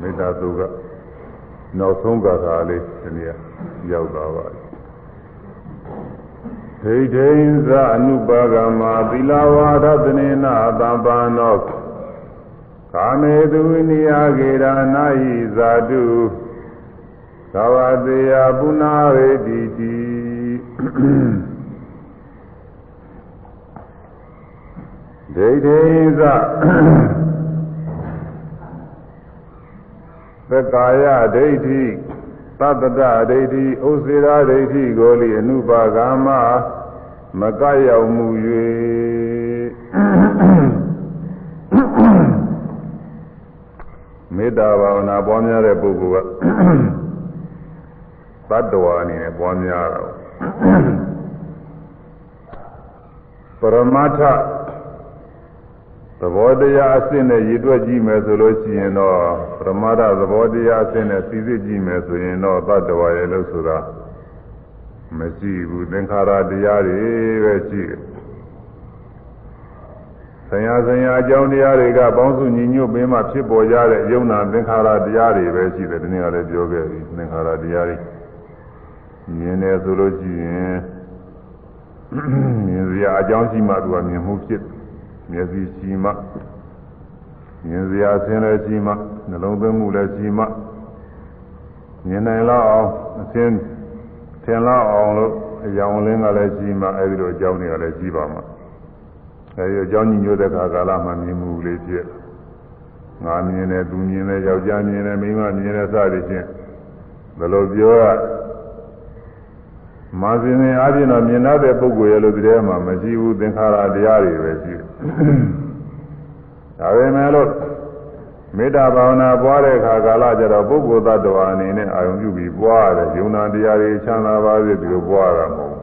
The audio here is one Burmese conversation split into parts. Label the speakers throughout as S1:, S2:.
S1: မေတ္တာသုကနောက်ဆုံးကသာလေးဒီနေ့ရောက်သွားပါပြီဒိဋ္ဌိသအနုပါကမသီလဝါဒသနေနာသံပါနောကာမေသူဝိနိယဂေရနာဟိဇာတုသဝတေယပုနာရေတိတိဒိဋ္ဌိသ သက္ကာယဒိဋ္ဌိသတ္တတဒိဋ္ဌိဥစေရာဒိဋ္ဌိကိုလိအနုပါကမမကရောက်မှု၍မေတ္တာဘာဝနာပွားများတဲ့ပုဂ္ဂိုလ်ကသတ္တဝါအနေနဲ့ပွားများတာပရမတ္ထ သဘောတရားအစစ်နဲ့ရည်တွက်ကြည့်မယ်ဆိုလို့ရှိရင်တော့ပရမတ္ထသဘောတရားအစစ်နဲ့စီစစ်ကြည့်မယ်ဆိုရင်တော့သတ္တဝါရဲ့လို့ဆိုတာမရှိဘူးသင်္ခါရတရားတွေပဲရှိတယ်ဆရာဆရာအကြောင်းတရားတွေကပေါင်းစုညီညွတ်ပြီးမှဖြစ်ပေါ်ကြတဲ့ယုံနာသင်္ခါရတရားတွေပဲရှိတယ်ဒီနေ့ကလည်းပြောခဲ့ပြီသင်္ခါရတရားတွေမြင်တယ်ဆိုလို့ရှိရင်မြင်စရာအကြောင်းရှိမှသူကမြင်မှုဖြစ် မျက်စိရှိမှမြင်စရာအဆင်းလည်းရှိမှနှလုံးသွင်းမှုလည်းရှိမှမြင်နိုင်လောက်အောင်အဆင်းထင်လောက်အောင်လို့အယောင်လင်းကလည်းရှိမှအဲဒီလိုအကြောင်းတွေကလည်းရှိပါမှာအဲဒီအကြောင်းညီညွတ်တဲ့ခါကာလမှာမြင်မှုလေးဖြစ်ငါမြင်တယ်သူမြင်တယ်ယောက်ျားမြင်တယ်မိန်းမမြင်တယ်စသည်ဖြင့်ဘယ်လိုပြောရမာဇင်နေအပြင်တော့မြင်တဲ့ပုဂ္ဂိုလ်ရဲ့လို့ဒီထဲမှာမရှိဘူးသင်္ခါရတရားတွေပဲရှိတယ် ဒါပေမဲ့လို့မေတ္တာဘာဝနာပွားတဲ့အခါကာလကျတော့ပုဂ္ဂိုလ်သတ္တဝါအနေနဲ့အာရုံပြုပြီးပွားရတယ်ယုံနာတရားတွေချမ်းသာပါစေဒီလိုပွားတာမဟုတ်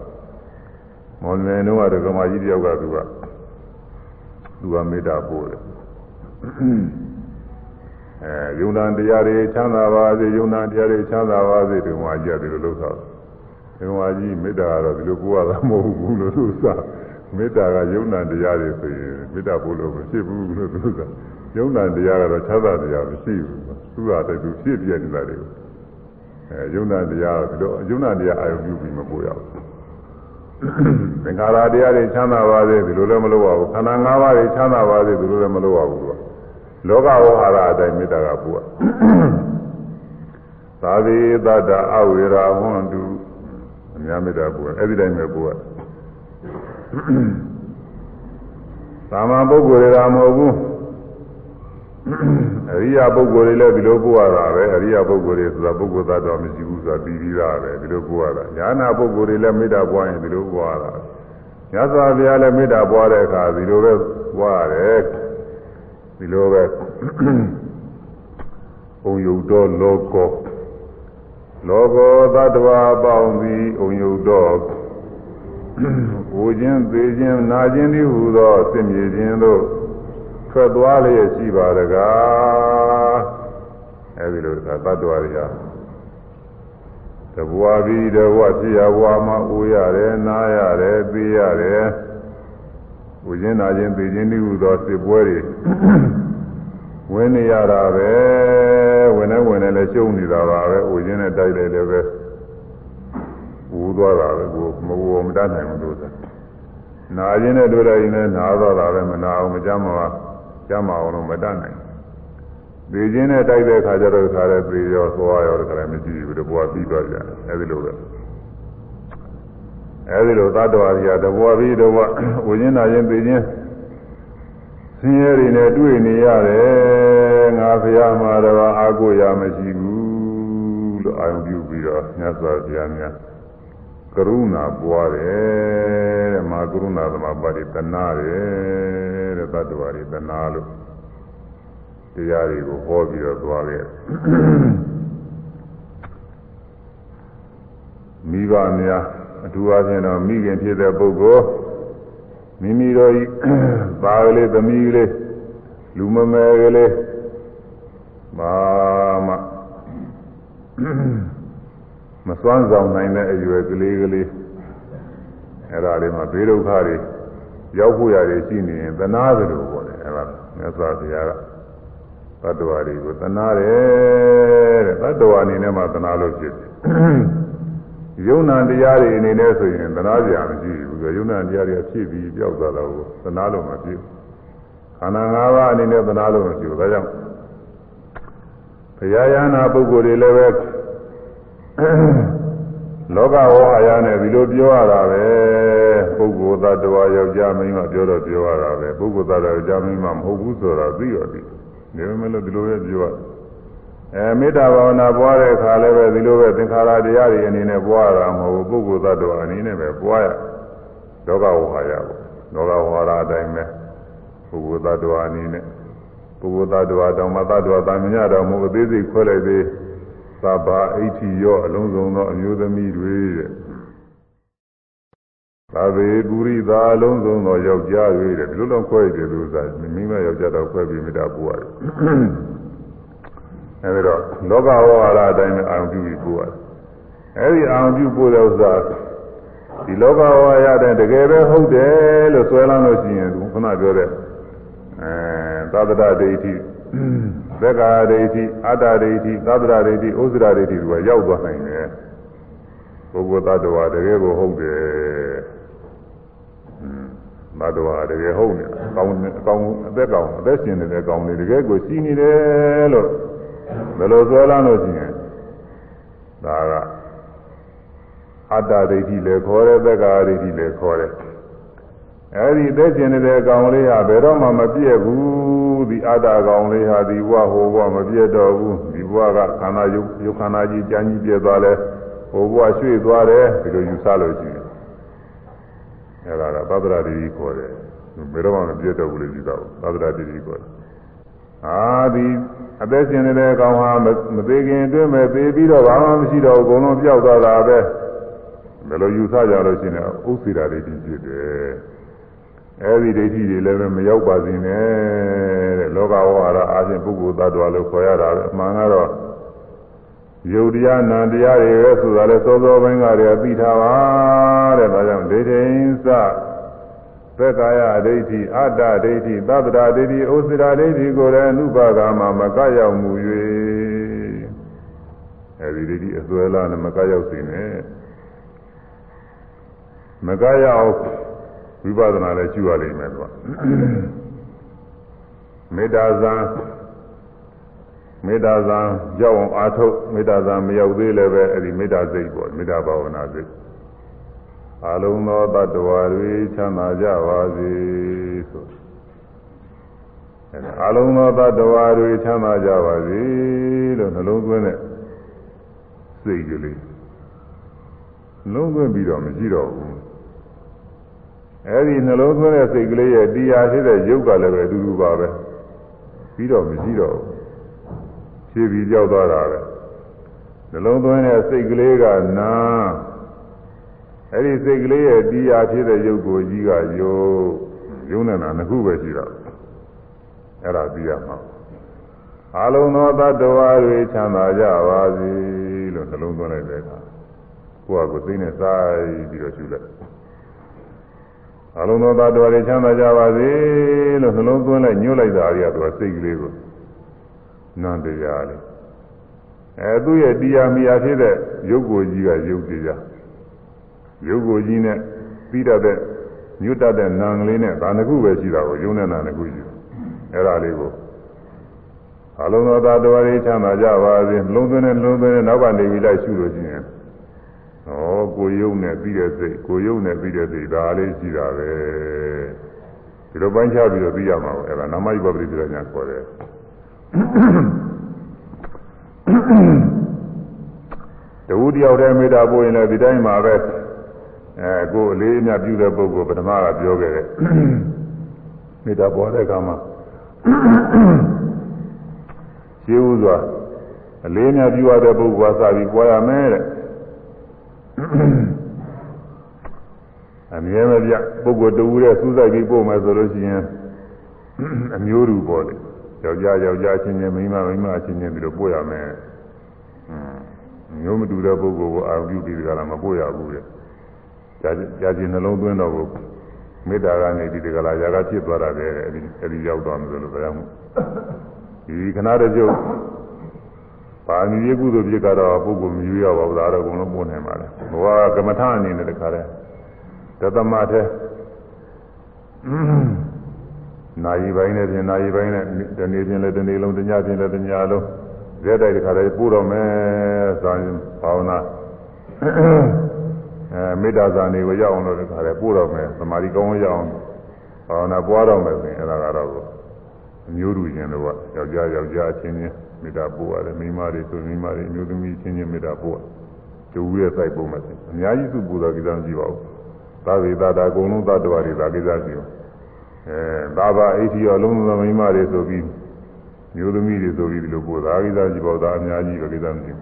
S1: မောင်နယ်တော့ကဓမ္မကြီးတယောက်ကသူကသူကမေတ္တာပို့တယ်အဲယုံနာတရားတွေချမ်းသာပါစေယုံနာတရားတွေချမ်းသာပါစေဒီမှာကြည့်တယ်လို့လုပ်တာဒီမှာကြီးမေတ္တာကတော့ဒီလိုကိုရတာမဟုတ်ဘူးလို့သူစ မေတ္တာကယုံနာတရားတွေဆိုရင်မေတ္တာပို့လို့မရှိဘူးလို့သူစယုံနာတရားကတော့ချမ်းသာတရားမရှိဘူးသူကတည်းကဖြစ်ပြနေတာတွေကိုအဲယုံနာတရားဒီလိုယုံနာတရားအာရုံပြုပြီးမပို့ရဘူးသင်္ခါရတရားတွေချမ်းသာပါစေဒီလိုလည်းမလုပ်ရဘူးခန္ဓာ၅ပါးတွေချမ်းသာပါစေဒီလိုလည်းမလုပ်ရဘူးလောကဝဟာရအတိုင်းမေတ္တာကပို့ရသာဝေသတ္တအဝေရာဟွန်တုအများမေတ္တာပို့အဲ့ဒီတိုင်းပဲပို့ရ သာမန်ပုဂ္ဂိုလ်တွေကမဟုတ်ဘူးအရိယာပုဂ္ဂိုလ်တွေလည်းဒီလိုပို့ရတာပဲအရိယာပုဂ္ဂိုလ်တွေဆိုတာပုဂ္ဂိုလ်သတ္တဝါမရှိဘူးဆိုတာပြီးပြီးသားပဲဒီလိုပို့ရတာညာနာပုဂ္ဂိုလ်တွေလည်းမေတ္တာပွားရင်ဒီလိုပွားရတာညသဗျာလည်းမေတ္တာပွားတဲ့အခါဒီလိုပဲပွားရတယ်ဒီလိုပဲဘုံယုတ်တော်လောကောလောကောသတ္တဝါပေါင်းသည်ဘုံယုတ်တော် ဝူခြင်းသေးခြင်းနာခြင်းသည်ဟူသောစင်မြေခြင်းတို့ထွက်သွားလျက်ရှိပါတကားအဲဒီလိုကသတ္တဝါတွေဟာတဘွားပြီးတဘွားဖြစ်ရဘွားမှာအိုးရတယ်နားရတယ်သိရတယ်ဝိညာဉ်နာခြင်းသိခြင်းဒီဟုသောစစ်ပွဲတွေဝင်နေရတာပဲဝင်နေဝင်နေလဲရှုံးနေတာပါပဲဝိညာဉ်နဲ့တိုက်တယ်လည်းပဲ ဝူသွားတာပဲကိုမဝမတတ်နိုင်ဘူးလို့ဆိုနာခြင်းနဲ့တွေ့လိုက်ရင်လည်းနာသွားတာပဲမနာအောင်မကြမ်းပါကျမ်းမာအောင်လို့မတတ်နိုင်သေခြင်းနဲ့တိုက်တဲ့ခါကျတော့ခါရဲသေရောသွားရောတခါလည်းမရှိဘူးတဘွားပြီးတော့ပြန်အဲဒီလိုပဲအဲဒီလိုသတ္တဝါတွေကတဘွားပြီးတော့ဝိညာဉ်နာခြင်းသေခြင်းဆင်းရဲတွေနဲ့တွေ့နေရတယ်ငါဖရာမှာတော့အာကိုရမရှိဘူးလို့အာရုံပြုပြီးတော့မြတ်စွာဘုရားများ ကရုဏာပွားတယ်တဲ့မာကရုဏာသမာပါတိတနာတယ်တဲ့တတ္တဝါတွေတနာလို့တရားတွေကိုဟောပြီးတော့သွားခဲ့မိဘများအထူးအားဖြင့်တော့မိခင်ဖြစ်တဲ့ပုဂ္ဂိုလ်မိမိတို့ဤပါကလေးသမီးကလေးလူမမယ်ကလေးဘာမှ မစွမ်းဆောင်နိုင်တဲ့အရွယ်ကလေးကလေးအဲ့ဒါလေးမှာဘေးဒုက္ခတွေရောက်ဖို့ရတယ်ရှိနေရင်သနာသလိုပေါ့လေအဲ့ဒါမြတ်စွာဘုရားကတတ္တဝါတွေကိုသနာတယ်တဲ့တတ္တဝါအနေနဲ့မှသနာလို့ဖြစ်တယ်ယုံနာတရားတွေအနေနဲ့ဆိုရင်သနာကြမရှိဘူးဆိုယုံနာတရားတွေဖြစ်ပြီးပြောက်သွားတော့သနာလို့မဖြစ်ဘူးခန္ဓာ၅ပါးအနေနဲ့သနာလို့မဖြစ်ဘူးဒါကြောင့်ဘုရားယနာပုဂ္ဂိုလ်တွေလည်းပဲ လောကဝါရနဲ့ဒီလိုပြောရတာပဲပုဂ္ဂိုလ်သတ္တဝါယောက်ျားမိန်းမပြောတော့ပြောရတာပဲပုဂ္ဂိုလ်သတ္တဝါယောက်ျားမိန်းမမဟုတ်ဘူးဆိုတော့သိရောသိနေမလို့ဒီလိုပဲပြောရအဲမေတ္တာဘာဝနာပွားတဲ့အခါလည်းပဲဒီလိုပဲသင်္ခါရတရားတွေအနေနဲ့ပွားရတာမဟုတ်ဘူးပုဂ္ဂိုလ်သတ္တဝါအနေနဲ့ပဲပွားရလောကဝါရပေါ့လောကဝါရအတိုင်းပဲပုဂ္ဂိုလ်သတ္တဝါအနေနဲ့ပုဂ္ဂိုလ်သတ္တဝါတောင်မှသတ္တဝါတာမညတော်မူအသေးစိတ်ခွဲလိုက်သေး သဗ္ဗအဋ္ဌိရောအလုံးစုံသောအမျိုးသမီးတွေတဲ့သဗ္ဗေပုရိသာအလုံးစုံသောယောက်ျားတွေတဲ့ဒီလိုတော့ခွဲရတယ်သူကမိမယောက်ျားတော့ခွဲပြီးမိတာပူရတယ်အဲဒီတော့လောကဝါရအတိုင်းအာရုံပြုပြီးပူရတယ်အဲဒီအာရုံပြုပူတဲ့ဥစ္စာဒီလောကဝါရတဲ့တကယ်ပဲဟုတ်တယ်လို့ဆွဲလန်းလို့ရှိရင်ခုနပြောတဲ့အဲသတ္တဒိဋ္ဌိ သက္ကာဒိဋ္ဌိအတ္တဒိဋ္ဌိသဗ္ဗရာဒိဋ္ဌိဥစ္စရာဒိဋ္ဌိတွေကရောက်သွားနိုင်တယ်ပုဂ္ဂိုလ်သတ္တဝါတကယ်ကိုဟုတ်တယ်သတ္တဝါတကယ်ဟုတ်နေအကောင်းအကောင်းအသက်ကောင်အသက်ရှင်နေတဲ့အကောင်တွေတကယ်ကိုရှိနေတယ်လို့ဘယ်လိုဆွဲလန်းလို့ရှိရင်ဒါကအတ္တဒိဋ္ဌိလည်းခေါ်တယ်သက္ကာဒိဋ္ဌိလည်းခေါ်တယ်အဲဒီသက်ရှင်နေတဲ့အကောင်လေးဟာဘယ်တော့မှမပြည့်ဘူးဒီ အတ္တကောင်လေးဟာဒီဘဝဟိုဘဝမပြည့်တော့ဘူးဒီဘဝကခန္ဓာယုတ်ယုတ်ခန္ဓာကြီးကြမ်းကြီးပြည့်သွားလဲဟိုဘဝရွှေ့သွားတယ်ဒီလိုယူဆလို့ရှိရင်အဲဒါကသဒ္ဒရာတိခေါ်တယ်ဘယ်တော့မှမပြည့်တော့ဘူးလို့ယူဆဘူးသဒ္ဒရာတိခေါ်တယ်အာဒီအသက်ရှင်နေတဲ့အကောင်ဟာမသေးခင်အတွင်းမဲ့သေပြီးတော့ဘာမှမရှိတော့ဘူးအကုန်လုံးပျောက်သွားတာပဲဘယ်လိုယူဆကြလို့ရှိရင်ဥစ္စေရာတွေဖြစ်တယ် အဲဒီဒိဋ္ဌိတွေလည်းပဲမရောက်ပါစေနဲ့တဲ့လောကဝါဒအားဖြင့်ပုဂ္ဂိုလ်သတ္တဝါလို့ခေါ်ရတာပဲအမှန်ကတော့ယုတ်တရားနာတရားတွေပဲဆိုတာလဲစောစောပိုင်းကတည်းကသိထားပါတဲ့ဒါကြောင့်ဒိဋ္ဌိသသက္ကာယဒိဋ္ဌိအတ္တဒိဋ္ဌိသဗ္ဗရာဒိဋ္ဌိဩစိရာဒိဋ္ဌိကိုလည်းအနုပါကမှာမကရောက်မူ၍အဲဒီဒိဋ္ဌိအစွဲလားနဲ့မကရောက်စေနဲ့မကရောက် ဝိပဿနာလည်းကျူရလိမ့်မယ်သူကမေတ္တာဇံမေတ္တာဇံရောက်အောင်အာထုတ်မေတ္တာဇံမရောက်သေးလည်းပဲအဲ့ဒီမေတ္တာစိတ်ပေါ့မေတ္တာဘာဝနာစိတ်အလုံးသောတ attva တွေချမ်းသာကြပါစေဆိုအလုံးသောတ attva တွေချမ်းသာကြပါစေလို့နှလုံးသွင်းတဲ့စိတ်ကလေးလုံးသွင်းပြီးတော့မရှိတော့ဘူး အဲဒီနှလုံးသွင်းတဲ့စိတ်ကလေးရဲ့တရားဖြစ်တဲ့ရုပ်ကလည်းပဲအတူတူပါပဲပြီးတော့မရှိတော့ဘူးဖြည့်ပြီးကြောက်သွားတာပဲနှလုံးသွင်းတဲ့စိတ်ကလေးကနာအဲဒီစိတ်ကလေးရဲ့တရားဖြစ်တဲ့ရုပ်ကိုကြီးကယုတ်ယုံနေတာနှစ်ခုပဲရှိတော့အဲ့ဒါပြီးရမှာအလုံးသောတ attva တွေချမ်းသာကြပါစေလို့နှလုံးသွင်းလိုက်တဲ့အခါကိုယ့်အကိုသိနေစားပြီးတော့ရှုလိုက် အလုံးသောသားတော်တွေချမ်းသာကြပါစေလို့နှလုံးသွင်းလိုက်ညှို့လိုက်တာကြီးကသူကစိတ်ကလေးကိုနန္တရားလေးအဲသူ့ရဲ့တရားမိယာဖြစ်တဲ့ရုပ်ကိုယ်ကြီးကရုပ်တရားရုပ်ကိုယ်ကြီးနဲ့ပြီးတတ်တဲ့ညွတ်တတ်တဲ့နာမ်ကလေးနဲ့ဒါနှစ်ခုပဲရှိတာကိုယုံနဲ့နာနှစ်ခုရှိတယ်အဲဒါလေးကိုအလုံးသောသားတော်တွေချမ်းသာကြပါစေနှလုံးသွင်းနဲ့နှလုံးသွင်းနဲ့နောက်ကနေပြီးလိုက်ရှုလို့ရှိရင် ဩကိုယုံနဲ့ပြီးတဲ့စိတ်ကိုယုံနဲ့ပြီးတဲ့စိတ်ဒါလေးရှိတာပဲဒီလိုပိုင်းခြားပြီးတော့သိရမှာပဲအဲ့ဒါနာမယုပပရိသေညာခေါ်တယ်တဝူတယောက်တည်းမေတ္တာပို့ရင်လည်းဒီတိုင်းမှာပဲအဲကိုအလေးအမြတ်ပြုတဲ့ပုဂ္ဂိုလ်ပထမကပြောခဲ့တယ်မေတ္တာပေါ်တဲ့အခါမှာရှင်းဥစွာအလေးအမြတ်ပြုရတဲ့ပုဂ္ဂိုလ်ကစပြီးပွားရမယ်တဲ့ အမြဲမပြပုဂ္ဂိုလ်တူတဲ့စူးစိုက်ပြီးပို့မယ်ဆိုလို့ရှိရင်အမျိုးတူပေါ်တယ်ယောက်ျားယောက်ျားချင်းချင်းမိန်းမမိန်းမချင်းချင်းပြီးတော့ပို့ရမယ်မျိုးမတူတဲ့ပုဂ္ဂိုလ်ကိုအာရုံပြုပြီးကြလားမပို့ရဘူးတဲ့ကြာကြာချင်းနှလုံးသွင်းတော့ကိုမေတ္တာကနေဒီတကလားຢာကဖြစ်သွားတာပဲအဲဒီအဲဒီရောက်သွားမယ်ဆိုလို့ဒါကြောင့်ဒီခဏတည်းကျုပ် ပါမီရကုသိုလ်ဖြစ်ကတော့ပုဂ္ဂိုလ်မြူရပါဘူးဒါတော့အကုန်လုံးပို့နိုင်ပါလေဘဝကမ္မထအနေနဲ့တခါတည်းတသမတဲ့နာယီပိုင်းနဲ့ပြင်နာယီပိုင်းနဲ့တနေ့ပြင်လည်းတနေ့လုံးတညပြင်လည်းတညလုံးရက်တိုက်တခါတည်းပို့တော့မယ်ဆိုရင်ဘာဝနာအဲမေတ္တာဇာနေကိုရောက်အောင်လို့တခါတည်းပို့တော့မယ်သမာဓိကောင်းရောက်အောင်ဘာဝနာပွားတော့မယ်ဆိုရင်အဲ့ဒါကတော့အမျိုးလူချင်းတို့ကယောက်ျားယောက်ျားအချင်းချင်း မေတ္တာပို့ရတယ်မိန်းမတွေဆိုမိန်းမတွေအမျိုးသမီးချင်းချင်းမေတ္တာပို့ကျူရဲ့စိုက်ပို့မယ်ဆိုအများကြီးစုပူတော်ကိစ္စမရှိပါဘူးသာဝေသာတာအကုန်လုံးသတ္တဝါတွေဒါကိစ္စရှိဘူးအဲသာဘာအိဋ္ဌိရောလုံးလုံးမိန်းမတွေဆိုပြီးမျိုးသမီးတွေဆိုပြီးဒီလိုပို့တာကိစ္စရှိပါတော့အများကြီးပဲကိစ္စမရှိဘူး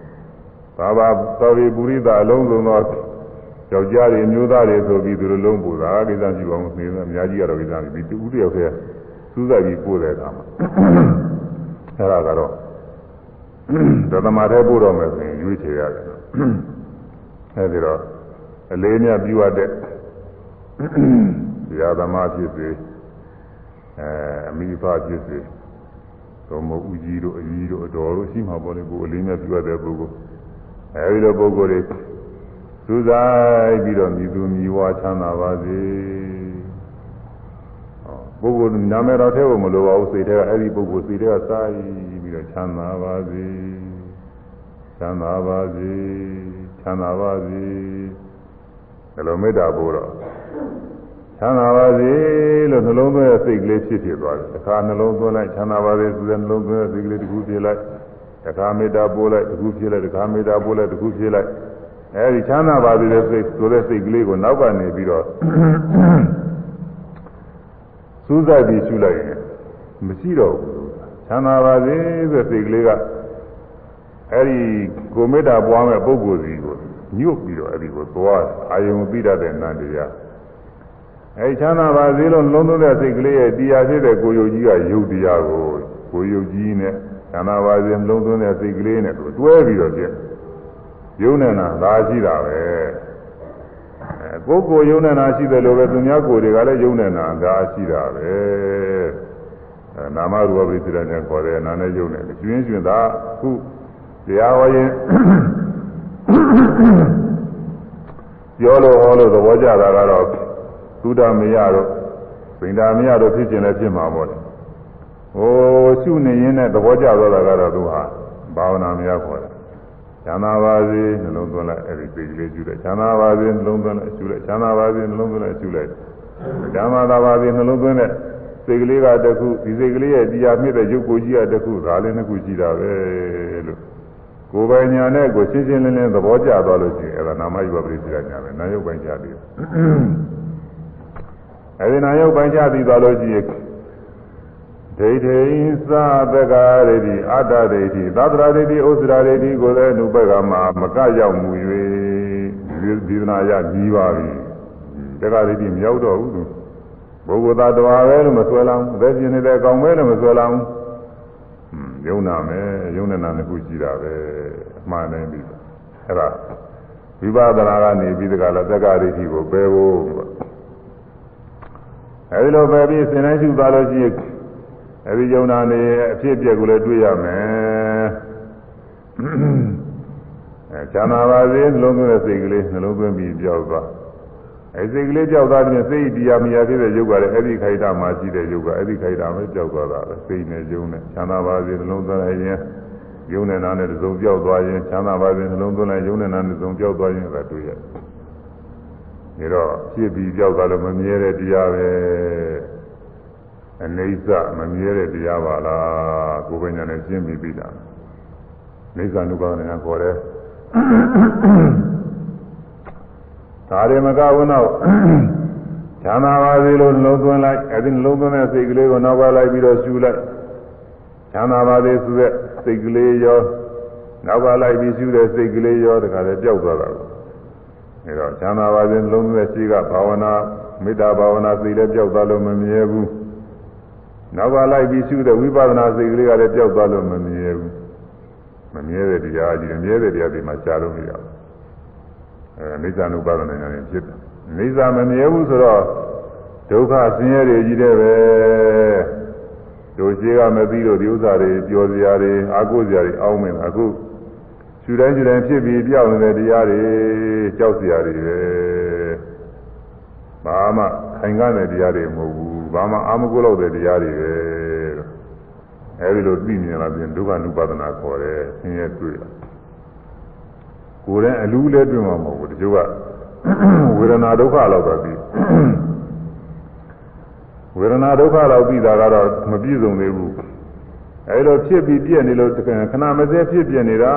S1: သာဘာသာဝေပုရိသအလုံးစုံသောယောက်ျားတွေမျိုးသားတွေဆိုပြီးသူတို့လုံးပို့တာကိစ္စရှိပါဘူးနေအများကြီးကတော့ကိစ္စမရှိဘူးတူတယောက်တည်းစူးစိုက်ပြီးပို့တဲ့အခါမှာအဲဒါကတော့ သတ္တမထဲပို့တော့မယ်ဆိုရင်ရွေးချယ်ရတယ်အဲဒီတော့အလေးမြတ်ပြုရတဲ့ဇာသမားဖြစ်စေအဲအမိဖဖြစ်စေသို့မဟုတ်ဦးကြီးတို့အကြီးတို့အတော်တို့ရှိမှာပေါ့လေကိုအလေးမြတ်ပြုရတဲ့ပုဂ္ဂိုလ်အဲဒီလိုပုဂ္ဂိုလ်တွေစူးစိုက်ပြီးတော့မြည်သူမြည်ဝါချမ်းသာပါစေပုဂ္ဂိုလ်နာမည်တော်ထဲကိုမလိုပါဘူးစိတ်ထဲကအဲ့ဒီပုဂ္ဂိုလ်စိတ်ထဲကစာရည် ပြီးတော့ချမ်းသာပါစေချမ်းသာပါစေချမ်းသာပါစေဘယ်လိုမေတ္တာပို့တော့ချမ်းသာပါစေလို့နှလုံးသွင်းတဲ့စိတ်ကလေးဖြစ်ဖြစ်သွားတယ်တစ်ခါနှလုံးသွင်းလိုက်ချမ်းသာပါစေဆိုတဲ့နှလုံးသွင်းတဲ့စိတ်ကလေးတစ်ခုဖြစ်လိုက်တစ်ခါမေတ္တာပို့လိုက်တစ်ခုဖြစ်လိုက်တစ်ခါမေတ္တာပို့လိုက်တစ်ခုဖြစ်လိုက်အဲဒီချမ်းသာပါစေတဲ့စိတ်ဆိုတဲ့စိတ်ကလေးကိုနောက်ကနေပြီးတော့စူးစိုက်ပြီးရှုလိုက်ရင်မရှိတော့ဘူး ချမ်းသာပါစေဆိုတဲ့စိတ်ကလေးကအဲဒီကိုမေတ္တာပွားမဲ့ပုဂ္ဂိုလ်စီကိုညှုတ်ပြီးတော့အဲဒီကိုသွားအာယုံသိတတ်တဲ့နန္တရားအဲဒီချမ်းသာပါစေလို့လုံးသွင်းတဲ့စိတ်ကလေးရဲ့တရားဖြစ်တဲ့ကိုယုတ်ကြီးကယုတ်တရားကိုကိုယုတ်ကြီးနဲ့ချမ်းသာပါစေလုံးသွင်းတဲ့စိတ်ကလေးနဲ့တွဲပြီးတော့ပြည့်ယုံနေတာဒါရှိတာပဲအဲကိုယ်ကိုယုံနေတာရှိတယ်လို့ပဲသူများကိုယ်တွေကလည်းယုံနေတာဒါရှိတာပဲအဲ နာမရူပပရိစ္ဆေဒနဲ့ခေါ်တယ်နာနဲ့ယုံတယ်ကျွင်းကျွင်းသာခုတရားဟောရင်ပြောလို့ဟောလို့သဘောကျတာကတော့သုဒ္ဓမယတို့ဗိန္ဒာမယတို့ဖြစ်ခြင်းလည်းဖြစ်မှာပေါ့လေဟိုရှုနေရင်နဲ့သဘောကျသွားတာကတော့သူဟာဘာဝနာမယခေါ်တယ်ချမ်းသာပါစေနှလုံးသွင်းလိုက်အဲ့ဒီစိတ်ကလေးကျူလိုက်ချမ်းသာပါစေနှလုံးသွင်းလိုက်ကျူလိုက်ချမ်းသာပါစေနှလုံးသွင်းလိုက်ကျူလိုက်ချမ်းသာပါစေနှလုံးသွင်းတဲ့ စိတ်ကလေးကတခုဒီစိတ်ကလေးရဲ့တရားမြင့်တဲ့ရုပ်ကိုကြီးကတခုဒါလည်းနှစ်ခုရှိတာပဲလို့ကိုယ်ပိုင်ညာနဲ့ကိုရှင်းရှင်းလင်းလင်းသဘောကျသွားလို့ရှိရင်အဲ့ဒါနာမယုပပရိစ္ဆေညာပဲနာယုတ်ပိုင်ချပြီးအဲ့ဒီနာယုတ်ပိုင်ချပြီးသွားလို့ရှိရင်ဒိဋ္ဌိသာသက္ကာရတိအတ္တဒိဋ္ဌိသတ္တရာဒိဋ္ဌိဥစ္စရာဒိဋ္ဌိကိုလည်းနုပကမှာမကရောက်မူ၍ဒီသနာရကြီးပါပြီတက္ကဒိဋ္ဌိမရောက်တော့ဘူးသူ ပုဂ္ဂိုလ်သားတော်ပဲလို့မဆွဲလောင်းအသက်ရှင်နေတဲ့အကောင်ပဲလို့မဆွဲလောင်းယုံနာမယ်ယုံနေတာတစ်ခုရှိတာပဲအမှန်တည်းပြီအဲ့ဒါဝိပဿနာကနေပြီးတကလားသက္ကာဒိဋ္ဌိကိုပယ်ဖို့အဲဒီလိုပယ်ပြီးစဉ်းတိုင်းရှုသွားလို့ရှိရင်အဲဒီယုံနာနေအဖြစ်အပျက်ကိုလည်းတွေ့ရမယ်အဲချမ်းသာပါစေနှလုံးသွင်းတဲ့စိတ်ကလေးနှလုံးသွင်းပြီးကြောက်သွား အဲစိတ်ကလေးကြောက်သွားတဲ့စိတ်တရားမရဖြစ်တဲ့ယုတ်ကလည်းအဲ့ဒီခိုက်တာမှရှိတဲ့ယုတ်ကအဲ့ဒီခိုက်တာပဲကြောက်သွားတာပဲစိတ်နဲ့ယုံနဲ့ချမ်းသာပါစေနှလုံးသွင်းလိုက်ရင်ယုံနဲ့နာနဲ့သုံးကြောက်သွားရင်ချမ်းသာပါစေနှလုံးသွင်းလိုက်ယုံနဲ့နာနဲ့သုံးကြောက်သွားရင်ပဲတွေ့ရတယ်ဒါတော့ဖြစ်ပြီးကြောက်သွားလို့မမြဲတဲ့တရားပဲအနေစမမြဲတဲ့တရားပါလားကိုယ်ပညာနဲ့ရှင်းပြီးပြီလားနေသနုပါဒနာခေါ်တယ် ဒါတွေမကဘူးတော့ချမ်းသာပါစေလို့နှလုံးသွင်းလိုက်အဲဒီနှလုံးသွင်းတဲ့စိတ်ကလေးကိုနောက်ကလိုက်ပြီးတော့ရှူလိုက်ချမ်းသာပါစေဆိုတဲ့စိတ်ကလေးရောနောက်ကလိုက်ပြီးရှူတဲ့စိတ်ကလေးရောတခါတည်းပျောက်သွားတာအဲတော့ချမ်းသာပါစေနှလုံးသွင်းတဲ့ရှိကဘာဝနာမေတ္တာဘာဝနာစိတ်လည်းပျောက်သွားလို့မမြဲဘူးနောက်ကလိုက်ပြီးရှုတဲ့ဝိပဿနာစိတ်ကလေးကလည်းပျောက်သွားလို့မမြဲဘူးမမြဲတဲ့တရားကြီးမြဲတဲ့တရားတွေမှာရှားလို့မရဘူး အဲနိစ္စ ानु ပါဒနာဉာဏ်ဖြစ်တယ်နိစ္စမမြဲဘူးဆိုတော့ဒုက္ခဆင်းရဲတွေကြီးတဲ့ပဲတို့ရှိကမသိလို့ဒီဥစ္စာတွေပျော်စရာတွေအာကိုစရာတွေအောင်းမင်းအခုခြူတိုင်းခြူတိုင်းဖြစ်ပြီးပြောင်းနေတဲ့တရားတွေကြောက်စရာတွေပဲဘာမှခိုင်ကားတဲ့တရားတွေမဟုတ်ဘူးဘာမှအာမကုလို့တဲ့တရားတွေပဲအဲဒီလိုသိမြင်လာပြင်ဒုက္ခ ानु ပါဒနာခေါ်တယ်ဆင်းရဲတွေ့တာ ကိုယ်နဲ့အလူးလည်းတွေ့မှာမဟုတ်ဘူးတချို့ကဝေဒနာဒုက္ခလောက်တော့ပြီးဝေဒနာဒုက္ခတော့ပြီးတာကတော့မပြည့်စုံသေးဘူးအဲလိုဖြစ်ပြီးပြည့်နေလို့ခဏမစဲဖြစ်ပြနေတာ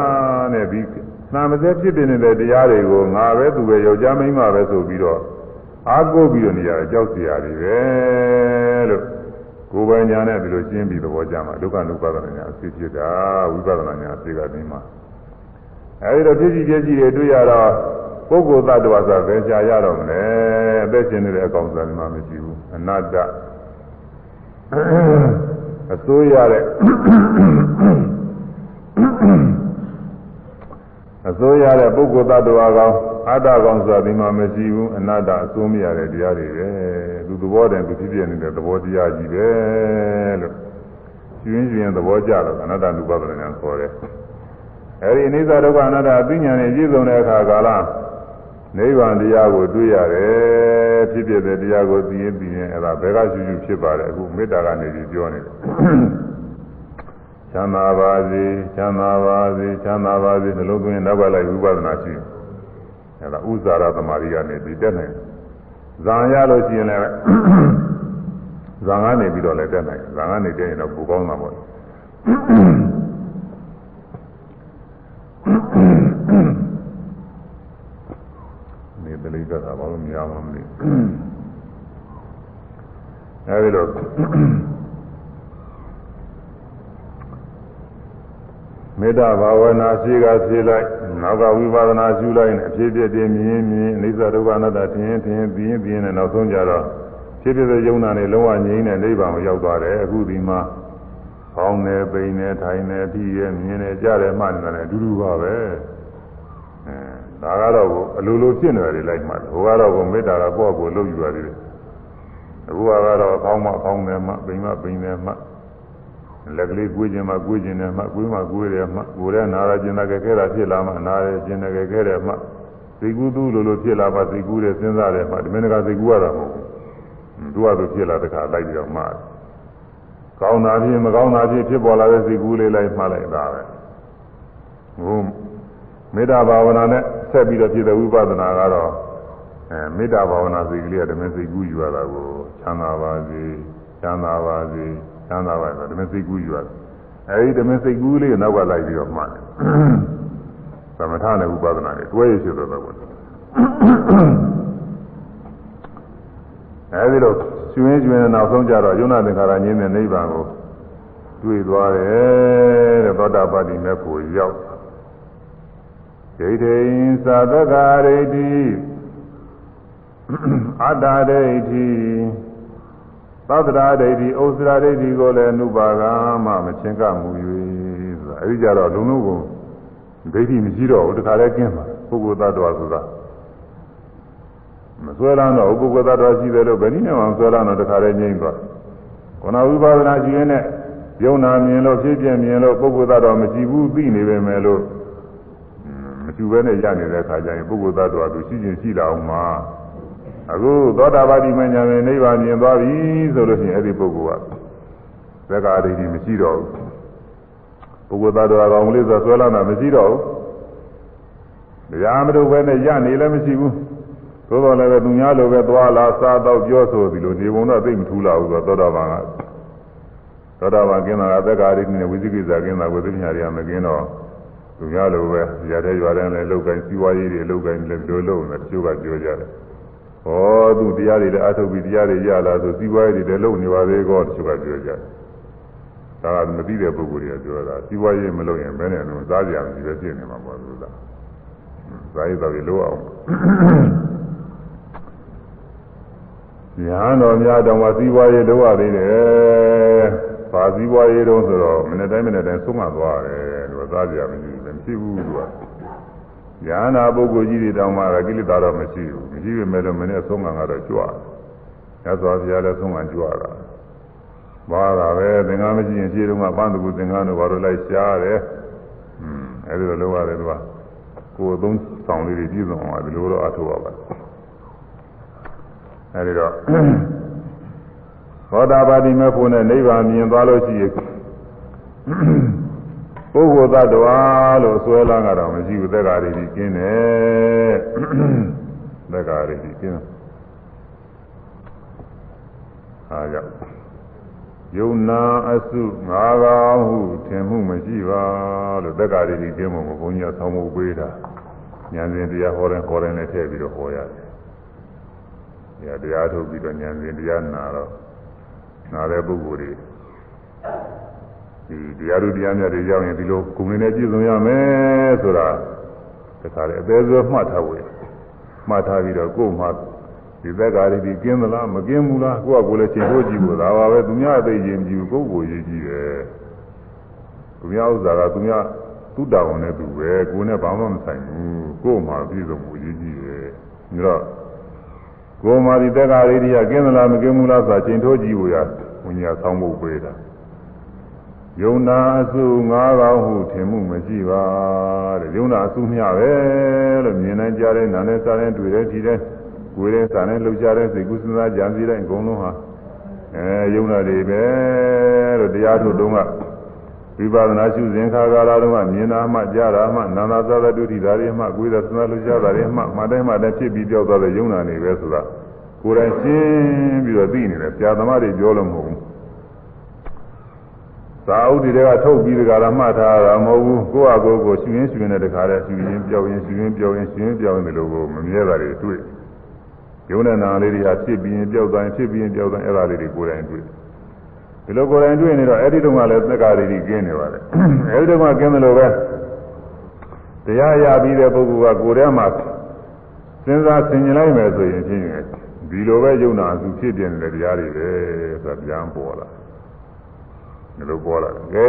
S1: နဲ့ပြီးခဏမစဲဖြစ်ပြနေတဲ့တရားတွေကိုငါပဲသူပဲယောက်ျားမိန်းမပဲဆိုပြီးတော့အားကိုးပြီးတော့နေရတယ်ကြောက်စရာတွေပဲလို့ကိုယ်ပိုင်ညာနဲ့ဒီလိုရှင်းပြီးသဘောကျမှာဒုက္ခနုပါဒနာညာအဖြစ်ဖြစ်တာဝိပဿနာညာအဖြစ်ကတင်းမှာ အဲဒီတော့ဖြစ်ကြည့်ဖြစ်ကြည့်တွေတွေ့ရတော့ပုဂ္ဂိုလ်သတ္တဝါဆိုဘယ်ကြာရတော့မလဲအသက်ရှင်နေတဲ့အကောင်စားမှမရှိဘူးအနတ္တအစိုးရတဲ့အစိုးရတဲ့ပုဂ္ဂိုလ်သတ္တဝါကောင်အတ္တကောင်ဆိုတာဒီမှာမရှိဘူးအနတ္တအစိုးမရတဲ့တရားတွေပဲသူသဘောတည်းသူဖြစ်ပြနေတဲ့သဘောတရားကြီးပဲလို့ကျွင်းကျွင်းသဘောကြတော့အနတ္တနုပါဒနာခေါ်တယ် အဲဒီအနိစ္စဒုက္ခအနတ္တအသိဉာဏ်နဲ့ပြည့်စုံတဲ့အခါကာလနိဗ္ဗာန်တရားကိုတွေ့ရတယ်ဖြစ်ဖြစ်တဲ့တရားကိုသိရင်သိရင်အဲ့ဒါဘယ်ကရှုရှုဖြစ်ပါတယ်အခုမေတ္တာကနေပြီးပြောနေတယ်ချမ်းသာပါစေချမ်းသာပါစေချမ်းသာပါစေနှလုံးသွင်းနောက်ကလိုက်ဝိပဿနာရှိအဲ့ဒါဥဇာရသမารီကနေပြီးတက်နိုင်ဇာရလို့ရှိရင်လည်းဇာကနေပြီးတော့လည်းတက်နိုင်ဇာကနေတက်ရင်တော့ပူကောင်းတာပေါ့နေတ လိကတာဘာလို့မရမှမလဲအဲဒီလိုမေတ္တာဘာဝနာရှိကဖြေလိုက်နောက်ကဝိပဿနာရှုလိုက်နဲ့အဖြစ်ဖြစ်တည်းမြင်မြင်အိသဒုက္ခအနတ္တထင်ရင်ထင်ပြီးရင်ပြီးရင်နောက်ဆုံးကြတော့ဖြစ်ဖြစ်တဲ့ယုံနာနဲ့လုံးဝငြိမ်းတဲ့နိဗ္ဗာန်ကိုရောက်သွားတယ်အခုဒီမှာဖောင်းနေပိန်နေထိုင်နေပြီးရမြင်နေကြတယ်မှနေတယ်အတူတူပါပဲအဲ ဒါကတော့အလိုလိုဖြစ်နေတယ်လိုက်မှဟိုကတော့ကိုမေတ္တာကကိုယ့်ကိုယ်လုပ်ယူရတယ်အခုကတော့ဖောင်းမှဖောင်းနေမှပိန်မှပိန်နေမှလက်ကလေးကွေးခြင်းမှကွေးခြင်းနဲ့မှကွေးမှကွေးတယ်မှကိုယ်ရဲ့နာရခြင်းနဲ့ခဲတာဖြစ်လာမှနာရခြင်းနဲ့ခဲတယ်မှသိကူးသူလိုလိုဖြစ်လာမှသိကူးတယ်စဉ်းစားတယ်မှဒီမင်းကသိကူးရတာမဟုတ်ဘူးသူကသူဖြစ်လာတဲ့ခါလိုက်ပြီးတော့မှကောင်းတာဖြစ်မကောင်းတာဖြစ်ဖြစ်ပေါ်လာတဲ့သိကူးလေးလိုက်မှလိုက်တာပဲဟို မေတ္တာဘာဝနာနဲ့ဆက်ပြီးတော့ဖြစ်တဲ့ဝိပဿနာကတော့အဲမေတ္တာဘာဝနာစိတ်ကလေးကဓမ္မစိတ်ကူးယူရတာကိုချမ်းသာပါစေချမ်းသာပါစေချမ်းသာပါဆိုဓမ္မစိတ်ကူးယူရတယ်အဲဒီဓမ္မစိတ်ကူးလေးကိုနောက်ကလိုက်ပြီးတော့မှတ်တယ်သမထနဲ့ဥပဒနာတွေတွဲရရှိတော့တော့အဲဒီလိုကျွင်းကျွင်းနောက်ဆုံးကြတော့ယုံနာသင်္ခါရငြင်းတဲ့နိဗ္ဗာန်ကိုတွေ့သွားတယ်တဲ့သောတာပတိမေဖို့ရောက် ဒိဋ္ဌိသာသကရိတိအတ္တဒိဋ္ဌိသတ္တရာဒိဋ္ဌိဩစရာဒိဋ္ဌိကိုလည်းအနုပါကမှမချင်းကမှု၍ဆိုတာအဲဒီကြတော့လုံးလုံးကိုဒိဋ္ဌိမရှိတော့ဘူးတခါလဲကျင်းပါပုဂ္ဂိုလ်သတ္တဝါဆိုတာမဆွဲလန်းတော့ပုဂ္ဂိုလ်သတ္တဝါရှိတယ်လို့ဘယ်နည်းနဲ့မှမဆွဲလန်းတော့တခါလဲငြိမ့်သွားခန္ဓာဝိပါဒနာရှိရင်နဲ့ယုံနာမြင်လို့ဖြစ်ပြမြင်လို့ပုဂ္ဂိုလ်သတ္တဝါမရှိဘူးသိနေပေမဲ့လို့ မကျူပဲနဲ့ရနေတဲ့အခါကျရင်ပုဂ္ဂိုလ်သတ္တဝါသူရှိချင်းရှိလာအောင်မှာအခုသောတာပတိမညာနဲ့နိဗ္ဗာန်မြင်သွားပြီဆိုလို့ရှိရင်အဲ့ဒီပုဂ္ဂိုလ်ကသက္ကာဒိဋ္ဌိမရှိတော့ဘူးပုဂ္ဂိုလ်သားတော်ကောင်လေးဆိုဆွဲလာတာမရှိတော့ဘူးတရားမလို့ပဲနဲ့ရနေလည်းမရှိဘူးသို့တော်လည်းပဲသူများလိုပဲသွားလာစားတော့ပြောဆိုဒီလိုနေပုံတော့သိမထူးလာဘူးဆိုတော့သောတာပန်ကသောတာပန်ကင်းတာကသက္ကာဒိဋ္ဌိနဲ့ဝိသိကိစ္စကင်းတာဝိသိညာတွေကမကင်းတော့ သူများလိုပဲရတဲ့ရွာတဲ့လည်းလောက်ကိုင်းစီးပွားရေးတွေလောက်ကိုင်းလည်းဒီလိုလုပ်နေတချို့ကပြောကြတယ်ဩသူတရားတွေလည်းအထုတ်ပြီးတရားတွေရလာဆိုစီးပွားရေးတွေလည်းလုပ်နေပါသေးကောတချို့ကပြောကြတယ်ဒါကမသိတဲ့ပုဂ္ဂိုလ်တွေကပြောတာစီးပွားရေးမလုပ်ရင်ဘယ်နဲ့တော့စားကြမရှိပဲဖြစ်နေမှာပေါ့သူကစားရတော့ရလို့အောင်ညာတော်များတောင်မှစီးပွားရေးလုပ်ရသေးတယ်။ ဘာစီးပွားရေးတုံးဆိုတော့မနေ့တိုင်းမနေ့တိုင်းဆုံးမသွားတယ်သူကစားကြမရှိဘူးမရှိဘူးသူက။ညာနာပုဂ္ဂိုလ်ကြီးတွေတောင်မှကိလေသာတော့မရှိဘူးမရှိပေမဲ့လို့မနေ့ဆုံးမကတော့ကြွတယ်။ညသောဘုရားလည်းဆုံးမကြွတာ။အဘာသာပဲသင်္ကန်းမရှိရင်ခြေတုံးကပန်းတကူသင်္ကန်းတို့ဘာလို့လိုက်ရှားတယ်อืมအဲဒီလိုလုပ်ရတယ်သူကကိုယ်သုံးဆောင်လေးတွေပြည့်စုံအောင်ဒီလိုတော့အထောက်ပါပါအဲဒီတော့ သောတာပတိမေဖို့နဲ့နိဗ္ဗာန်မြင်သွားလို့ရှိရင်ပုဂ္ဂိုလ်သတ္တဝါလို့ဆွဲလန်းကတော့မရှိဘူးသက်္ကာရီကြီးကျင်းတယ်သက်္ကာရီကြီးကျင်းအားကြောင့်ယုံနာအစုငါးပါးဟုထင်မှုမရှိပါလို့သက်္ကာရီကြီးကျင်းဖို့ဘုန်းကြီးကဆောင်းဖို့ပေးတာဉာဏ်စဉ်တရားဟောတယ်ဟောတယ်နဲ့ထည့်ပြီးတော့ဟောရတယ်တရားထုတ်ပြီးတော့ဉာဏ်စဉ်တရားနာတော့ နာတဲ့ပုဂ္ဂိုလ်တွေဒီတရားတို့တရားမြတ်တွေရောက်ရင်ဒီလိုကုံနေနဲ့ပြည့်စုံရမယ်ဆိုတာတခါလေအသေးစွဲမှတ်ထားဖို့မှတ်ထားပြီးတော့ကိုယ်မှဒီသက်္ကာရီဒီကင်းသလားမကင်းဘူးလားကိုယ့်အကိုယ်လည်းချိန်ဖို့ကြည့်ဖို့ဒါပါပဲသူများအသိရင်ကြည့်ဘူးကိုယ့်ကိုယ်ရေးကြည့်တယ်သူများဥစ္စာကသူများသူ့တာဝန်နဲ့သူပဲကိုယ်နဲ့ဘာမှမဆိုင်ဘူးကိုယ်မှပြည့်စုံမှုရေးကြည့်တယ်ဒါတော့ ကိုယ်မှဒီသက်္ကာရီဒီကကင်းသလားမကင်းဘူးလားဆိုတာချိန်ထိုးကြည့်ဖို့ရဝိညာဉ်ဆောင်းဖို့ပေးတာယုံနာအစုငါးကောင်းဟုထင်မှုမရှိပါတဲ့ယုံနာအစုမျှပဲလို့မြင်နိုင်ကြတဲ့နာနဲ့စားတဲ့တွေ့တဲ့ဒီတဲ့ကိုယ်တဲ့စားတဲ့လှုပ်ရှားတဲ့စိတ်ကူးစဉ်းစားကြံစည်တဲ့အကုန်လုံးဟာအဲယုံနာတွေပဲလို့တရားထုတ်တုန်းက ဝိပဿနာရှုစဉ်ခါကာလတုန်းကမြင်တာမှကြားတာမှနာနာသာသတုတိဓာရီမှကိုယ်တဲ့စဉ်းစားလှုပ်ရှားတာတွေမှမှတိုင်းမှတိုင်းဖြစ်ပြီးကြောက်သွားတဲ့ယုံနာတွေပဲဆိုတာကိုယ်တိုင်ရှင်းပြီးတော့သိနေတယ်ဆရာသမားတွေပြောလို့မဟုတ်ဘူးသာဥတီတွေကထုတ်ပြီးတကရာမှတ်ထားတာမဟုတ်ဘူးကိုယ့်အကိုကိုရှင်ရင်းရှင်တဲ့တခါတည်းရှင်ရင်းပြောင်းရင်ရှင်ရင်းပြောင်းရင်ရှင်ရင်းပြောင်းရင်ဒီလိုကိုမမြဲတာတွေတွေ့ယုံနဲ့နာလေးတွေဟာဖြစ်ပြီးရင်ပြောက်သွားရင်ဖြစ်ပြီးရင်ပြောက်သွားအဲ့ဒါလေးတွေကိုယ်တိုင်တွေ့ ဒီလိုကိုယ်တိုင်တွေ့နေတော့အဲ့ဒီတုန်းကလည်းသက္ကာရီကြီးကျင်းနေပါတယ်အဲ့ဒီတုန်းကကျင်းတယ်လို့ပဲတရားရပြီးတဲ့ပုဂ္ဂိုလ်ကကိုယ်ထဲမှာစဉ်းစားဆင်ခြင်လိုက်မယ်ဆိုရင်ဖြင့်ဒီလိုပဲယုံနာစုဖြစ်ပြနေတဲ့တရားတွေပဲဆိုတာပြန်ပေါ်လာဒီလိုပေါ်လာတယ်။ကဲ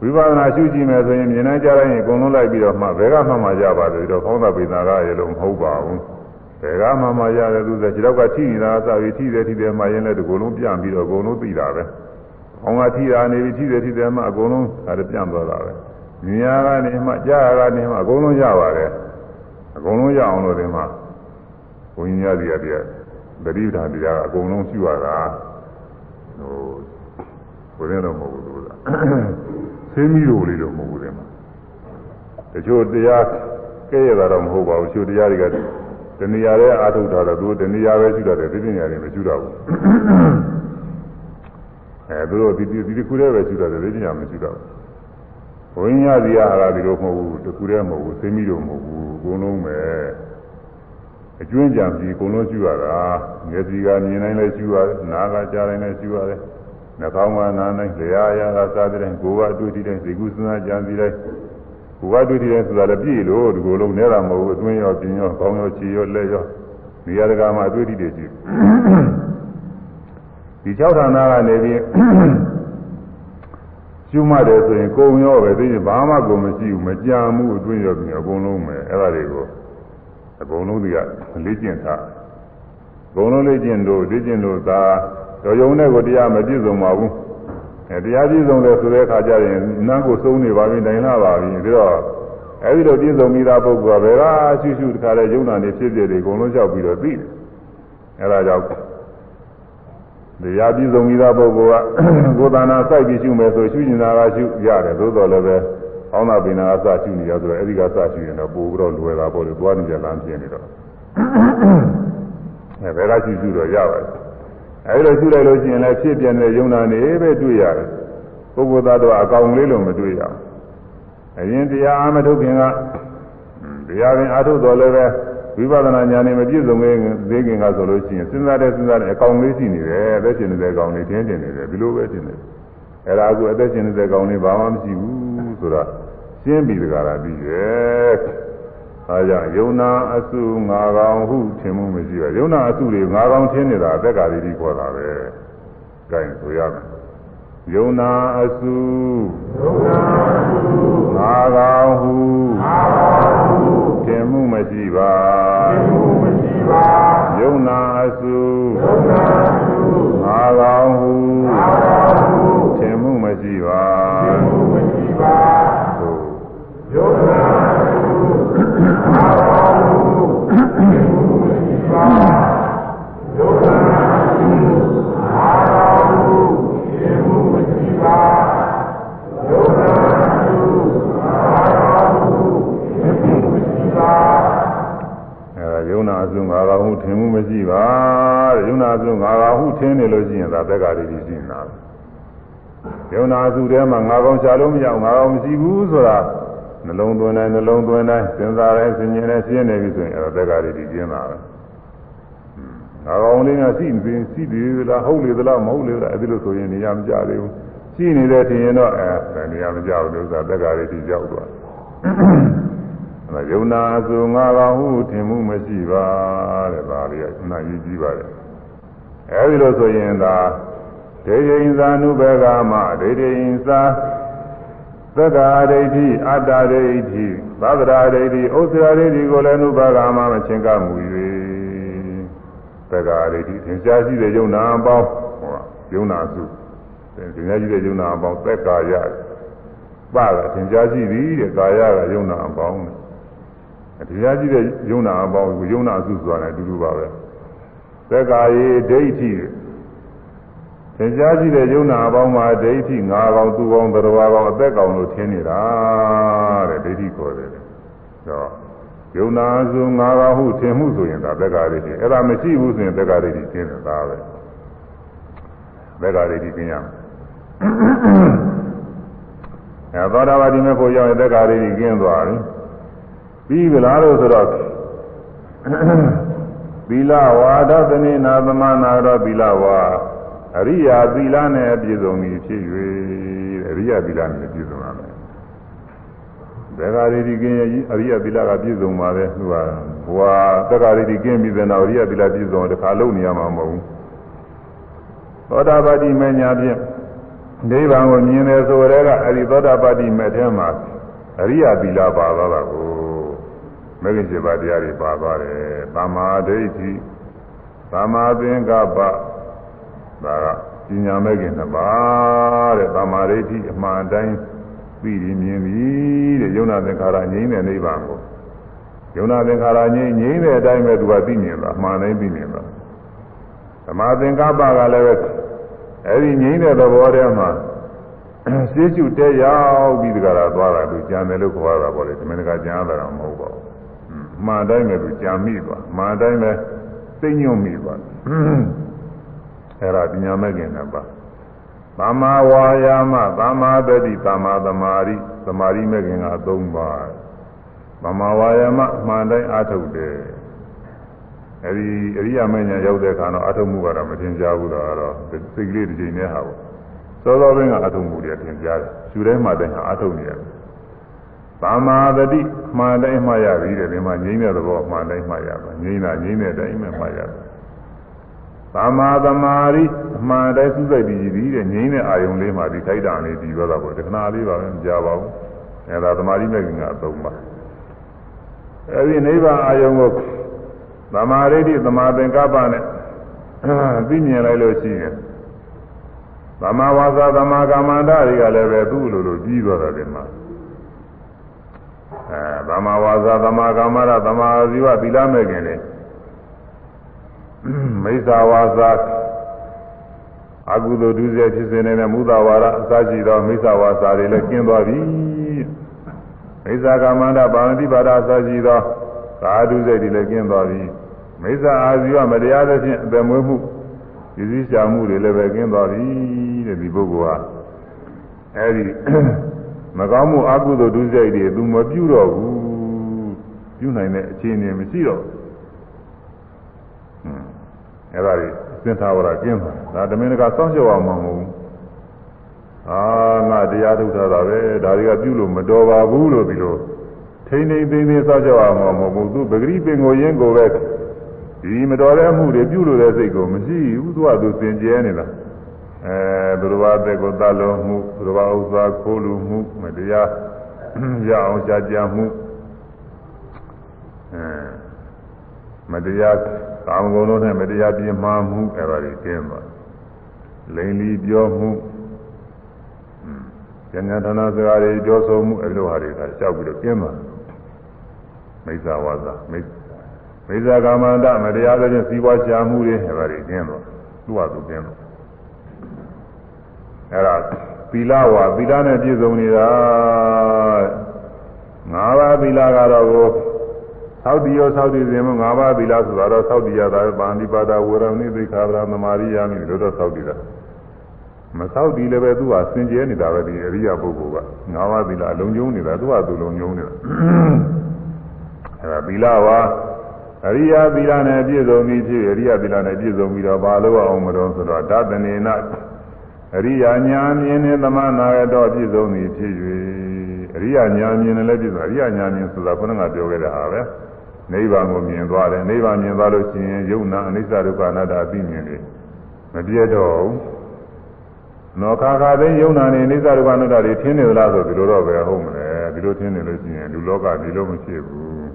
S1: ဝိပဿနာရှုကြည့်မယ်ဆိုရင်မြင်နိုင်ကြတိုင်းအကုန်လုံးလိုက်ပြီးတော့မှဘယ်ကမှမှရပါတယ်တော့ကောင်းတာပိသနာကရေလို့မဟုတ်ပါဘူး။ ဘယ်ကမှမှရတယ်သူဆိုခြေတော့ကထိနေတာအစပြီးထိတယ်ထိတယ်မှရင်လည်းဒီကုလုံးပြန့်ပြီးတော့အကုန်လုံးသိတာပဲ။အောင်ကထိတာနေပြီးထိတယ်ထိတယ်မှအကုန်လုံးဒါပြန့်သွားတာပဲ။မြင်ရကနေမှကြားရကနေမှအကုန်လုံးရပါတယ်။အကုန်လုံးရအောင်လို့ဒီမှာဘုန်းကြီးများစီရပြတတိပဌာန်တရားကအကုန်လုံးရှိရတာဟိုကိုယ်ရင်းတော့မဟုတ်ဘူးသူကသိမိလို့လေးတော့မဟုတ်ဘူးတဲ့မှာတချို့တရားကဲရတာတော့မဟုတ်ပါဘူးချို့တရားတွေက တဏှာရဲ့အာထုတ်တာတော့သူတဏှာပဲရှိတာတယ်သိပညာတွေမရှိတော့ဘူးအဲသူတို့ဒီဒီဒီခုတည်းပဲရှိတာတယ်သိပညာမရှိတော့ဘူးဘုန်းကြီးစီရဟာဒီလိုမဟုတ်ဘူးတခုတည်းမဟုတ်ဘူးသိမိလို့မဟုတ်ဘူးအကုန်လုံးပဲအကျွင်းကြံပြီးအကုန်လုံးရှိရတာမျက်စိကမြင်နိုင်လဲရှိရတယ်နားကကြားနိုင်လဲရှိရတယ်နှာခေါင်းကနားနိုင်လျာရာကစားတဲ့ကိုယ်ကအတွေ့အထိတိုင်းဇေကုစဉ်းစားကြံစီတိုင်း ကိုယ်ကအတွေ့အထိတိုင်းဆိုတာလည်းပြည့်လို့ဒီကိုယ်လုံးနဲတာမဟုတ်ဘူးအတွင်းရောပြင်ရောခေါင်းရောခြေရောလက်ရောနေရာတကာမှာအတွေ့အထိတွေရှိဒီ၆ဌာနကနေပြီးကျူးမှတယ်ဆိုရင်ကိုယ်ရောပဲသိရင်ဘာမှကိုမရှိဘူးမကြံမှုအတွင်းရောပြင်အကုန်လုံးပဲအဲ့ဒါတွေကိုအကုန်လုံးတွေကလေ့ကျင့်ထားအကုန်လုံးလေ့ကျင့်လို့လေ့ကျင့်လို့သာတော်ယုံတဲ့ကိုတရားမပြည့်စုံပါဘူး အဲတရားပြည့်စုံတယ်ဆိုတဲ့အခါကျရင်နန်းကိုစုံနေပါပြီနိုင်လာပါပြီပြီးတော့အဲဒီလိုပြည့်စုံပြီးသားပုဂ္ဂိုလ်ကဘယ်ကရှုရှုတခါလဲယုံနာနေဖြစ်ဖြစ်တွေအကုန်လုံးလျှောက်ပြီးတော့သိတယ်အဲဒါကြောင့်တရားပြည့်စုံပြီးသားပုဂ္ဂိုလ်ကကိုယ်တဏ္ဍာစိုက်ပြီးရှုမယ်ဆိုရှုနေတာကရှုရတယ်သို့တော်လည်းပဲအောင်းသာပင်နာကစရှုနေရဆိုတော့အဲဒီကစရှုရင်တော့ပိုပြီးတော့လွယ်တာပေါ့လေသွားနေကြလမ်းပြင်းနေတော့အဲဘယ်ကရှုရှုတော့ရပါတယ် အဲဒီလိုရှုလိုက်လို့ရှိရင်လည်းဖြစ်ပြတဲ့ယုံနာနေပဲတွေ့ရတယ်ပုဂ္ဂိုလ်သားတော့အကောင်လေးလို့မတွေ့ရဘူးအရင်တရားအာမထုတ်ခင်ကတရားပင်အာထုတ်တော်လည်းပဲဝိပဿနာဉာဏ်နဲ့မပြည့်စုံသေးခင်ကဆိုလို့ရှိရင်စဉ်းစားတဲ့စဉ်းစားတဲ့အကောင်လေးရှိနေတယ်အသက်ရှင်နေတဲ့အကောင်လေးတင်းတင်းနေတယ်ဒီလိုပဲတင်တယ်အဲ့ဒါအခုအသက်ရှင်နေတဲ့အကောင်လေးဘာမှမရှိဘူးဆိုတာရှင်းပြီးတကားလာပြီးရဲ့ ဒါကြောင့်ယုံနာအစုငါကောင်ဟုထင်မှုမရှိပါယုံနာအစုတွေငါကောင်ထင်နေတာအသက်္ကာရီတိခေါ်တာပဲ။ဒါရင်ဆိုရမယ်။ယုံနာအစုယုံနာအစုငါကောင်ဟုငါကောင်ဟုထင်မှုမရှိပါထင်မှုမရှိပါယုံနာအစုယုံနာအစုငါကောင်ဟုငါကောင်ဟုထင်မှုမရှိပါ ဟုထင်းနေလို့ရှိရင်ဒါသက္ကာရိတိရှိနေတာယုံနာစုထဲမှာငါကောင်ရှာလို့မရအောင်ငါကောင်မရှိဘူးဆိုတာနှလုံးသွင်းတိုင်းနှလုံးသွင်းတိုင်းစဉ်းစားတိုင်းစဉ်းကျင်တိုင်းရှင်းနေပြီဆိုရင်အဲဒါသက္ကာရိတိကျင်းတာပဲငါကောင်လေးကရှိနေပြီရှိသေးလားဟုတ်လေသလားမဟုတ်လေလားအဲဒီလိုဆိုရင်နေရာမကြသေးဘူးရှိနေတဲ့ထင်ရင်တော့အဲနေရာမကြဘူးလို့ဆိုတာသက္ကာရိတိကြောက်သွားအဲယုံ နာစုငါကောင်ဟုထင်မှုမရှိပါတဲ့ဒါလေးကနာကြီးကြီးပါတယ်အဲဒီလိုဆိုရင်ဒါဒိဋ္ဌိင်္သာနုဘဂမဒိဋ္ဌိင်္သာသက္ကာဒိဋ္ဌိအတ္တဒိဋ္ဌိသဗ္ဗရာဒိဋ္ဌိဥစ္စရာဒိဋ္ဌိကိုလည်းနုဘဂမမချင်းကမူ၍သက္ကာဒိဋ္ဌိသင်္ချာရှိတဲ့ယုံနာအပေါင်းဟောယုံနာစုသင်္ချာရှိတဲ့ယုံနာအပေါင်းသက်ကာယပါကသင်္ချာရှိသည်တဲ့ကာယကယုံနာအပေါင်းတ ရားရှိတဲ့ယုံနာအပေါင်းကိုယုံနာစုဆိုတာလည်းအတူတူပါပဲသက္ကာယေဒိဋ္ဌိသင်ကြားရှိတဲ့ယုံနာအပေါင်းမှာဒိဋ္ဌိ၅ကောင်သူကောင်သရဝါကောင်အသက်ကောင်လို့ထင်နေတာတဲ့ဒိဋ္ဌိခေါ်တယ်တော့ယုံနာစု၅ကောင်ဟုထင်မှုဆိုရင်ဒါသက္ကာဒိဋ္ဌိအဲ့ဒါမရှိဘူးဆိုရင်သက္ကာဒိဋ္ဌိကျင်းတယ်ဒါပဲသက္ကာဒိဋ္ဌိကျင်းရမယ်အဲသောတာပတိမေဖို့ရောက်ရင်သက္ကာဒိဋ္ဌိကျင်းသွားပြီ ပြီးပြီလားလို့ဆိုတော့သီလဝါဒသနေနာသမနာတော့သီလဝါအရိယာသီလနဲ့ပြည့်စုံပြီဖြစ်၍အရိယာသီလနဲ့ပြည့်စုံရမယ်။ဒေဂါရီဒီကင်းရဲ့အရိယာသီလကပြည့်စုံပါပဲသူကဘဝတက္ကရီဒီကင်းပြီးတဲ့နောက်အရိယာသီလပြည့်စုံတခါလုံးနေရမှာမဟုတ်ဘူး။သောတာပတိမညာဖြင့်နိဗ္ဗာန်ကိုမြင်တယ်ဆိုတဲ့ကအဲဒီသောတာပတိမဲ့ထဲမှာအရိယာသီလပါသွားတာကို မဂ္ဂင်7ပါးတရားတွေပါသွားတယ်။သမာဓိဋ္ဌိသမာသင်္ကပ္ပဒါကပညာမဲ့ခင်နှစ်ပါးတဲ့သမာဓိဋ္ဌိအမှန်တိုင်းပြီးပြီးမြင်ပြီတဲ့ယုံနာသင်္ခါရငြိမ်းတဲ့နိဗ္ဗာန်ကိုယုံနာသင်္ခါရငြိမ်းငြိမ်းတဲ့အတိုင်းပဲသူကသိမြင်တာအမှန်တိုင်းသိမြင်တာသမာသင်္ကပ္ပကလည်းပဲအဲဒီငြိမ်းတဲ့သဘောထဲမှာစေစုတဲရောက်ပြီးဒီကရာသွားတာသူကြံတယ်လို့ခေါ်တာပေါ့လေဒီမင်းကကြံရတာမဟုတ်ပါဘူး။ မှန်တိုင်းပဲသူကြံမိသွားမှန်တိုင်းပဲသိညွတ်မိသွားအဲ့ဒါပညာမဲ့ခင်နဲ့ပါသမ္မာဝါယာမသမ္မာတတိသမ္မာသမာဓိသမာဓိမဲ့ခင်က၃ပါးသမ္မာဝါယာမမှန်တိုင်းအားထုတ်တယ်အဲ့ဒီအရိယာမညာရောက်တဲ့အခါတော့အားထုတ်မှုကတော့မတင်ကြဘူးတော့တော့စိတ်ကလေးတစ်ချိန်နဲ့ဟာပေါ့စောစောပိုင်းကအားထုတ်မှုတွေတင်ကြတယ်ရှူတိုင်းမှတိုင်းဟာအားထုတ်နေရတယ် သမ္မာတတိမှန်တိုင်းမှရပြီတဲ့ဒီမှာငြိမ်းတဲ့သဘောမှန်တိုင်းမှရပါငြိမ်းတာငြိမ်းတဲ့အတိုင်းမှမှရတယ်သမ္မာသမာဓိအမှန်တိုင်းစုစိတ်ပြီးပြီးတဲ့ငြိမ်းတဲ့အာယုံလေးမှာဒီခိုက်တာလေးပြီးသွားတာပေါ့တခဏလေးပါပဲမကြပါဘူးအဲဒါသမာဓိမဲ့ခင်ကအသုံးပါအဲဒီနိဗ္ဗာန်အာယုံကိုသမာဓိတိသမာသင်္ကပ္ပနဲ့သိမြင်လိုက်လို့ရှိရင်သမာဝါစာသမာကမ္မန္တတွေကလည်းပဲသူ့လိုလိုပြီးသွားတယ်ဒီမှာ အဲသမာဝါစာသမာကမ္မန္တသမာဇီဝသီလမဲ့ခင်တွေမိစ္ဆာဝါစာအကုသိုလ်ဒုစရိုက်ဖြစ်စေနေတဲ့မူသာဝါဒအစရှိသောမိစ္ဆာဝါစာတွေလည်းကျင်းသွားပြီမိစ္ဆာကမန္တပါဏတိပါဒအစရှိသောကာဒုစရိုက်တွေလည်းကျင်းသွားပြီမိစ္ဆာအာဇီဝမတရားသဖြင့်အပယ်မွေးမှုဒီစည်းရှာမှုတွေလည်းပဲကျင်းသွားပြီတဲ့ဒီပုဂ္ဂိုလ်ဟာအဲဒီ မကောင်းမှုအကုသိုလ်ဒုစရိုက်တွေသူမပြုတော့ဘူးပြုနိုင်တဲ့အခြေအနေမရှိတော့ဘူးအဲ့ဒါကြီးသင်္သာဝရကျင်းတာဒါတမင်တကာစောင့်ကြောက်အောင်မဟုတ်ဘူးအာငါတရားထုတ်တာပဲဒါတွေကပြုလို့မတော်ပါဘူးလို့ဒီလိုထိမ့်ထိမ့်သိမ့်သိမ့်စောင့်ကြောက်အောင်မဟုတ်ဘူးသူပဂရိပင်ကိုရင်းကိုပဲဒီမတော်တဲ့အမှုတွေပြုလို့တဲ့စိတ်ကိုမရှိဘူးသူကသူစင်ကြဲနေတာ အဲသူတော်ဘာတဲ့ကိုတလုံးမှုသူတော်ဘာဥစ္စာခိုးလူမှုမတရားရအောင်ရှားကြမှုအဲမတရားကာမဂုဏ်တို့နဲ့မတရားပြင်းမှားမှုအဲ့ဒါတွေကျင်းသွားလိန်လီပြောမှုဉာဏ်ဌာနစကားတွေပြောဆိုမှုအဲ့လိုဟာတွေကကြောက်ပြီးတော့ကျင်းသွားမိစ္ဆာဝါစာမိမိစ္ဆာကာမန္တမတရားတဲ့ချင်းစီးပွားရှာမှုတွေအဲ့ဒါတွေကျင်းသွားသူ့ဟာသူကျင်းသွား အဲ့ဒါသီလဝါသီလနဲ့ပြည့်စုံနေတာငါးပါးသီလကတော့ကိုသောက်တည်ရောသောက်တည်ခြင်းမ၅ပါးသီလဆိုတာတော့သောက်တည်ရတာပါဠိပါဒဝေရဏိသိခာဗရာသမာရိယာမိလို့တော့သောက်တည်တာမသောက်တည်လည်းပဲသူကစင်ကြဲနေတာပဲဒီအရိယာပုဂ္ဂိုလ်က၅ပါးသီလလုံခြုံနေတာသူကသူလုံခြုံနေတာအဲဒါသီလပါအရိယာသီလနဲ့ပြည့်စုံပြီးဖြစ်အရိယာသီလနဲ့ပြည့်စုံပြီးတော့ဘာလို့အောင်မလို့ဆိုတော့ဓတနေန အရိယာညာမြင်နဲ့သမနာရတော့ပြည့်စုံပြီးဖြစ်၍အရိယာညာမြင်နဲ့လည်းပြည့်စုံအရိယာညာမြင်ဆိုတာခုနကပြောခဲ့တာဟာပဲနိဗ္ဗာန်ကိုမြင်သွားတယ်နိဗ္ဗာန်မြင်သွားလို့ရှိရင်ယုံနာအနိစ္စဒုက္ခအနတ္တအသိမြင်တယ်မပြည့်တော့ဘူးနောခါခါသိယုံနာနေအနိစ္စဒုက္ခအနတ္တတွေထင်းနေသလားဆိုဒီလိုတော့ပဲဟုတ်မလဲဒီလိုထင်းနေလို့ရှိရင်လူလောကဒီလိုမဖြစ်ဘူး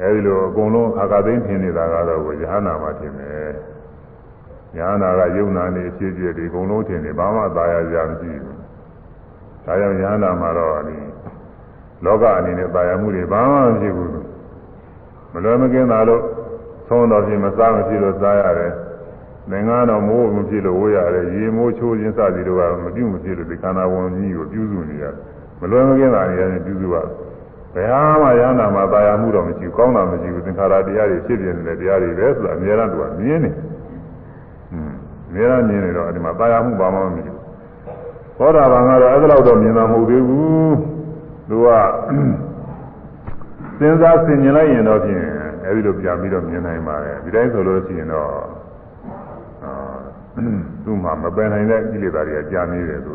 S1: အဲဒီလိုအကုန်လုံးခါခါသိထင်းနေတာကတော့ကိုယဟနာမှာထင်တယ် ယဟနာကယုံနာနေအဖြစ်ဖြစ်ဒီအကုန်လုံးထင်နေဘာမှသာယာကြမရှိဘူးဒါကြောင့်ယဟနာမှာတော့ဒီလောကအနေနဲ့သာယာမှုတွေဘာမှမရှိဘူးမလွယ်မကင်းတာလို့သုံးတော်ပြင်မစားမဖြစ်လို့စားရတယ်။သင်္ကန်းတော်မိုးမဖြစ်လို့ဝေးရတယ်။ရေမိုးချိုးခြင်းစသည်တို့ကမပြုတ်မဖြစ်လို့ဒီခန္ဓာဝန်ကြီးကိုပြုစုနေရတယ်။မလွယ်မကင်းတာတွေလည်းပြုစုရတယ်။ဘယ်ဟာမှရဟနာမှာတာယာမှုတော့မရှိဘူး။ကောင်းတာမရှိဘူး။သင်္ခါရတရားတွေဖြစ်ပြနေတဲ့တရားတွေပဲဆိုတာအများအားသူကမြင်နေ။อืม အများအားမြင်နေတော့ဒီမှာတာယာမှုဘာမှမရှိဘူး။သောတာပန်ကတော့အဲ့ဒါတော့တော့မြင်တာမဟုတ်သေးဘူး။သူကစဉ်းစားဆင်ခြင်လိုက်ရင်တော့ဖြင့်အဲဒီလိုပြန်ပြီးတော့မြင်နိုင်ပါတယ်ဒီတိုင်းဆိုလို့ရှိရင်တော့အာသူ့မှာမပယ်နိုင်တဲ့ကိလေသာတွေကကြာနေတယ်သူ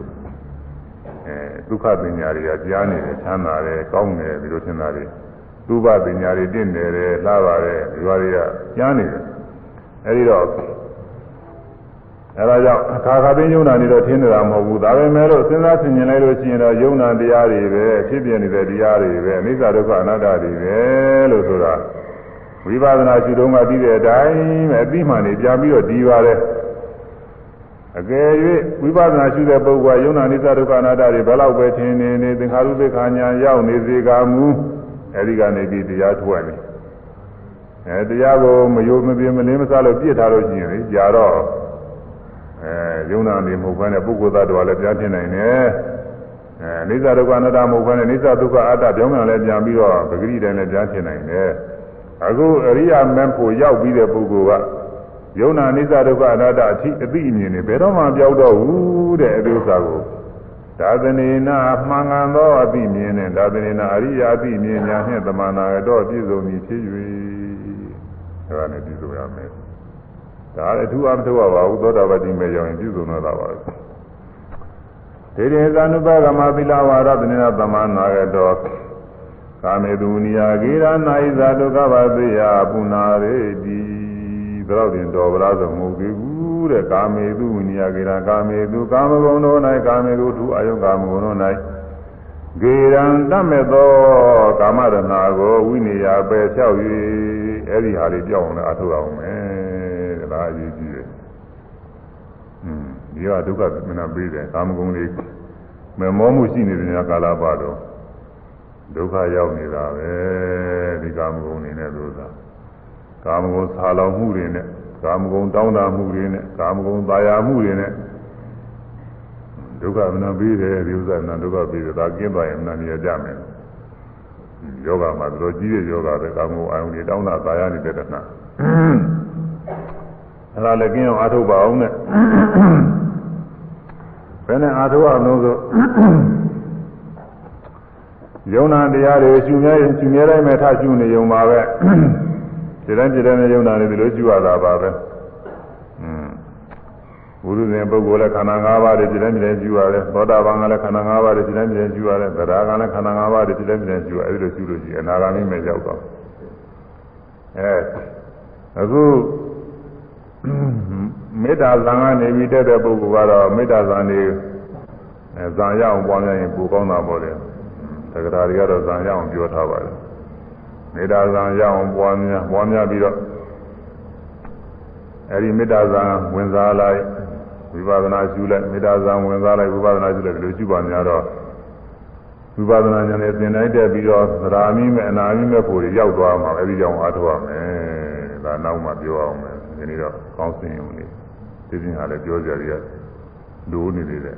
S1: အဲဒုက္ခပညာတွေကကြာနေတယ်ချမ်းသာတယ်ကောင်းတယ်ဒီလိုထင်တာတွေသုဘပညာတွေတင့်တယ်လှပါတယ်ဒီဘာတွေကကြာနေတယ်အဲဒီတော့ အဲဒါကြောင့်အခါခါသိယုံနာနေတော့ထင်းနေတာမဟုတ်ဘူးဒါပေမဲ့လို့စဉ်းစားဆင်ခြင်လိုက်လို့ရှိရင်တော့ယုံနာတရားတွေပဲဖြစ်ပြနေတဲ့တရားတွေပဲအနိစ္စဒုက္ခအနတ္တတွေပဲလို့ဆိုတာဝိပဿနာရှုတုံးကပြီးတဲ့အတိုင်းပဲအသိမှန်နေပြန်ပြီးတော့ဒီပါတယ်အကယ်၍ဝိပဿနာရှုတဲ့ပုဂ္ဂိုလ်ကယုံနာအနိစ္စဒုက္ခအနတ္တတွေဘယ်လောက်ပဲထင်နေနေသင်္ခါရုပ္ပခာညာရောက်နေစေကမူအဲဒီကနေပြီးတရားထွက်နေအဲတရားကိုမယုံမပြင်းမလင်းမစားလို့ပြစ်ထားလို့ရှိရင်ကြာတော့ အဲယုံနာနေမဟုတ်ဘဲနဲ့ပုဂ္ဂိုလ်သားတော်လည်းပြန်ဖြစ်နိုင်တယ်အဲအိစ္ဆဒုက္ခအနတ္တမဟုတ်ဘဲနဲ့အိစ္ဆဒုက္ခအတ္တပြောင်းပြန်လည်းပြန်ပြီးတော့ပဂရိတိုင်းလည်းပြန်ဖြစ်နိုင်တယ်အခုအရိယာမက်ဖို့ရောက်ပြီးတဲ့ပုဂ္ဂိုလ်ကယုံနာအိစ္ဆဒုက္ခအနတ္တအထိအသိအမြင်တွေဘယ်တော့မှပြောက်တော့ဘူးတဲ့အဒုစာကိုသာသနေနာမှန်ကန်သောအသိမြင်နဲ့သာသနေနာအရိယာအသိမြင်ညာနှင့်တမနာတော့ပြည့်စုံပြီဖြစ်၍ဒါနဲ့ပြည့်စုံရမယ် ဒါလည်းအထူးအမထုတ်ရပါဘူးသောတာပတိမေရောက်ရင်ပြုစုတော့တာပါပဲဒေဒေသ ानु ပကမသီလဝါရတနေသမနာရတောကာမေတုနိယာဂေရနာဣဇာဒုက္ခပါသေယပုနာရေတိဒါတော့တင်တော်ဗလားဆိုမဟုတ်သေးဘူးတဲ့ကာမေတုနိယာဂေရကာမေတုကာမဂုဏ်တို့၌ကာမေတုထူအယုကာမဂုဏ်တို့၌ဂေရံတတ်မဲ့သောကာမရဏကိုဝိနည်းပယ်လျှောက်၍အဲ့ဒီဟာလေးကြောက်အောင်လည်းအထောက်အောင်မယ် ဒါအရေးကြီးတယ်။อืมဒီကဒုက္ခမနာပေးတယ်ကာမဂုဏ်လေးမမောမှုရှိနေတဲ့ညကာလပါတော့ဒုက္ခရောက်နေတာပဲဒီကာမဂုဏ်နေနဲ့လို့သာကာမဂုဏ်ဆာလောင်မှုတွေနဲ့ကာမဂုဏ်တောင်းတမှုတွေနဲ့ကာမဂုဏ်သာယာမှုတွေနဲ့ဒုက္ခမနာပေးတယ်ဒီဥစ္စာနာဒုက္ခပေးတယ်ဒါကင်းသွားရင်နာနေရကြမယ်ယောဂမှာတော်ကြီးတဲ့ယောဂပဲကာမဂုဏ်အာယုန်တွေတောင်းတာသာယာနေတဲ့တဏှာ အဲ့ဒါလည်းကျင်းအောင်အားထုတ်ပါအောင်နဲ့ဘယ်နဲ့အားထုတ်အောင်လို့ဆိုယုံနာတရားတွေရှင်မြဲရှင်မြဲတိုင်းမဲ့ထရှင်နေုံပါပဲဒီတိုင်းဒီတိုင်းနဲ့ယုံနာနေပြီလို့ကျူရတာပါပဲอืมဘုရုဇဉ်ပုဂ္ဂိုလ်လည်းခန္ဓာ၅ပါးတွေဒီတိုင်းဒီတိုင်းကျူရတယ်သောတာပန်ကလည်းခန္ဓာ၅ပါးတွေဒီတိုင်းဒီတိုင်းကျူရတယ်သရဂံလည်းခန္ဓာ၅ပါးတွေဒီတိုင်းဒီတိုင်းကျူရအဲဒီလိုကျူလို့ရှိရင်အနာဂါမိမဲ့ရောက်တော့အဲအခု မေတ္တာဇံကနေပြီးတက်တဲ့ပုဂ္ဂိုလ်ကတော့မေတ္တာဇံနေဇံရအောင်ပွားများရင်ပိုကောင်းတာပေါ့လေတက္ကရာတွေကတော့ဇံရအောင်ပြောထားပါတယ်မေတ္တာဇံရအောင်ပွားများပွားများပြီးတော့အဲဒီမေတ္တာဇံဝင်စားလိုက်ဝိပဿနာရှုလိုက်မေတ္တာဇံဝင်စားလိုက်ဝိပဿနာရှုလိုက်ဒီလိုရှုပါများတော့ဝိပဿနာဉာဏ်နဲ့သင်တိုင်းတက်ပြီးတော့သရာမိမဲ့အနာမိမဲ့ဖို့ရောက်သွားမှာအဲဒီကြောင့်အားထုတ်ရမယ်ဒါနောက်မှပြောအောင်မယ် ဒီနေ့တော့ကောင်းစင်ရုံလေးဒီပြင်ဟာလည်းပြောကြရည်လိုနေသေးတယ်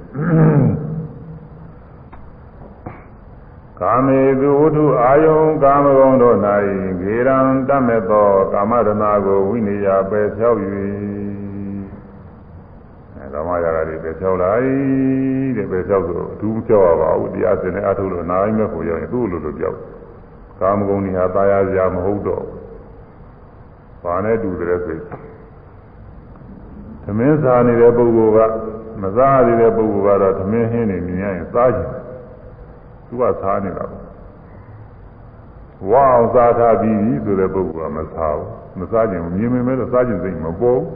S1: က ကာမေသူဝတ္ထုအာယုံကာမဂုဏ်တို့၌ဂေရံတတ်မဲ့သောကာမရဏကိုဝိနည်းပယ်ဖြောက်၍အဲကာမရာဂတွေပယ်ဖြောက်လိုက်တဲ့ပယ်ဖြောက်ဆိုအထူးကြောက်ရပါဘူးတရားစင်နဲ့အထုလို့နားရင်းမဲ့ကိုရောက်ရင်သူ့လိုလိုကြောက်ကာမဂုဏ်တွေဟာตายရစရာမဟုတ်တော့ဘာနဲ့တူတယ်ဆို သမင်းစားနေတဲ့ပုဂ္ဂိုလ်ကမစားရတဲ့ပုဂ္ဂိုလ်ကတော့သမင်းဟင်းနေမြင်ရရင်စားကြတယ်သူကစားနေတာပေါ့ဝါအောင်စားထားပြီးပြီဆိုတဲ့ပုဂ္ဂိုလ်ကမစားဘူးမစားခြင်းမြင်မြင်မဲ့တော့စားခြင်းစိတ်မပေါ်ဘူး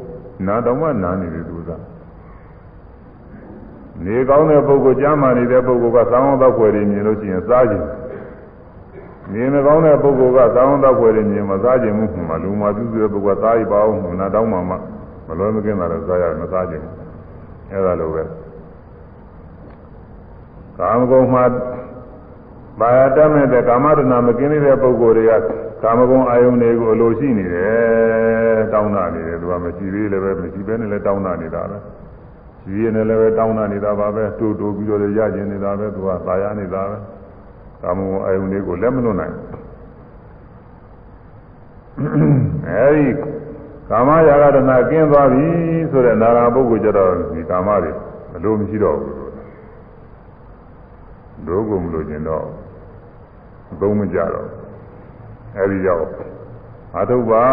S1: နာတော့မှနာနေတယ်သူကနေကောင်းတဲ့ပုဂ္ဂိုလ်ကြားမှနေတဲ့ပုဂ္ဂိုလ်ကသောင်းသောက်ွယ်တွေမြင်လို့ရှိရင်စားခြင်းနေမကောင်းတဲ့ပုဂ္ဂိုလ်ကသောင်းသောက်ွယ်တွေမြင်မစားခြင်းမှုမှလူမှပြုစုတဲ့ပုဂ္ဂိုလ်ကစားရပါအောင်နာတော့မှမှ မလွယ်မကင်းတာလည်းစားရမစားခြင်းအဲဒါလိုပဲကာမဂုဏ်မှာဘာယာတတ်မဲ့တဲ့ကာမတဏမကင်းတဲ့ပုဂ္ဂိုလ်တွေကကာမဂုဏ်အာယုန်တွေကိုအလိုရှိနေတယ်တောင်းတနေတယ်သူကမရှိသေးလည်းပဲမရှိဘဲနဲ့လည်းတောင်းတနေတာပဲရှိရနေလည်းပဲတောင်းတနေတာပါပဲတူတူပြီးတော့ရကျင်နေတာပဲသူကသာယာနေတာပဲကာမဂုဏ်အာယုန်တွေကိုလက်မလွတ်နိုင်အဲဒီ ကာမရာဂတနာကင်းသွားပြီဆိုတဲ့နာဂာပုဂ္ဂိုလ်ကြတော့ဒီကာမတွေအလိုမရှိတော့ဘူးဒုက္ခမလို့ကျင်တော့အသုံးမကြတော့အဲဒီကြောင့်အာထုပ်ပါ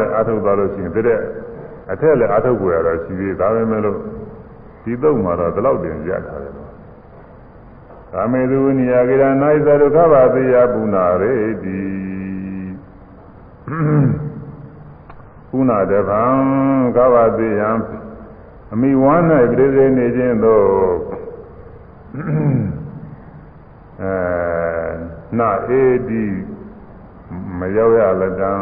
S1: တဲ့အာထုပ်သွားလို့ရှိရင်တဲ့အထက်လည်းအာထုပ်ကိုရတော့ရှိသေးဒါပဲမဲ့လို့ဒီတော့မှာတော့ဒီလောက်တင်ရထားတယ်ကာမေသူနိယကိရနာဣသဒုက္ခပါတိယပုနာရေတိ ပုနာတဗံကဗ္ဗတိယံအမိဝမ်း၌ပြည့်စုံနေခြင်းသို့အဲနာအေဒီမရောက်ရလတံ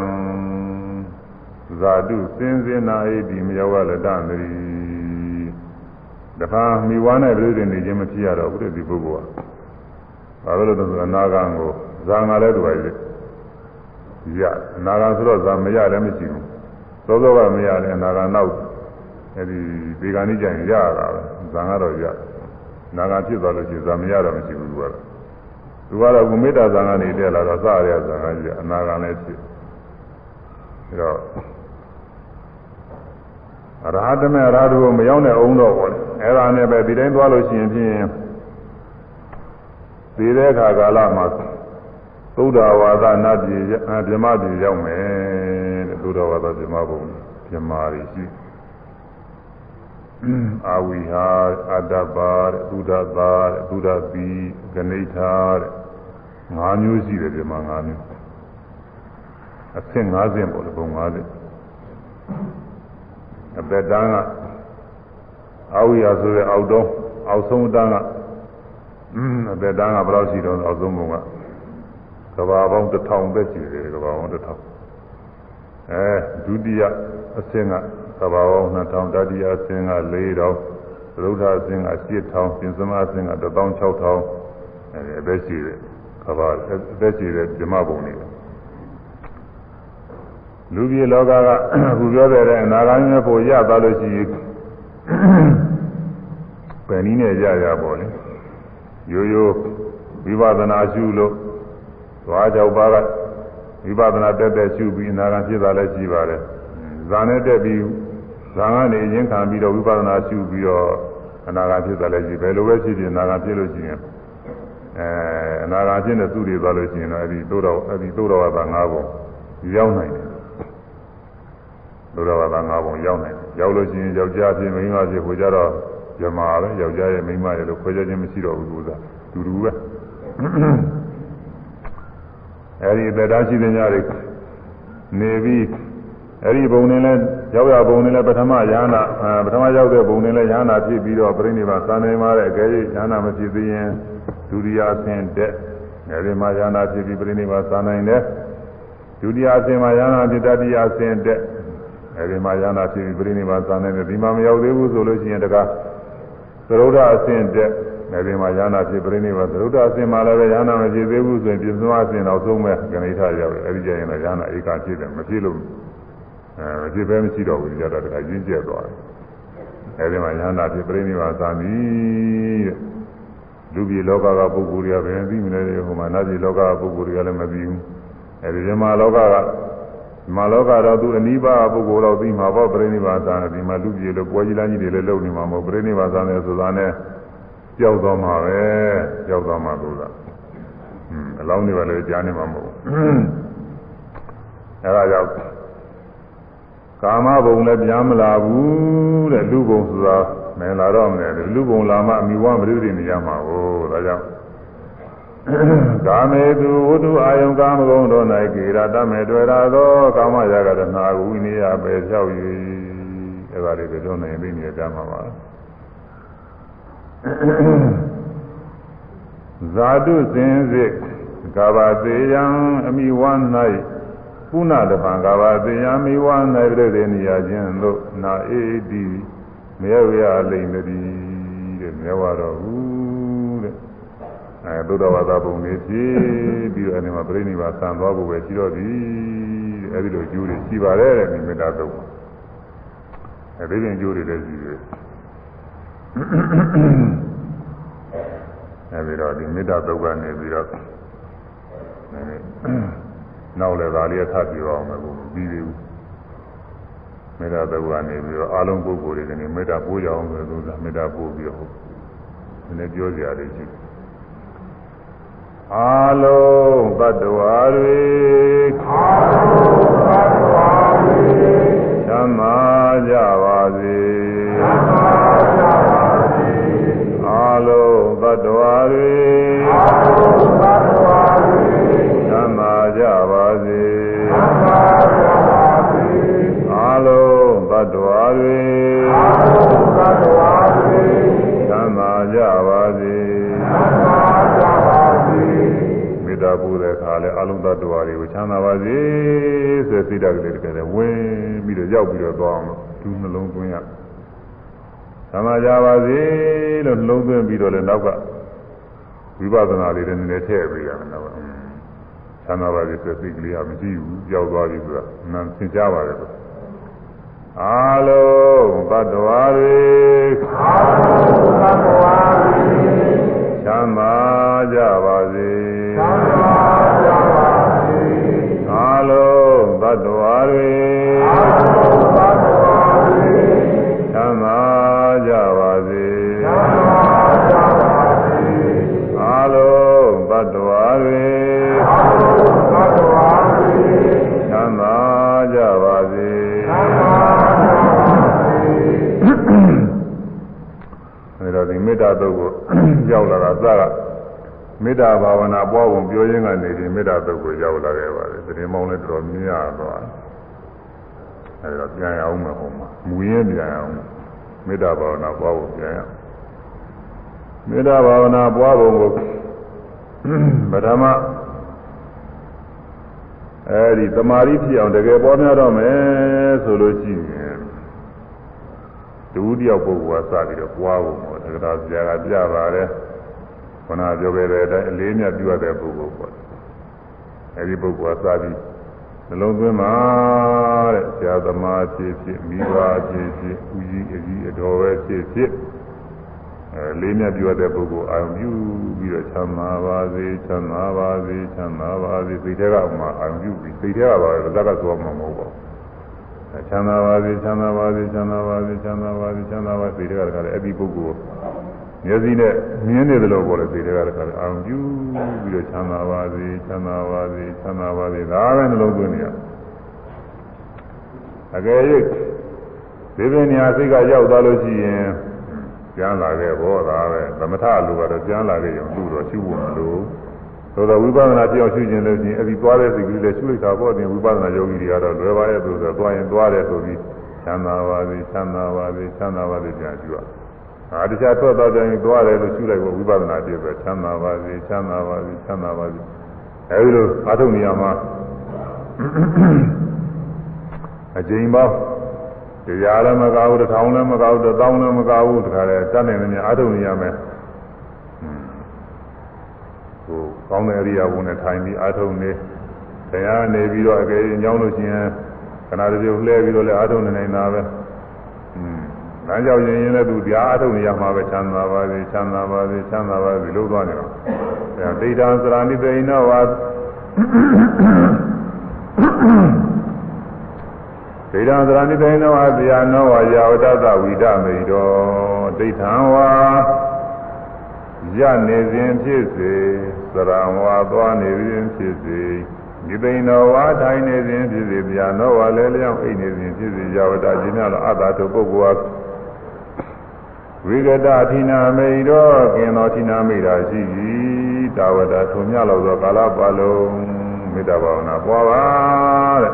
S1: ဇာတုစင်စင်နာအေဒီမရောက်ရလတံတည်းတခါမိဝါနဲ့ပြည့်စုံနေခြင်းမဖြစ်ရတော့ဘူးတဲ့ဒီပုဂ္ဂိုလ်ကဘာလို့လဲဆိုတော့အနာဂံကိုဇာငါလည်းတူပါလေရအနာဂံဆိုတော့ဇာမရလည်းမရှိဘူး သောသောကမရလည်းအနာဂံနောက်အဲဒီဒီကနေ့ကျရင်ရတာပဲဇာကတော့ရနာဂံဖြစ်သွားလို့ရှိရင်ဇာမရတော့မရှိဘူးသူကတော့သူကတော့ကုမေတ္တာဇာကနေတက်လာတော့စရရဇာကကြီးအနာဂံလည်းဖြစ်ပြီးတော့အရဟတမေအရဟတကိုမရောက်တဲ့အောင်တော့ပေါ့လေအဲ့ဒါနဲ့ပဲဒီတိုင်းသွားလို့ရှိရင်ဖြင့်ဒီတဲ့အခါကာလမှာသုဒ္ဓဝါဒနတ်ပြည်ဗြဟ္မပြည်ရောက်မယ် တဲ့သုဒ္ဓဝါဒဗြဟ္မဘုံဗြဟ္မာတွေရှိအာဝိဟာအတ္တပါတဲ့သုဒ္ဓသာတဲ့သုဒ္ဓသီဂဏိဋ္ဌာတဲ့၅မျိုးရှိတယ်ဗြဟ္မာ၅မျိုးအဆင့်၅ဆင့်ပေါ့လေဘုံ၅ဆင့်အပက်တန်းကအာဝိဟာဆိုတဲ့အောက်တော့အောက်ဆုံးတန်းကအင်းအသက်တန်းကဘယ်လောက်ရှိတော့အောက်ဆုံးဘုံကကဘာပေါင်းတစ်ထောင်သက်ရှိတယ်ကဘာပေါင်းတစ်ထောင် အဲဒုတိယအဆင့်ကကဘာပေါင်း2000တတိယအဆင့်က4000သရုဒ္ဓအဆင့်က8000ပြင်စမအဆင့်က16000အဲအသက်ရှိတယ်ကဘာအသက်ရှိတဲ့ဓမ္မဘုံတွေလူပြည်လောကကခုပြောတဲ့အနာဂတ်မျိုးကိုရသွားလို့ရှိရင်ပယ်နည်းနဲ့ရရပါလေရိုးရိုးဝိပဿနာရှုလို့သွားကြောက်ပါက ဝိပဿနာတက်တက်ရှုပြီးအနာဂတ်ဖြစ်တာလည်းရှိပါတယ်ဇာနဲ့တက်ပြီးဇာကနေရင်ခံပြီးတော့ဝိပဿနာရှုပြီးတော့အနာဂတ်ဖြစ်တာလည်းရှိဘယ်လိုပဲဖြစ်ဖြစ်အနာဂတ်ဖြစ်လို့ရှိရင်အဲအနာဂတ်ဖြစ်တဲ့သူတွေသွားလို့ရှိရင်တော့အဲဒီသိုးတော်အဲဒီသိုးတော်ဝါဒ၅ပုံရောက်နိုင်တယ်သိုးတော်ဝါဒ၅ပုံရောက်နိုင်တယ်ရောက်လို့ရှိရင်ယောက်ျားဖြစ်မိန်းမဖြစ်ဟိုကြတော့ဇမားပဲယောက်ျားရဲ့မိန်းမရဲ့လို့ခွဲခြားခြင်းမရှိတော့ဘူးကွာတူတူပဲ အဲဒီတရားရှိတဲ့ညတွေနေပြီးအဲဒီဘုံနဲ့လဲရောက်ရဘုံနဲ့လဲပထမယန္နာပထမရောက်တဲ့ဘုံနဲ့လဲယန္နာဖြစ်ပြီးတော့ပြိဋိဘာသာနေမှာတဲ့အကယ်၍ယန္နာမဖြစ်သေးရင်ဒုတိယအဆင့်တက်အဲဒီမှာယန္နာဖြစ်ပြီးပြိဋိဘာသာနိုင်တယ်ဒုတိယအဆင့်မှာယန္နာဖြစ်တတိယအဆင့်တက်အဲဒီမှာယန္နာဖြစ်ပြီးပြိဋိဘာသာနိုင်တယ်ဒီမှာမရောက်သေးဘူးဆိုလို့ရှိရင်တကားသရုဒ္ဓအဆင့်တက် အဲဒီမှာယာနာဖြစ်ပြိနေပါသရုဒ္ဓအဆင့်မှာလည်းပဲယာနာမဖြစ်သေးဘူးဆိုရင်ပြစ္ဆုအဆင့်တော့သုံးမဲ့ဂဏိထရောက်တယ်အဲဒီကျရင်လည်းယာနာဧကဖြစ်တယ်မဖြစ်လို့အဲမဖြစ်ပဲမရှိတော့ဘူးကြတော့တခါရင်းကျက်သွားတယ်အဲဒီမှာယာနာဖြစ်ပြိနေပါသာမီတဲ့လူပြည်လောကကပုဂ္ဂိုလ်တွေကဘယ်သိမလဲဟိုမှာနတ်ပြည်လောကကပုဂ္ဂိုလ်တွေကလည်းမသိဘူးအဲဒီဇမလောကကဇမလောကတော့သူအနိဗ္ဗာန်ပုဂ္ဂိုလ်တော့သိမှာပေါ့ပြိဋိဘာသာနဲ့ဒီမှာလူပြည်လို့ပွဲကြီးလမ်းကြီးတွေလည်းလုပ်နေမှာမဟုတ်ပြိဋိဘာသာနဲ့ဆိုတာနဲ့ ကြောက်သွားမှာပဲကြောက်သွားမှာလို့လားอืมအလောင်းတွေပဲလည်းကြားနေမှာမဟုတ်ဘူးအဲဒါကြောင့်ကာမဘုံလည်းပြန်မလာဘူးတဲ့လူဘုံဆိုတာမင်းလာတော့မယ်လူဘုံလာမှအမိဝမ်းပြိဋိနေရမှာကိုဒါကြောင့်ကာမေသူဝတ္ထုအာယုံကာမဂုဏ်တို့၌ကေရတမေတွေ့ရသောကာမရာဂတနာဝိနည်းပဲလျှောက်၍အဲဒါလေးပြောနေပြီနေကြမှာပါ ဇာတုစင်စစ်ကာဘာသေးယံအမိဝမ်း၌ပုဏ္ဏတပံကာဘာသေးယံမိဝမ်း၌ပြည့်တဲ့နေရာချင်းတို့နာအေဒီမေဝရလိမ့်မသည်တဲ့မြဲဝတော်ဘူးတဲ့အဲသုဒ္ဓဝါဒပုံလေးဖြစ်ပြီးတော့အဲဒီမှာပြိဋိဘာဆံသွားဖို့ပဲရှိတော့သည်အဲဒီလိုကျိုးတွေရှိပါတယ်တဲ့မိမေတ္တာသုတ်အဲဒီပြင်ကျိုးတွေလည်းရှိတယ် အဲဒီတော့ဒီမေတ္တာသုတ်ကနေပြီးတော့နောက်လည်းဒါလေးထပ်ပြောအောင်မယ်ဘုမပြီးသေးဘူးမေတ္တာသုတ်ကနေပြီးတော့အာလုံးပုဂ္ဂိုလ်တွေကနေမေတ္တာပို့ကြအောင်ဆိုလို့မေတ္တာပို့ပြီးတော့ဒီနေ့ပြောစရာလေးရှိတယ်အာလုံးတ attva တွေအာလုံးတ attva တွေသံသာကြပါစေသံသာကြပါစေအာ လုံးတ attva တွေအာလုံးတ attva တွေသံသာကြပါစေသံသာကြပါစေအာလုံးတ attva တွေအာလုံးတ attva တွေသံသာကြပါစေသံသာကြပါစေမေတ္တာပို့တဲ့အခါလဲအလုံးသတ္တဝါတွေကိုချမ်းသာပါစေဆိုစိတ်ဓာတ်ကလေးတကယ်ဝင်ပြီးတော့ရောက်ပြီးတော့သွားအောင်သူနှလုံးသွင်းရ သမာကြပါစေလို့နှလုံးသွင်းပြီးတော့လဲနောက်ကဝိပဿနာလေးတွေနည်းနည်းထည့်ပေးရမယ်နော်ချမ်းသာပါစေဆိုစိတ်ကလေးကမရှိဘူးကြောက်သွားပြီဆိုတာနာသင်ကြားပါတယ်ဆိုအာလုံးသတ္တဝါတွေအာလုံးသတ္တဝါတွေချမ်းသာကြပါစေချမ်းသာကြပါစေအာလုံးသတ္တဝါတွေ တ္တာတုတ်ကိုရောက်လာတာစကမေတ္တာဘာဝနာပွားပုံပြောရင်းကနေဒီမေတ္တာတုတ်ကိုရောက်လာခဲ့ပါတယ်တရင်မောင်းလည်းတော်မြင်ရသွားအဲဒါပြန်ရအောင်မဟုတ်မှာမူရင်းပြန်ရအောင်မေတ္တာဘာဝနာပွားပုံပြန်ရမေတ္တာဘာဝနာပွားပုံကိုပထမအဲဒီတမာရီဖြစ်အောင်တကယ်ပေါ်များတော့မယ်ဆိုလို့ရှိရင် ဒုတိယပုဂ္ဂိုလ်ကစပြီးတော့ပွားဖို့ပေါ့တက္ကရာဆရာကပြပါတယ်ခဏပြောခဲ့တဲ့အတိုင်းအလေးမြတ်ပြုရတဲ့ပုဂ္ဂိုလ်ပေါ့အဲဒီပုဂ္ဂိုလ်ကစပြီးနှလုံးသွင်းပါတဲ့ဆရာသမားဖြစ်ဖြစ်မိဘဖြစ်ဖြစ်ဦးကြီးအကြီးအတော်ပဲဖြစ်ဖြစ်အဲလေးမြတ်ပြုရတဲ့ပုဂ္ဂိုလ်အာရုံပြုပြီးတော့ချမ်းသာပါစေချမ်းသာပါစေချမ်းသာပါစေစိတ်ထဲကမှအာရုံပြုပြီးစိတ်ထဲကပါပဲဇက်ကသွားမှာမဟုတ်ပါဘူး ချမ်းသာပါစေချမ်းသာပါစေချမ်းသာပါစေချမ်းသာပါစေချမ်းသာပါစေတကတည်းကလည်းအဲ့ဒီပုဂ္ဂိုလ်မျက်စိနဲ့မြင်နေတယ်လို့ပြောတယ်စေတကတည်းကလည်းအာရုံပြုပြီးတော့ချမ်းသာပါစေချမ်းသာပါစေချမ်းသာပါစေဒါပဲနှလုံးသွင်းနေရအကယ်၍ဒီပင်ညာစိတ်ကရောက်သွားလို့ရှိရင်ကျမ်းလာခဲ့ဘောဒါပဲသမထလူကတော့ကျမ်းလာခဲ့ရင်သူ့တော့ရှိဖို့မလို သို့တော့ဝိပဿနာပြောင်းရှုခြင်းလို့ရှိရင်အဲ့ဒီသွားတဲ့စိတ်ကလေးလည်းရှုလိုက်တာပေါ့တင်ဝိပဿနာယောဂီတွေကတော့လွယ်ပါရဲ့ဆိုတော့သွားရင်သွားတယ်ဆိုပြီးချမ်းသာပါစေချမ်းသာပါစေချမ်းသာပါစေပြန်ရှုရအာတခြားထွက်တော့တိုင်းသွားတယ်လို့ရှုလိုက်ဖို့ဝိပဿနာပြည့်ပဲချမ်းသာပါစေချမ်းသာပါစေချမ်းသာပါစေအဲဒီလိုအာထုံနေရာမှာအကျဉ်းပေါင်းတရားလည်းမကောက်ဘူးတစ်ထောင်လည်းမကောက်ဘူးတစ်သောင်းလည်းမကောက်ဘူးတခါလဲတတ်နိုင်တယ်များအာထုံနေရမယ်ဟို ကောင်းတဲ့အရိယာဘုံနဲ့ထိုင်ပြီးအာထုံနေတရားနေပြီးတော့အကယ်၍ညောင်းလို့ရှိရင်ခဏတစ်ပြုတ်လှဲပြီးတော့လည်းအာထုံနေနိုင်တာပဲอืมလမ်းကြောင်းရင်ရင်လည်းသူတရားအထုတ်နေရမှာပဲချမ်းသာပါစေချမ်းသာပါစေချမ်းသာပါစေလို့သွားနေတော့အဲဒိဋ္ဌံစရာနိသိဏဝါဒိဋ္ဌံသရဏိသိဏဝါဇာနောဝါယာဝတ္တဝိဒမေတောဒိဋ္ဌံဝါ ရနေစဉ်ဖြစ်စေသရံဝါသွားနေစဉ်ဖြစ်စေနိသိဏဝါထိုင်နေစဉ်ဖြစ်စေဗျာနောဝါလည်းလျောင်းအိတ်နေစဉ်ဖြစ်စေယာဝတ္တခြင်းများသောအတ္တတို့ပုဂ္ဂိုလ်ဟာဝိကတအထိနာမိတောกินတော်ထိနာမိတာရှိ၏တာဝတ္တထုံမြလောက်သောကာလပတ်လုံးမေတ္တာဘာဝနာပွားပါတဲ့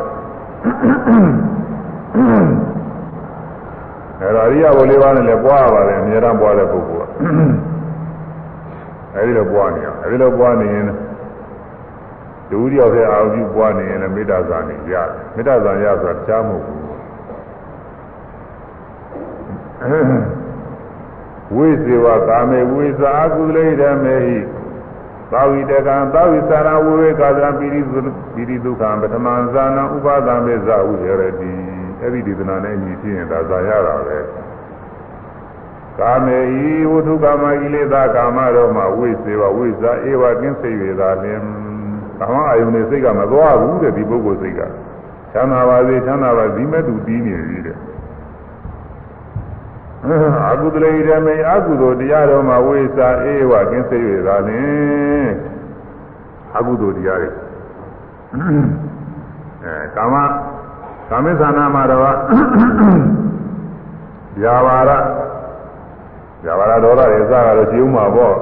S1: အဲဒါရိယဘုလေးပါးနဲ့လည်းပွားရပါတယ်အများအားပွားတဲ့ပုဂ္ဂိုလ်က အဲဒီလိုပွားနေအောင်အဲဒီလိုပွားနေရင်ဒုတိယရဲ့အာရုံပွားနေရင်လည်းမေတ္တာဇာနေရတယ်မေတ္တာဇာရဆိုတာကြားမဟုတ်ဘူးဝိဇေဝကာမေဝိဇာကုလိဓမေဟိသာဝိတကံသာဝိသရဝိဝေကာသံပိရိပိရိဒုက္ခံပထမဇာနံဥပါဒံမေဇဝိရတိအဲ့ဒီဒေသနာနဲ့အညီဖြစ်ရင်ဒါဇာရတာပဲ ကာမေဤဝုထုကာမကိလေသာကာမတော့မှဝိစေဝဝိဇာဧဝကင်းစိတ်ရတာလင်ကာမအယုန်နဲ့စိတ်ကမသွားဘူးတဲ့ဒီပုဂ္ဂိုလ်စိတ်ကချမ်းသာပါစေချမ်းသာပါဒီမဲ့သူတီးနေပြီတဲ့အကုသလေရမေအကုသိုလ်တရားတော်မှာဝိစာအေဝကင်းစိတ်ရတာလင်အကုသိုလ်တရားတွေအဲကာမကာမိသနာမှာတော့ဗျာပါရ ဗျာပါရဒေါသတွေစကားတော့ရှိဦးမှာပေါ့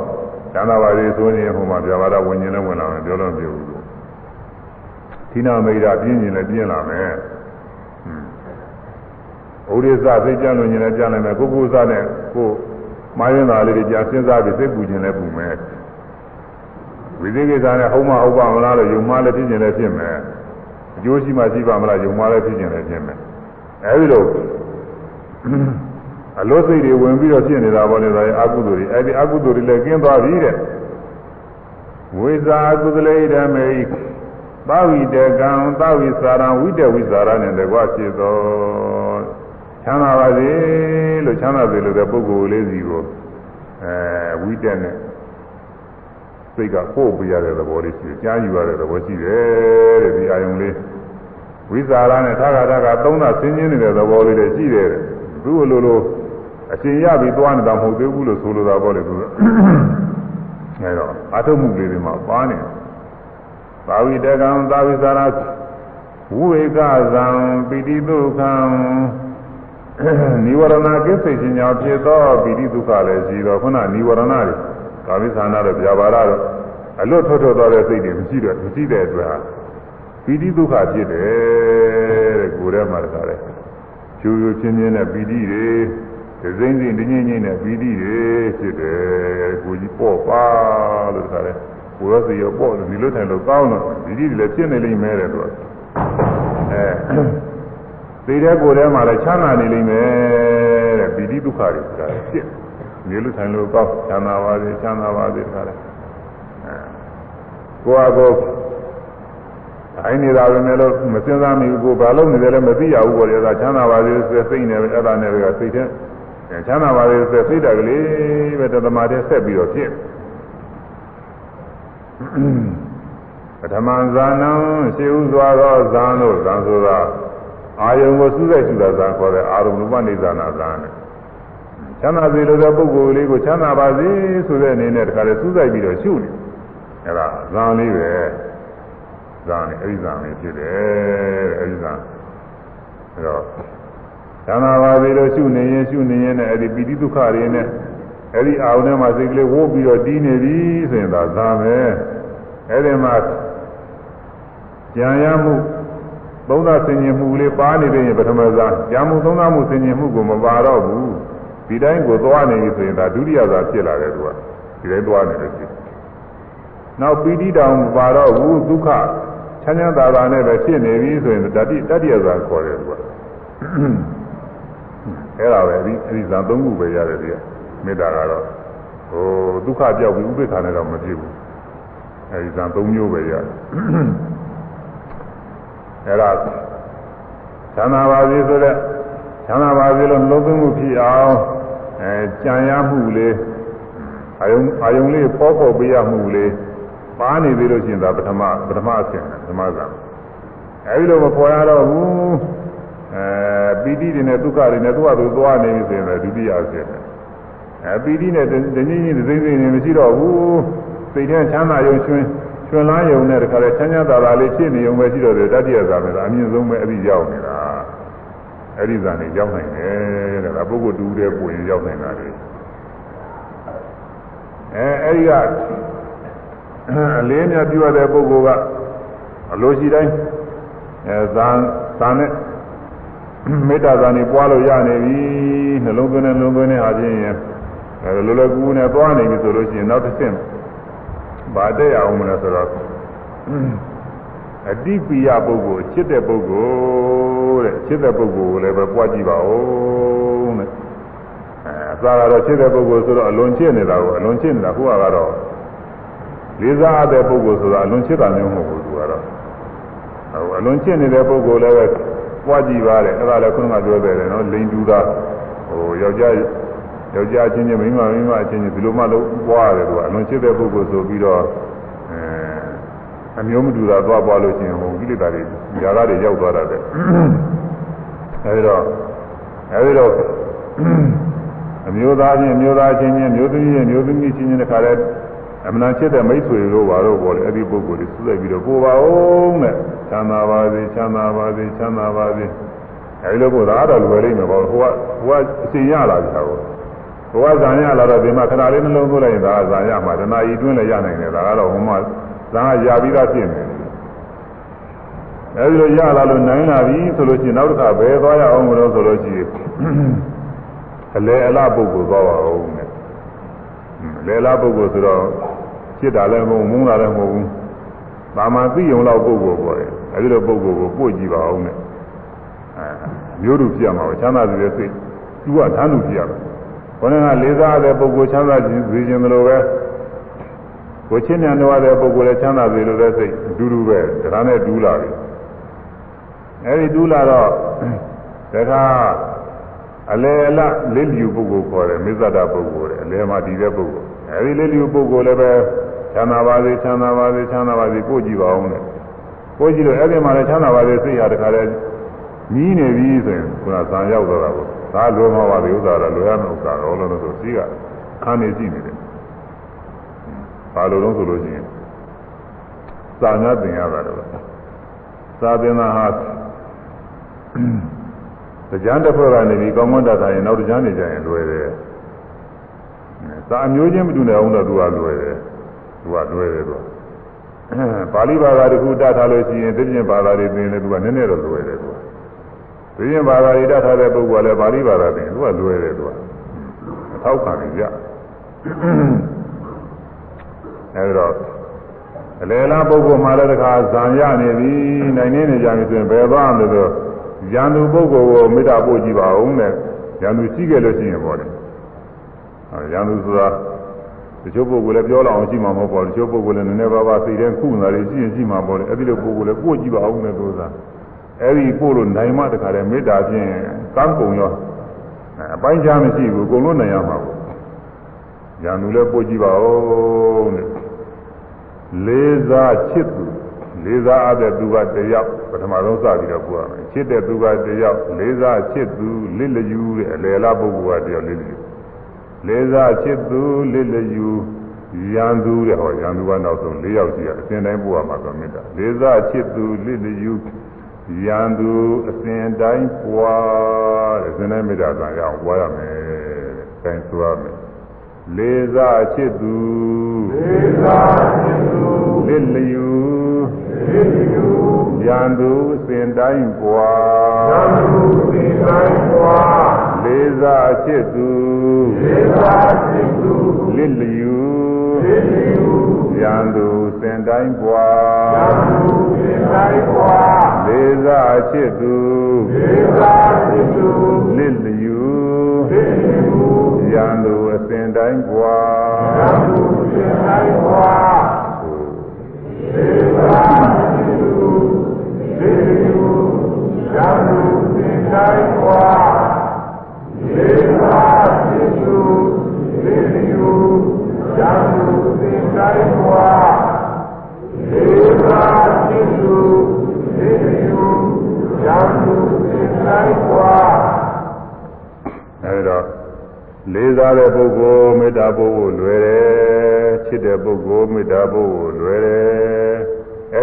S1: ကျန်တာပါလေဆိုရင်ဟိုမှာဗျာပါရဝင်ရင်လည်းဝင်လာမယ်ပြောလို့မပြောဘူးလို့သီနာမိတာပြင်းရင်လည်းပြင်းလာမယ်ဥဒိစ္စစိတ်ကြလို့ညင်လည်းကြနိုင်မယ်ကိုကိုစနဲ့ကိုမာရင်သားလေးတွေကြာစဉ်းစားပြီးစိတ်ပူခြင်းလည်းပူမယ်ဝိသေကိစ္စနဲ့ဟုတ်မဟုတ်ပါမလားလို့ယုံမှလည်းဖြစ်ခြင်းလည်းဖြစ်မယ်အကျိုးရှိမှရှိပါမလားယုံမှလည်းဖြစ်ခြင်းလည်းဖြစ်မယ်အဲဒီလို အလို့စိတ်တွေဝင်ပြီးတော့ဖြစ်နေတာပေါ့လေဒါရဲ့အကုသိုလ်တွေအဲဒီအကုသိုလ်တွေလည်းကျင်းသွားပြီတဲ့ဝိဇာကုသလေဓမေသာဝိတကံသာဝိစာရံဝိတဝိစာရနဲ့တကွဖြစ်သောချမ်းသာပါစေလို့ချမ်းသာစေလို့တဲ့ပုဂ္ဂိုလ်လေးစီကိုအဲဝိတက်နဲ့စိတ်ကပို့ပြရတဲ့သဘောလေးရှိတယ်ကြားယူရတဲ့သဘောရှိတယ်တဲ့ဒီအာယုံလေးဝိဇာရနဲ့ထာဂထာကသုံးတာဆင်းရဲနေတဲ့သဘောလေးတွေရှိတယ်သူ့လိုလို အရှင်ရပြီးသွားနေတာမဟုတ်သေးဘူးလို့ဆိုလိုတာပေါ့လေသူအဲတော့အထုမှုလေးတွေမှာပါနေသာဝိတကံသာဝိစာရဝိဝေကဇံပိတိဒုက္ခံနိဝရဏကိစ္စခြင်းကြောင့်ဖြစ်သောပိတိဒုက္ခလည်းရှိတော့ခုနနိဝရဏတွေကာမိသနာတော့ဗျာပါရတော့အလွတ်ထွက်ထွက်သွားတဲ့စိတ်တွေမရှိတော့မရှိတဲ့အတွက်ဟာပိတိဒုက္ခဖြစ်တယ်တဲ့ကိုယ်ထဲမှာတခါလဲဖြူဖြူချင်းချင်းနဲ့ပိတိတွေ ဒဇိမ့်စိမ့်တင်းငိမ့်ငိမ့်နဲ့ပိတိတွေဖြစ်တယ်ကိုကြီးပေါ့ပါလို့တခါလဲကိုယ်ရောစိရောပေါ့လို့ဒီလိုထိုင်လို့ကောင်းတော့ပိတိတွေလည်းဖြစ်နေလိမ့်မယ်တဲ့သူကအဲသိတဲ့ကိုယ်ထဲမှာလည်းချမ်းသာနေလိမ့်မယ်တဲ့ပိတိဒုက္ခတွေဆိုတာဖြစ်နေလို့ထိုင်လို့ကောင်းချမ်းသာပါစေချမ်းသာပါစေတခါလဲကိုယ့်အကောအိုင်းနေတာပဲနဲ့လို့မစင်စားမိဘူးကိုဘာလို့နေတယ်လဲမသိရဘူးပေါ့လေဒါချမ်းသာပါစေဆိုစိတ်နဲ့ပဲအဲ့ဒါနဲ့ပဲစိတ်ထဲ ချမ်းသာပါစေဆိုစိတ်တက်ကလေးပဲတသမတဲ့ဆက်ပြီးတော့ဖြစ်ပထမဇာနံရှေးဥစွာသောဇာန်တို့ဇာန်ဆိုတာအာယုံကိုစူးစိုက်စူတာဇာန်ခေါ်တဲ့အာရုံဥပနိဇာနာဇာန်နဲ့ချမ်းသာစေလို့တဲ့ပုဂ္ဂိုလ်လေးကိုချမ်းသာပါစေဆိုတဲ့အနေနဲ့တခါလေစူးစိုက်ပြီးတော့ရှုနေအဲ့ဒါဇာန်လေးပဲဇာန်လေးအဲ့ဒီဇာန်လေးဖြစ်တယ်အဲ့ဒီဇာန်အဲ့တော့ ချမ်းသာပါစေလို့ရှုနေရင်ရှုနေရင်လည်းအဲ့ဒီပိဋိဒုက္ခတွေနဲ့အဲ့ဒီအာရုံထဲမှာစိတ်ကလေးဝိုးပြီးတော့တီးနေပြီဆိုရင်ဒါဇာန်ပဲအဲ့ဒီမှာကြံရမှုသုံးသဆင်ញင်မှုလေးပါနေတဲ့ရင်ပထမဇာကြံမှုသုံးသမှုဆင်ញင်မှုကိုမပါတော့ဘူးဒီတိုင်းကိုသွားနေပြီဆိုရင်ဒါဒုတိယဇာဖြစ်လာတယ်သူကဒီတိုင်းသွားနေလို့ရှိနောက်ပီတိတောင်မပါတော့ဘူးဒုက္ခချမ်းချမ်းသာသာနဲ့ပဲဖြစ်နေပြီဆိုရင်တတိတတိယဇာခေါ်တယ်သူက အဲ့ဒါပဲဒီအဲဒီဇာသုံးခုပဲရတယ်ဒီကမေတ္တာကတော့ဟိုဒုက္ခပြောက်ပြီးဥပိ္ပခာနဲ့တော့မဖြစ်ဘူးအဲဒီဇာသုံးမျိုးပဲရတယ်အဲ့ဒါသံသာပါစေဆိုတဲ့ချမ်းသာပါစေလို့နှလုံးသွင်းမှုဖြစ်အောင်အဲကြံရမှုလေးအာယုံအာယုံလေးပေါ်ပေါ်ပေးရမှုလေးပါနေသေးလို့ရှိရင်ဒါပထမပထမအဆင့်ပထမဇာအဲဒီလိုမပေါ်ရတော့ဘူး အဲပီတိတွေနဲ့ဒုက္ခတွေနဲ့သူ့ဟာသူသွားနေပြီဆိုရင်ဒုတိယအဆင့်အဲပီတိနဲ့တနည်းနည်းသိသိနေမရှိတော့ဘူးစိတ်ထဲချမ်းသာယုံရွှင်ရွှင်လန်းယုံနဲ့တခါလဲချမ်းချမ်းသာသာလေးဖြစ်နေုံပဲရှိတော့တယ်တတိယဇာမယ်အမြင့်ဆုံးပဲအဲ့ဒီရောက်နေတာအဲ့ဒီဇာနေရောက်နိုင်တယ်တဲ့ဒါပုဂ္ဂိုလ်တူတဲ့ကိုရင်ရောက်နိုင်တာလေအဲအဲ့ဒီကအလေးမြတ်ပြုရတဲ့ပုဂ္ဂိုလ်ကအလိုရှိတိုင်းအဲဇာဇာနဲ့ မေတ္တာဇာနေပွားလို့ရနေပြီနှလုံးသွင်းနဲ့နှလုံးသွင်းနဲ့အားဖြင့်အဲလိုလိုကူကူနဲ့သွားနေပြီဆိုလို့ရှိရင်နောက်တစ်ဆင့်ဗာတဲ့အောင်မလဲဆိုတော့အတိပိယပုဂ္ဂိုလ်ချစ်တဲ့ပုဂ္ဂိုလ်တဲ့ချစ်တဲ့ပုဂ္ဂိုလ်ကိုလည်းပဲပွားကြည့်ပါဦးတဲ့အဲအသာကတော့ချစ်တဲ့ပုဂ္ဂိုလ်ဆိုတော့အလွန်ချစ်နေတာကိုအလွန်ချစ်နေတာခုကတော့လေးစားတဲ့ပုဂ္ဂိုလ်ဆိုတော့အလွန်ချစ်တာမျိုးမဟုတ်ဘူးသူကတော့ဟိုအလွန်ချစ်နေတဲ့ပုဂ္ဂိုလ်လည်းပဲ ပွားကြည့်ပါတယ်အဲ့ဒါလည်းခုနကပြောတယ်နော်လိန်တူတာဟိုယောက်ျားယောက်ျားချင်းချင်းမိန်းမမိန်းမချင်းချင်းဒီလိုမှလုံးပွားရတယ်သူကအလွန်ချစ်တဲ့ပုဂ္ဂိုလ်ဆိုပြီးတော့အဲအမျိုးမတူတာသွားပွားလို့ရှိရင်ဟိုကိလေသာတွေຢာကတွေရောက်သွားတာတဲ့အဲဒီတော့အဲဒီတော့အမျိုးသားချင်းမျိုးသားချင်းချင်းမျိုးသမီးချင်းမျိုးသမီးချင်းချင်းတခါတည်း အမှန်ချစ်တဲ့မိတ်ဆွေတို့ဘာလို့ပေါ်လဲအဲ့ဒီပုဂ္ဂိုလ်တွေစုလိုက်ပြီးတော့ကိုပါအောင်တဲ့ချမ်းသာပါစေချမ်းသာပါစေချမ်းသာပါစေအဲဒီလိုပို့တာအဲ့တော့လွယ်လိမ့်မယ်ပေါ့ဟိုကဟိုကအစီရလာကြတာကိုဟိုကဇာရလာတော့ဒီမှာခဏလေးနှလုံးသွင်းလိုက်ရင်ဒါကဇာရမှာတဏှာဤတွင်းလည်းရနိုင်တယ်ဒါကတော့ဟိုမှာဇာရပြီးသားဖြစ်နေတယ်အဲဒီလိုရလာလို့နိုင်လာပြီဆိုလို့ရှိရင်နောက်တစ်ခါဘယ်သွားရအောင်မလို့ဆိုလို့ရှိရင်အလေအလပုဂ္ဂိုလ်သွားပါဦးနဲ့လေလားပုဂ္ဂိုလ်ဆိုတော့ จิตတာလည်းမဟုတ်မုန်းတာလည်းမဟုတ်ဘူး။ဒါမှသိုံလောက်ပုဂ္ဂိုလ်ပေါ်တယ်။အဲဒီလိုပုဂ္ဂိုလ်ကိုပို့ကြည့်ပါအောင်နဲ့။အဲမျိုးတို့ပြရမှာပဲချမ်းသာစေတဲ့စိတ်သူကဓာတ်လူပြရမှာ။ခေါင်းကလေးစားတဲ့ပုဂ္ဂိုလ်ချမ်းသာခြင်းစေခြင်းလိုပဲကိုချင်းမြန်တော်တဲ့ပုဂ္ဂိုလ်လည်းချမ်းသာစေလိုတဲ့စိတ်အတူတူပဲဒါနဲ့ဒူးလာပြီ။အဲဒီဒူးလာတော့တခါအလေအလလေးလျူပုဂ္ဂိုလ်ခေါ်တယ်မိစ္ဆဒပုဂ္ဂိုလ်တယ်အလေမှာတည်တဲ့ပုဂ္ဂိုလ် အဲဒီလေးလျူပုဂ္ဂိုလ်လည်းပဲချမ်းသာပါစေချမ်းသာပါစေချမ်းသာပါစေကိုကြည့်ပါအောင်တဲ့ကိုကြည့်လို့အဲ့ဒီမှာလည်းချမ်းသာပါစေစိတ်ရတခါလဲနီးနေပြီဆိုရင်ခုနဇံရောက်တော့တာကိုဒါလိုမှပါဒီဥစ္စာတော့လိုရမယ့်ဥစ္စာတော့လို့ဆိုစီးကခန်းနေကြည့်နေတယ်ဘာလို့လုံးဆိုလို့ရှိရင်စာငါတင်ရတာတော့စာသင်တာဟာတရားတစ်ဖွဲ့ကနေပြီးကောင်းကောင်းတတ်တာရင်နောက်တရားနေကြရင်လွယ်တယ်။ သာအမျိုးချင်းမတူတဲ့အောင်တော့သူကလွယ်တယ်။သူကလွယ်တယ်သူက။ပါဠိဘာသာတခုတတ်ထားလို့ရှိရင်သိချင်းဘာသာတွေသင်လည်းသူကနည်းနည်းတော့လွယ်တယ်သူက။သိချင်းဘာသာတွေတတ်ထားတဲ့ပုဂ္ဂိုလ်ကလည်းပါဠိဘာသာသင်သူကလွယ်တယ်သူက။အထောက်ခံနေကြ။အဲဒီတော့အလေလားပုဂ္ဂိုလ်မှလည်းတခါဇံရနေပြီနိုင်နေနေကြပြီဆိုရင်ဘယ်သွားမလဲဆိုတော့ရန်သူပုဂ္ဂိုလ်ကိုမေတ္တာပို့ကြည့်ပါဦးနဲ့ရန်သူရှိခဲ့လို့ရှိရင်ပေါ့လေ ရန်သူဆိုတာတချို့ပုဂ္ဂိုလ်လည်းပြောလောက်အောင်ရှိမှာမဟုတ်ပါဘူးတချို့ပုဂ္ဂိုလ်လည်းနည်းနည်းပါးပါးသိတဲ့ခုနာတွေရှိရင်ရှိမှာပေါ့လေအဲ့ဒီလိုပုဂ္ဂိုလ်လည်းပို့ကြည့်ပါဦးနဲ့ဆိုတာအဲ့ဒီပို့လို့နိုင်မှတခါတည်းမေတ္တာဖြင့်ကမ်းကုန်ရောအပိုင်းခြားမရှိဘူးအကုန်လုံးနိုင်ရမှာပေါ့ရန်သူလည်းပို့ကြည့်ပါဦးနဲ့လေးစားချစ်သူလေးစားအပ်တဲ့သူကတယောက်ပထမဆုံးစပြီးတော့ပြောရမယ်ချစ်တဲ့သူကတယောက်လေးစားချစ်သူလစ်လျူတဲ့အလယ်လားပုဂ္ဂိုလ်ကတယောက်လစ်လျူ လေးစားချစ်သူလစ်လျူရန်သူတဲ့ဟောရန်သူကနောက်ဆုံး၄ယောက်ရှိရအစဉ်တိုင်းပို့ရမှာဆိုမေတ္တာလေးစားချစ်သူလစ်လျူရန်သူအစဉ်တိုင်းပွားတဲ့အစဉ်တိုင်းမေတ္တာဆံရအောင်ပွားရမယ်တဲ့အဲဆိုရမယ်လေးစားချစ်သူ
S2: လေးစားချစ်သူ
S1: လစ်လျူရ န်သူစင်တိုင်းပွာ
S2: ရန်သူစင်တိုင်းပွာ
S1: လေးစားချစ်သူ
S2: လေးစားချစ်သူ
S1: လစ်လျူ
S2: လစ်လျူ
S1: ရန်သူစင်တိုင်းပွာ
S2: ရန်သူစင်တိုင်းပွာ
S1: လေးစားချစ်သူ
S2: လေးစားချစ်သူ
S1: လစ်လျူ
S2: လစ်လျူ
S1: ရန်သူအစင်တိုင်းပွာ
S2: ရန်သူစင်တိုင်းပွာ
S1: လေးစားတဲ့ပုဂ္ဂိုလ်မေတ္တာပို့ဖို့လွယ်တယ်ချစ်တဲ့ပုဂ္ဂိုလ်မေတ္တာပို့ဖို့လွယ်တယ်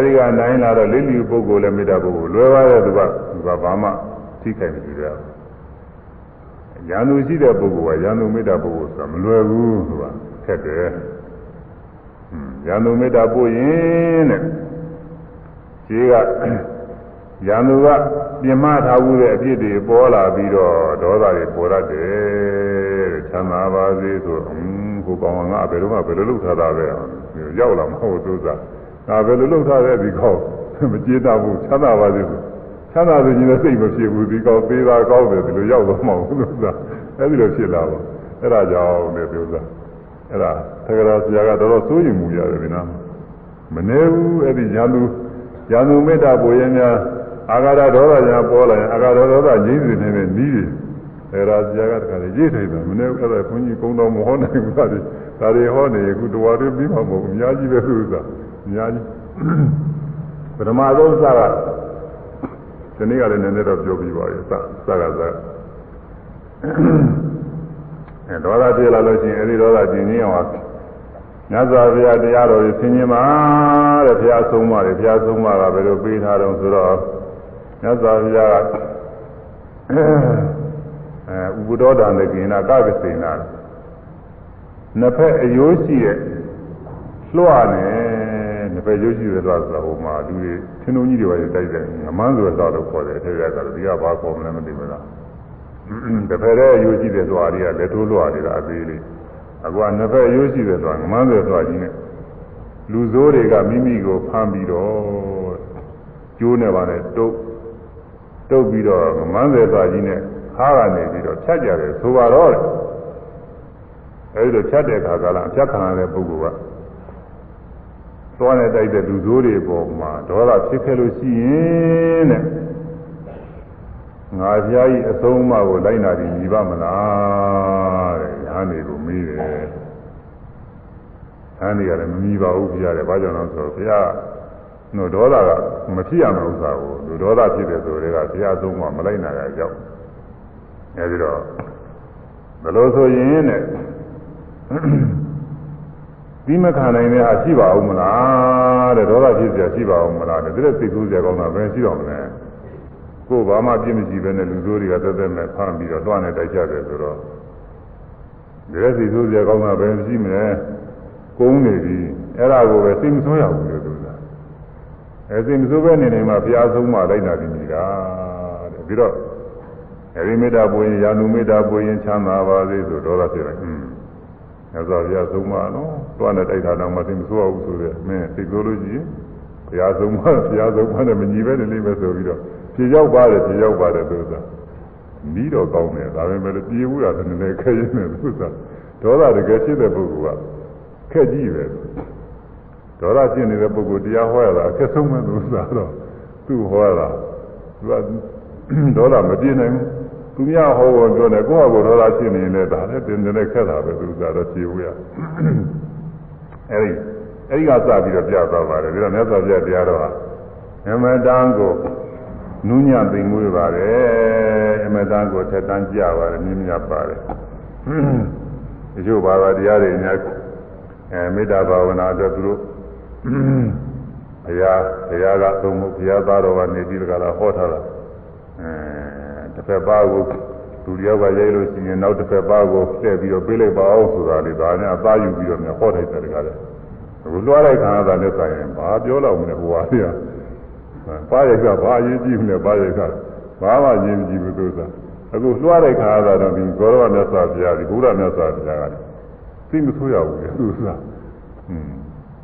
S1: အဲဒီကနိုင်လာတော့လိလိပုဂ္ဂိုလ်လည်းမေတ္တာပို့ဖို့လွယ်ပါတယ်သူကသူကဘာမှသိခိုင်မရှိကြဘူးရန်သူရှိတဲ့ပုဂ္ဂိုလ်ကရန်သူမေတ္တာပို့ဖို့ဆိုတာမလွယ်ဘူးသူကခက်တယ်ရန်သူမေတ္တာပို့ရင်တဲ့ခြေကရန်သူကပြင်မထားမှုတဲ့အဖြစ်တွေပေါ်လာပြီးတော့ဒေါသတွေပေါ်တတ်တယ်တဲ့ချမ်းသာပါစေဆိုအင်းကိုကောင်းငါဘယ်တော့မှဘယ်လိုလုပ်ထားတာပဲရောက်လာမဟုတ်သူစား ငါဘယ်လိုလုပ်ထားတဲ့ဒီကောင်းမကျေတတ်ဘူးချမ်းသာပါစေဆိုချမ်းသာစေခြင်းနဲ့စိတ်မဖြစ်ဘူးဒီကောင်းသေးတာကောင်းတယ်ဒီလိုရောက်တော့မဟုတ်ဘူးသူစားအဲဒီလိုဖြစ်လာပါအဲ့ဒါကြောင့်လေသူစားအဲ့ဒါသက္ကရာဆရာကတော်တော်စိုးရိမ်မှုရတယ်ဒီနာမနေဘူးအဲ့ဒီညာလူညာလူမေတ္တာပိုရင်များအာဃာတဒေါသညာပေါ်လာရင်အာဃာတဒေါသငြိမ့်စေနေတဲ့နီးတယ်အဲဒါဆရာကတခါလေရေးထိုင်တယ်မနေ့အဲ့ဒါခွန်ကြီးကုန်းတော်မဟောနိုင်ဘူးသားတွေဒါတွေဟောနေအခုတော်တွေပြီးမှာမဟုတ်ဘူးအများကြီးပဲသူကအ များကြီးပထမဆုံးစကဒီနေ့ကလည်းနည်းနည်းတော့ပြောပြီးပါရဲ့စစကစအဲဒေါသပြေလာလို့ရှိရင်အဲဒီဒေါသကျင်ကြီးအောင်မြတ်စွာဘုရားတရားတော်ကိုဆင်ញင်ပါတဲ့ဘုရားဆုံးမတယ်ဘုရားဆုံးမကဘယ်လိုပေးထားတော့ဆိုတော့မြတ်စွာဘုရားကအဲဥပဒောဒံကိနာကကစိနာနှစ်ဖက်အယိုးရှိရဲ့လွှတ်နေ နှစ်ဖက်ရိုးရှိတယ်ဆိုတော့ဟိုမှာလူတွေသင်္ုံကြီးတွေပဲတိုက်တယ်ငမန်းဆိုတော့လို့ခေါ်တယ်အဲ့ဒါကတော့ဒီကဘာခေါ်မလဲမသိဘူးလားတစ်ဖက်ရဲ့အယိုးရှိတယ်ဆိုတာတွေကလက်ထိုးလွှတ်နေတာအသေးလေးအခုကနှစ်ဖက်ရိုးရှိတယ်ဆိုတာငမန်းဆိုဆိုတာကြီးနဲ့လူဆိုးတွေကမိမိကိုဖမ်းပြီးတော့ကျိုးနေပါနဲ့တုတ်တုတ်ပြီးတော့ငမန်းစေသွားကြီးနဲ့ခါကနေပြီးတော့ဖြတ်ကြတယ်ဆိုပါတော့အဲဒီလိုဖြတ်တဲ့အခါကလည်းအဖြတ်ခံရတဲ့ပုဂ္ဂိုလ်က သွားနေတိုက်တဲ့လူဆိုးတွေပေါ်မှာဒေါသဖြစ်ခဲ့လို့ရှိရင်တဲ့ငါဖျားကြီးအဆုံးအမကိုလိုက်နာပြီးညီပါမလားတဲ့ညာနေကိုမေးတယ်ဟန်နေရတယ်မမြည်ပါဘူးဖျားတယ်ဘာကြောင့်လဲဆိုတော့ဖျားတို့ဒေါသကမဖြစ်ရမယ့်ဥစ္စာကိုလူဒေါသဖြစ်တယ်ဆိုတဲ့ကဖျားဆုံးမမလိုက်နာရကြောက်အဲဒီတော့ဘယ်လိုဆိုရင်တဲ့ ဒီမခံနိုင်တဲ့ဟာရှိပါဦးမလားတဲ့ဒေါသဖြစ်เสียရှိပါဦးမလားတဲ့ဒါစိတ်ဆိုးเสียကောင်းတာပဲရှိတော့မလဲကိုယ်ဘာမှပြစ်မရှိပဲနဲ့လူဆိုးတွေကတက်တက်နဲ့ဖမ်းပြီးတော့တွားနေတိုက်ကြတယ်ဆိုတော့ဒါစိတ်ဆိုးเสียကောင်းတာပဲရှိမလဲကုန်းနေပြီအဲ့ဒါကိုပဲစိတ်မဆိုးရဘူးလို့သူကအဲစိတ်မဆိုးပဲနေနေမှာဘုရားဆုံးမလိုက်တာဒီနေတာတဲ့ပြီးတော့အဲဒီမေတ္တာပွင့်ရာနုမေတ္တာပွင့်ချမ်းသာပါစေဆိုဒေါသဖြစ်တယ်ဟွန်း မြတ်စွာဘုရားဆုံးမနော်တွားနဲ့တိုက်တာတော့မသိမဆိုးအောင်ဆိုတဲ့မင်းသိဆိုးလို့ရှိရင်ဘုရားဆုံးမဘုရားဆုံးမနဲ့မညီပဲနေလိမ့်မယ်ဆိုပြီးတော့ပြေရောက်ပါတယ်ပြေရောက်ပါတယ်သူကနီးတော့ကောင်းတယ်ဒါပေမဲ့ပြေဘူးတာလည်းနည်းနည်းခဲရင်းတယ်သူကဒေါသတကယ်ဖြစ်တဲ့ပုဂ္ဂိုလ်ကခက်ကြီးပဲဒေါသဖြစ်နေတဲ့ပုဂ္ဂိုလ်တရားဟောရတာအခက်ဆုံးပဲသူကတော့သူ့ဟောရတာသူကဒေါသမပြေနိုင်ဘူး သူများဟောဖို့ပြောတယ်ကိုယ့်ဟာကိုယ်ဒေါသဖြစ်နေရင်လည်းဒါလည်းတင်တယ်ခက်တာပဲသူကတော့ဖြေဘူးရအဲဒီအဲဒီကစပြီးတော့ပြသွားပါတယ်ပြီးတော့မြတ်စွာဘုရားတရားတော်ဟာအမတန်ကိုနူးညံ့သိမ်မွေးပါတယ်အမတန်ကိုထက်တန်းကြပါတယ်မြင်းမြတ်ပါတယ်ဒီလိုဘာသာတရားတွေများအဲမေတ္တာဘာဝနာအတွက်သူတို့ဘုရားဘုရားကသုံးမှုဘုရားသားတော်ကနေပြီးကြလားဟောထားတာအဲ တစ်ဖက်ပါးကိုသူတယောက်ကရိုက်လို့ရှိရင်နောက်တစ်ဖက်ပါးကိုလှည့်ပြီးတော့ပေးလိုက်ပါအောင်ဆိုတာလေဒါနဲ့အသားယူပြီးတော့များဟောထိုက်တယ်ကြလားအခုလွှားလိုက်ခါတာနဲ့ဆိုင်ရင်ဘာပြောတော့မလဲဟိုဟာပြပါရိုက်ကဘာအရေးကြီးမလဲပါရိုက်ကဘာမှအရေးမကြီးဘူးသူကအခုလွှားလိုက်ခါတာတော့ဒီဂေါရဝမြတ်စွာဘုရားဒီဘုရားမြတ်စွာဘုရားကသိမဆိုးရဘူးလေသူကอืม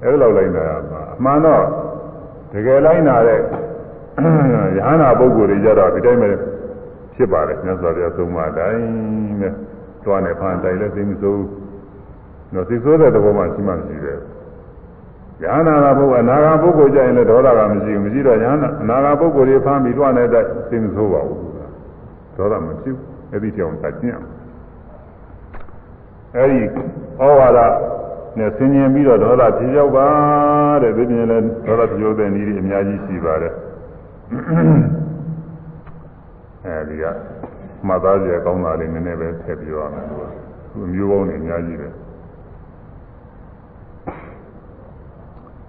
S1: အဲ့လိုလိုက်တာအမှန်တော့တကယ်လိုက်နာတဲ့ယဟနာပုဂ္ဂိုလ်တွေကြတော့ဒီတိုင်းပဲ ဖြစ်ပါတယ်မြတ်စွာဘုရားသုံးပါတိုင်းပဲတွားနေဖန်တိုင်လဲသိမစိုးတော့သိဆိုးတဲ့သဘောမှရှိမှမရှိတယ်ယဟနာကပုဂ္ဂိုလ်အနာဂါပုဂ္ဂိုလ်ကြရင်လည်းဒေါသကမရှိဘူးမရှိတော့ယဟနာအနာဂါပုဂ္ဂိုလ်တွေဖမ်းပြီးတွားနေတဲ့အသိမစိုးပါဘူးဒေါသမရှိဘူးအဲ့ဒီကြောင့်တတ်ကျင့်အဲ့ဒီဩဝါဒနဲ့ဆင်ញင်ပြီးတော့ဒေါသဖြေရောက်ပါတဲ့ဒီပြင်လည်းဒေါသဖြေရောက်တဲ့နည်းတွေအများကြီးရှိပါတယ် အဲဒီကမှတ်သားကြကောင်းတာလေးနည်းနည်းပဲထည့်ပြောရမယ်လို့သူအမျိုးပေါင်းနေအများကြီးပဲ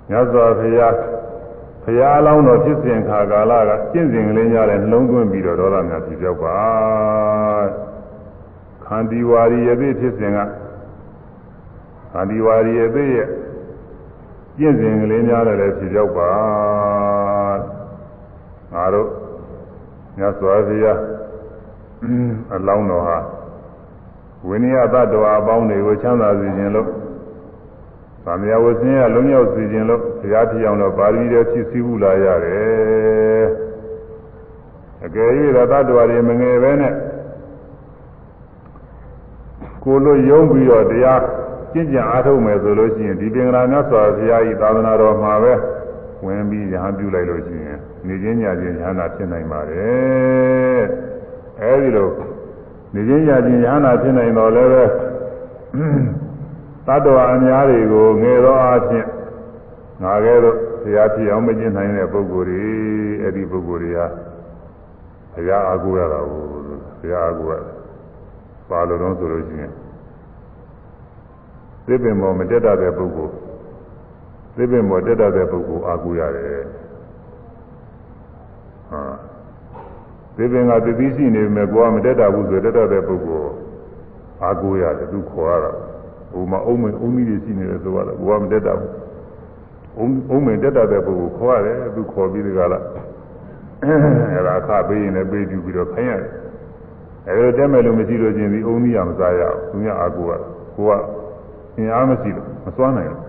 S1: မြတ်စွာဘုရားဘုရားအလောင်းတော်ဖြစ်စဉ်ခါကာလကကျင့်စဉ်ကလေးများနဲ့နှလုံးသွင်းပြီးတော့ဒေါသများပြပြောက်ပါခန္တီဝါရီယသိဖြစ်စဉ်ကခန္တီဝါရီယသိရဲ့ကျင့်စဉ်ကလေးများနဲ့လည်းပြပြောက်ပါငါတို့ မြတ်စွာဘုရားအလောင်းတော်ဟာဝိနည်းသတ္တဝါအပေါင်းတွေကိုချမ်းသာစေခြင်းလို့ဗာမယဝဆင်းရလုံးရောက်စေခြင်းလို့ဘုရားဖြစ်အောင်တော့ပါရမီတွေဖြစ်စည်းဘူးလာရတယ်အကယ်၍သတ္တဝါတွေမငယ်ပဲနဲ့ကိုလိုယုံပြီးတော့တရားကျင့်ကြံအားထုတ်မယ်ဆိုလို့ရှိရင်ဒီပင်္ဂလာမြတ်စွာဘုရားဤသာသနာတော်မှာပဲဝင်ပြီးရဟန်းပြုလိုက်လို့ရှိရင် နေချင်းညချင်းရဟန္တာဖြစ်နိုင်ပါတယ်အဲဒီလိုနေချင်းညချင်းရဟန္တာဖြစ်နိုင်တော့လည်းပဲတတ္တဝါအများတွေကိုငယ်သောအားဖြင့်ငါကဲတော့ဘုရားဖြစ်အောင်မကျင့်နိုင်တဲ့ပုဂ္ဂိုလ်တွေအဲ့ဒီပုဂ္ဂိုလ်တွေကဘုရားအားကိုးရတာကိုဘုရားအားကိုးရပါလို့တော့ဆိုလို့ရှိရင်သစ်ပင်ပေါ်မတက်တတ်တဲ့ပုဂ္ဂိုလ်သစ်ပင်ပေါ်တက်တတ်တဲ့ပုဂ္ဂိုလ်အားကိုးရတယ်ဟာ သစ်ပင်ကတတိရှိနေပေမဲ့ကိုယ်ကမတက်တတ်ဘူးဆိုတက်တတ်တဲ့ပုဂ္ဂိုလ်အားကိုးရတယ်သူခေါ်ရတာဟိုမှာအုံးမအုံးကြီးတွေရှိနေတယ်ဆိုတော့ကိုယ်ကမတက်တတ်ဘူးအုံးအုံးမတက်တတ်တဲ့ပုဂ္ဂိုလ်ခေါ်ရတယ်သူခေါ်ပြီးဒီကလာအဲ့ဒါအခပေးရင်လည်းပေးကြည့်ပြီးတော့ခိုင်းရတယ်အဲ့ဒါတက်မဲ့လို့မရှိလို့ချင်းဒီအုံးကြီးကမစားရဘူးသူကအားကိုးရကိုကအင်အားမရှိလို့မစွမ်းနိုင်ဘူး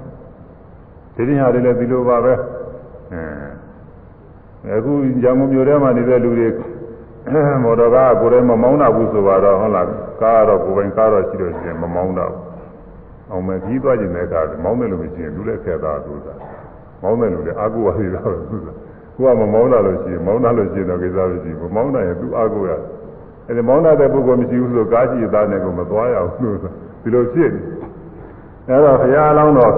S1: ဒီတင်ဟာတွေလည်းဒီလိုပါပဲအဲ အခုရန်ကုန်မြို့ထဲမှာနေတဲ့လူတွေမော်တော်ကားကိုယ်လည်းမမောင်းတာဘူးဆိုတော့ဟုတ်လားကားတော့ကိုယ်ပိုင်ကားတော့ရှိလို့ရှိရင်မမောင်းတော့အောင်မယ်ကြီးသွားခြင်းတဲ့ကားမောင်းတယ်လို့မရှိရင်လူလည်းခက်သားသူသာမောင်းတယ်လို့လည်းအာကိုရသေးတာပဲသူသာကိုကမမောင်းတာလို့ရှိရင်မောင်းတာလို့ရှိရင်တော့ကိစ္စမရှိဘူးမမောင်းတာရင်သူအာကိုရအဲဒီမောင်းတာတဲ့ပုဂ္ဂိုလ်မရှိဘူးဆိုကားရှိသားနဲ့ကိုမသွားရဘူးလို့ဒီလိုဖြစ်နေအဲတော့ဘုရားအလောင်းတော်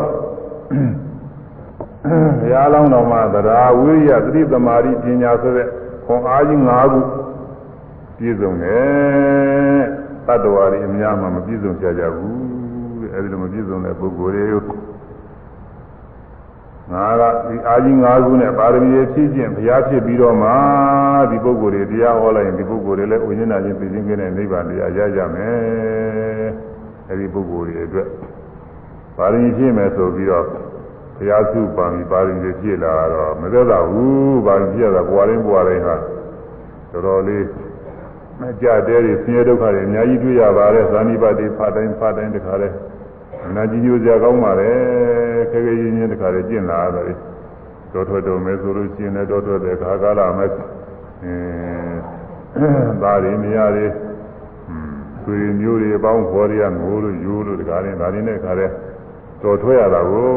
S1: ဘုရားအလောင်းတော်မှာသရာဝိရိယသတိသမารိပညာဆိုတဲ့ခွန်အားကြီး၅ခုပြည့်စုံတယ်တတ္တဝါတွေအများမှမပြည့်စုံကြကြဘူးတဲ့အဲဒီလိုမပြည့်စုံတဲ့ပုဂ္ဂိုလ်တွေကိုငါကဒီအာကြီး၅ခုနဲ့ပါရမီဖြည့်ခြင်းဘုရားဖြစ်ပြီးတော့မှဒီပုဂ္ဂိုလ်တွေတရားဟောလိုက်ရင်ဒီပုဂ္ဂိုလ်တွေလည်းဥညနာချင်းသိချင်းကင်းတဲ့နိဗ္ဗာန်တရားရကြမယ်အဲဒီပုဂ္ဂိုလ်တွေအတွက်ပါရမီဖြည့်မယ်ဆိုပြီးတော့ ဘုရားစုပါမီပါရမီဖြည့်လာတော့မသက်သာဘူးပါရမီဖြည့်တာဘွာရင်းဘွာရင်းဟာတော်တော်လေးမကြတဲ့တွေဆင်းရဲဒုက္ခတွေအများကြီးတွေ့ရပါတယ်ဇာနိပတ်တွေဖတ်တိုင်းဖတ်တိုင်းတခါလဲအနာကြီးညိုစရာကောင်းပါတယ်ခဲခဲရင်းရင်းတခါလဲကျင့်လာရတယ်တော်ထွက်တော်မဲဆိုလို့ရှိရင်လည်းတော်ထွက်တဲ့ခါကာလမဲ့အဲဒါတွေမရတွေဆွေမျိုးတွေအပေါင်းခေါ်ရငိုးလို့ယူလို့တခါရင်ဒါတွေနဲ့ခါလဲ တော်ထွက်ရတာကို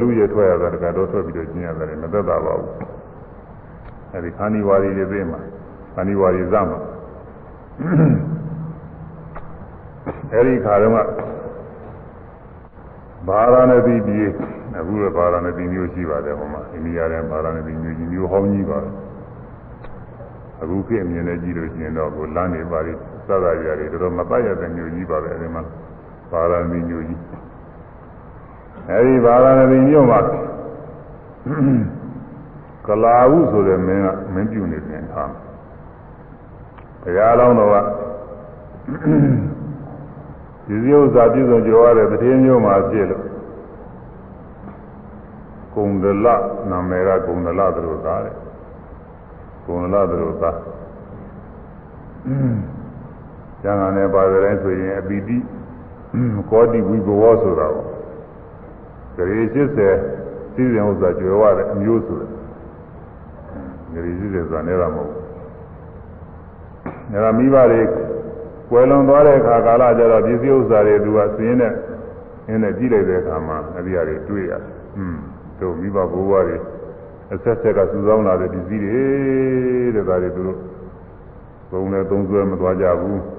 S1: လူရထွက်ရတာတခါတော်ထွက်ပြီးတော့ကျင့်ရတယ်မသက်သာပါဘူးအဲဒီခန္ဒီဝါရီတွေသိမှာခန္ဒီဝါရီဇမှာအဲဒီခါတုန်းကဘာရဏသီပြည်အခုလည်းဘာရဏသီမျိုးရှိပါတယ်ဟိုမှာအိန္ဒိယထဲဘာရဏသီမျိုးကြီးမျိုးဟောင်းကြီးပါအခုခေတ်အမြင်နဲ့ကြည့်လို့ရှိရင်တော့ကိုလမ်းနေပါလိစသရတွေတော်တော်မပတ်ရတဲ့မျိုးကြီးပါပဲအဲဒီမှာဘာရဏသီမျိုးကြီး အဲဒီဘာရဏသီမျိုးမှာကလာဟုဆိုတဲ့မင်းကမင်းပြုနေတဲ့အခါဘုရားလောင်းတော်ကဒီစည်းဥစ္စာပြည့်စုံကြော်ရတဲ့တည်င်းမျိုးမှာဖြစ်လို့ကုံဒလနာမည်ကကုံဒလသူတို့သားတဲ့ကုံဒလသူတို့သားကျန်တာနဲ့ပါတဲ့တိုင်းဆိုရင်အပိတိကောတိဝိဘဝဆိုတာပေါ့ ဂရေ80စီစဉ်ဥစ္စာကြော်ရတဲ့အမျိုးဆိုတယ်ဂရေ80ဆိုတာနဲ့တော့မဟုတ်ဘူးဒါကမိဘတွေကွယ်လွန်သွားတဲ့အခါကာလကျတော့ပစ္စည်းဥစ္စာတွေသူကစင်းနဲ့အင်းနဲ့ကြည့်လိုက်တဲ့အခါမှာအဒီအရာတွေတွေ့ရတယ်။อืมတို့မိဘဘိုးဘွားတွေအဆက်ဆက်ကစူဆောင်းလာတဲ့ပစ္စည်းတွေတဲ့ဒါတွေသူတို့ဘုံနဲ့သုံးဆွဲမသွားကြဘူး။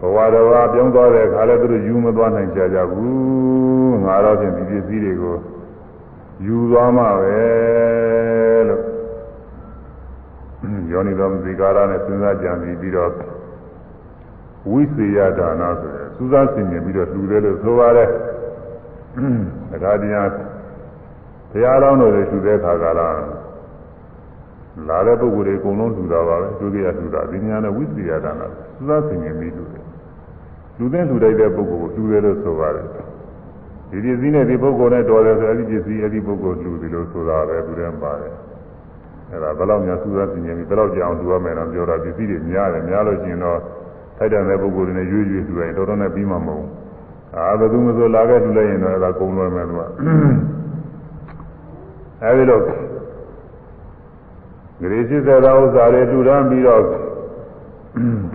S1: ဘဝတော်ကပြောင်းသွားတဲ့အခါလည်းသူတို့ယူမသွားနိုင်ကြကြဘူး။ငါတော့ဖြင့်ဒီပစ္စည်းတွေကိုယူသွားမှပဲလို့ယောနိတော်မဇိကာရနဲ့စဉ်းစားကြံပြီးပြီးတော့ဝိသေယဒါနဆိုရယ်စူးစမ်းဆင်ခြင်ပြီးတော့လှူတယ်လို့ဆိုပါတယ်။ဒါကတရားဘုရားတော်တို့လှူတဲ့ခါကလာလာတဲ့ပုဂ္ဂိုလ်တွေအကုန်လုံးလှူတာပါပဲသူကြီးကလှူတာဒီညာနဲ့ဝိသေယဒါနစူးစမ်းဆင်ခြင်ပြီးလှူတယ်။ လှူတဲ့လှူလိုက်တဲ့ပုဂ္ဂိုလ်ကိုလှူတယ်လို့ဆိုပါတယ်။ဒီပစ္စည်းနဲ့ဒီပုဂ္ဂိုလ်နဲ့တော်တယ်ဆိုအဲ့ဒီပစ္စည်းအဲ့ဒီပုဂ္ဂိုလ်လှူတယ်လို့ဆိုတာပဲသူတည်းပါတယ်။အဲ့ဒါဘယ်တော့မှစူးစမ်းဆင်ခြင်ပြီးဘယ်တော့ကြအောင်လှူရမယ်တော့ပြောတာပစ္စည်းတွေများတယ်များလို့ရှိရင်တော့ထိုက်တဲ့ပုဂ္ဂိုလ်တွေနဲ့ရွေ့ရွေ့လှူရင်တော်တော်နဲ့ပြီးမှမဟုတ်ဘူး။အာဘယ်သူမှဆိုလာခဲ့လှူလိုက်ရင်တော့အဲ့ဒါကုံလွယ်မယ်သူက။အဲဒီလိုဂရေရှိတဲ့ဥစ္စာတွေတူရမ်းပြီးတော့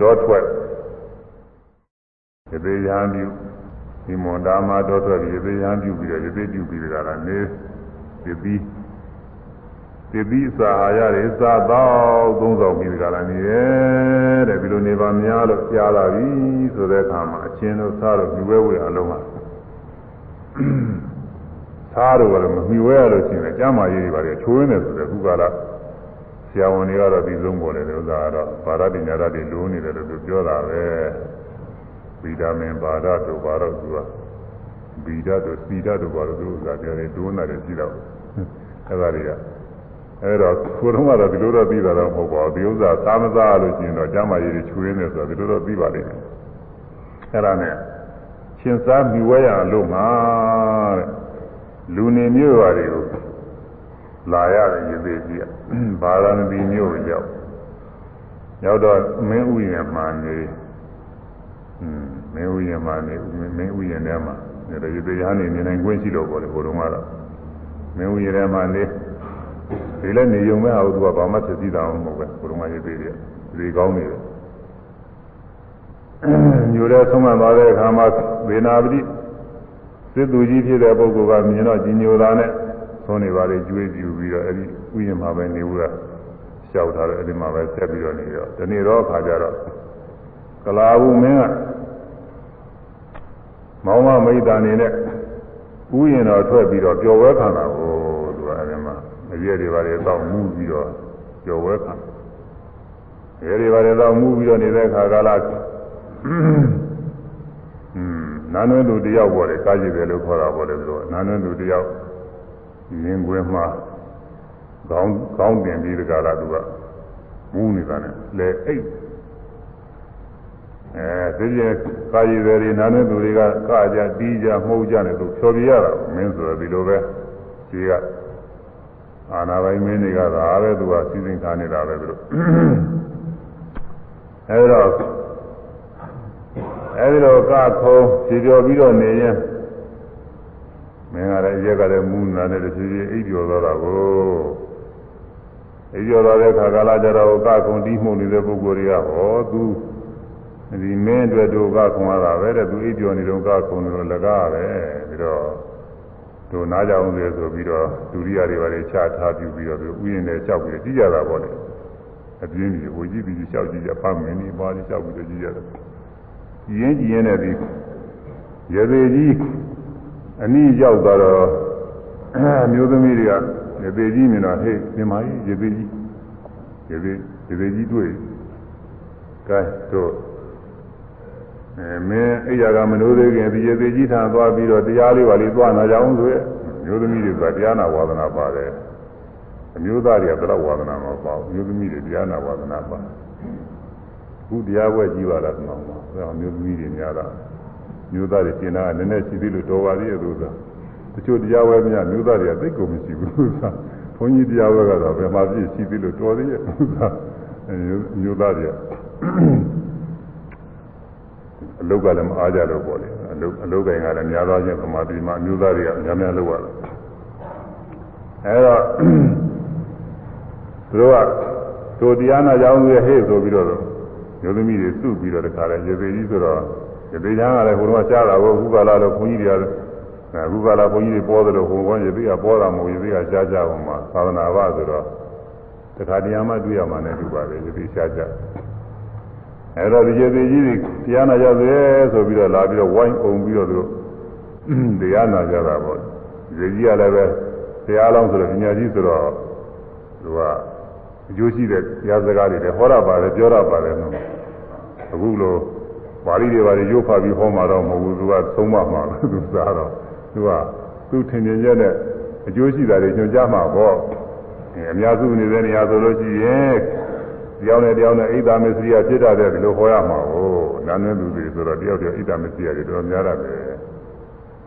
S1: တော့ထွက် ဒီသေးရန်ပြုဒီမွန်တာမှာတော့ထွက်ပြီးဒီသေးရန်ပြုပြီးတော့ဒီသေးပြုပြီးကြတာနေဒီပြီးဒီပြီးစာဟာရတွေစာတော့သုံးဆောင်ပြီးကြတာနေရဲ့တဲ့ဒီလိုနေပါများလို့ကြားလာပြီဆိုတဲ့အခါမှာအချင်းတို့စားတော့ဒီဝဲဝဲအလုံးကသားတို့ကလည်းမမီဝဲရလို့ရှိရင်ကျမ်းမာရေးတွေပါတယ်ချိုးနေတယ်ဆိုတော့ခုကလာဆရာဝန်တွေကတော့ဒီဆုံးပေါ်တယ်ဥစ္စာကတော့ဗာရပညာရတွေလိုးနေတယ်လို့သူပြောတာပဲ ဗီတာမင်ဗာရတို့ဘာတော့သူကဗီဓာတို့စီဓာတို့ဘာလို့သူဥစ္စာပြောတယ်ဒုနာတွေရှိတော့အဲ့ဒါတွေကအဲ့တော့ကိုယ်တော့ကတော့ဒီလိုတော့ပြီးတာတော့မဟုတ်ပါဘူးဒီဥစ္စာသားမသားလို့ရှိရင်တော့ကျမ်းမာရေးတွေချိုးရင်းနေဆိုတော့ဒီလိုတော့ပြီးပါလိမ့်မယ်အဲ့ဒါနဲ့ရှင်စားမိဝဲရလို့မှာတဲ့လူနေမျိုးပါတွေကိုလာရတယ်ရေသေးကြီးဘာသာမီမျိုးကိုရောက်ရောက်တော့မင်းဥယျာဉ်မှာနေอืม မင်းဥယျာဉ်မှာနေမင်းဥယျာဉ်ထဲမှာဒါရေသေးရဟန်းနေနေနိုင်ခွင့်ရှိလို့ပေါ့လေဘုံတော်ကတော့မင်းဥယျာဉ်ထဲမှာနေဒီလည်းနေုံမဲ့ဟာသူကဘာမှဖြစ်စည်းတာမဟုတ်ပဲဘုံတော်ရေသေးတွေဒီကောင်းနေတယ်ညိုတဲ့ဆုံးမသွားတဲ့အခါမှာဝေနာပတိစစ်သူကြီးဖြစ်တဲ့ပုဂ္ဂိုလ်ကမြင်တော့ကြီးညိုတာနဲ့သုံးနေပါလေကျွေးပြူပြီးတော့အဲ့ဒီဥယျာဉ်မှာပဲနေဦးတာလျှောက်ထားတယ်အဲ့ဒီမှာပဲဆက်ပြီးတော့နေတော့ဒီနေ့တော့အခါကျတော့ကလာဘူးမင်းက မောင်မမိတ်တာနေနဲ့ဥယျာဉ်တော်ထွက်ပြီးတော့ပျော်ဝဲခံတာကိုသူကအဲ့ဒီမှာအပြည့်တွေပါလေတော့မူးပြီးတော့ပျော်ဝဲခံတယ်တွေပါလေတော့မူးပြီးတော့နေတဲ့အခါကလာอืมနာနွဲသူတယောက်ပေါ်တယ်ကားကြည့်တယ်လို့ခေါ်တာပေါ်တယ်ဆိုတော့နာနွဲသူတယောက်မြင်ကွင်းမှာခေါင်းခေါင်းတင်ပြီးတကားလားသူကမူးနေတာနဲ့လဲအိတ် အဲဒီကျကာယီတွေနာနေသူတွေကကာကြတီးကြမှုတ်ကြနေသူဖြော်ပြရတာမင်းဆိုတော့ဒီလိုပဲဒီကအာနာပိုင်မင်းတွေကဒါပဲသူကစီစဉ်ထားနေတာပဲသူတို့အဲဒါအဲဒီလိုကခုံးဖြေပြောပြီးတော့နေရင်မင်းကလည်းရက်ကလည်းမူးနာနဲ့တဖြည်းဖြည်းအိပ်ကျော်သွားတာကိုအိပ်ကျော်သွားတဲ့ခါကာလကျတော့ကခုံတီးမှုနေတဲ့ပုဂ္ဂိုလ်တွေကဟောသူ ဒီမင်းအတွက်တို့ကခုံရတာပဲတဲ့သူအိပ်ကျော်နေတော့ကခုံနေတော့လကားပဲပြီးတော့တို့နားကြအောင်လေဆိုပြီးတော့ဒုရိယာတွေပါလေချထားပြပြီးတော့ဥယျာဉ်နဲ့လျှောက်ပြီးကြည့်ကြတာပေါ့လေအပြင်းကြီးဟိုကြည့်ပြီးလျှောက်ကြည့်ကြဖမ်းမင်းဒီပါလျှောက်ပြီးကြည့်ရတယ်ကြည်ရင်ကြည်ရင်နဲ့ဒီရေသေးကြီးအနည်းရောက်သွားတော့အမျိုးသမီးတွေကရေသေးကြီးမြင်တော့ဟေးမြင်ပါကြီးရေသေးကြီးရေသေးရေသေးကြီးတွေ့ကဲတို့ အဲမင်းအိယာကမလို့သေးခင်ဒီရေသေးကြီးထံသွားပြီးတော့တရားလေးပါလေးသွားနာကြအောင်ဆိုရမျိုးသမီးတွေကတရားနာဝါဒနာပါတယ်အမျိုးသားတွေကတရားဝါဒနာမပါဘူးမျိုးသမီးတွေတရားနာဝါဒနာပါခုတရားပွဲကြီးပါလားဆိုတော့မျိုးသမီးတွေများတာမျိုးသားတွေကျင်တာနည်းနည်းရှိသေးလို့တော်ပါသေးရဲ့လို့ဆိုတချို့တရားဝဲများမျိုးသားတွေကသိကုန်မရှိဘူးဆိုဘုန်းကြီးတရားဝဲကတော့ဘယ်မှာပြည့်ရှိသေးလို့တော်သေးရဲ့လို့ဆိုမျိုးသားတွေ အလုတ်ကလည်းမအားကြလို့ပေါ့လေအလုတ်အလုတ်ကင်ကလည်းများသောချင်းသမာဓိမှာမျိုးသားတွေကများများလုပ်ရတယ်အဲတော့သူတို့ကတို့တရားနာကြောင်းရဲ့ဟဲ့ဆိုပြီးတော့မျိုးသမီးတွေစုပြီးတော့တခါလဲရေပေကြီးဆိုတော့ရေပေချမ်းကလည်းဘုရားကြားတာကိုခုကလာတော့ဘုန်းကြီးတွေကအခုကလာဘုန်းကြီးတွေပေါ်တယ်လို့ဟိုဘုန်းကြီးတွေကပေါ်တာမဟုတ်ရေပေကကြားကြအောင်မှာသာသနာ့ဘဆိုတော့တခါတရားမှတွေ့ရမှာနဲ့တူပါပဲရေပေရှားကြ အဲ့တော့ဒီရေပေကြီးတွေတရားနာကြသေးဆိုပြီးတော့လာပြီးတော့ဝိုင်းအောင်ပြီးတော့သူတို့တရားနာကြတာပေါ့ရေကြီးကလည်းပဲတရားလောင်းဆိုတော့ပညာကြီးဆိုတော့သူကအကျိုးရှိတဲ့တရားစကားတွေလည်းဟောရပါတယ်ပြောရပါတယ်နော်အခုလိုပါဠိတွေပါလေရုပ်ဖတ်ပြီးဟောမှာတော့မဟုတ်ဘူးသူကသုံးမမှာသူစားတော့သူကသူထင်မြင်ချက်နဲ့အကျိုးရှိတာတွေညွှန်ကြားမှာပေါ့အများစုနေတဲ့နေရာဆိုလို့ရှိရင် တရားနဲ့တရားနဲ့ဣဒ္ဓမစ္စရိယဖြစ်တာတဲ့ဒီလိုဟောရမှာကိုနာမည်သူတွေဆိုတော့တယောက်တယောက်ဣဒ္ဓမစ္စရိယတွေတော်များရတယ်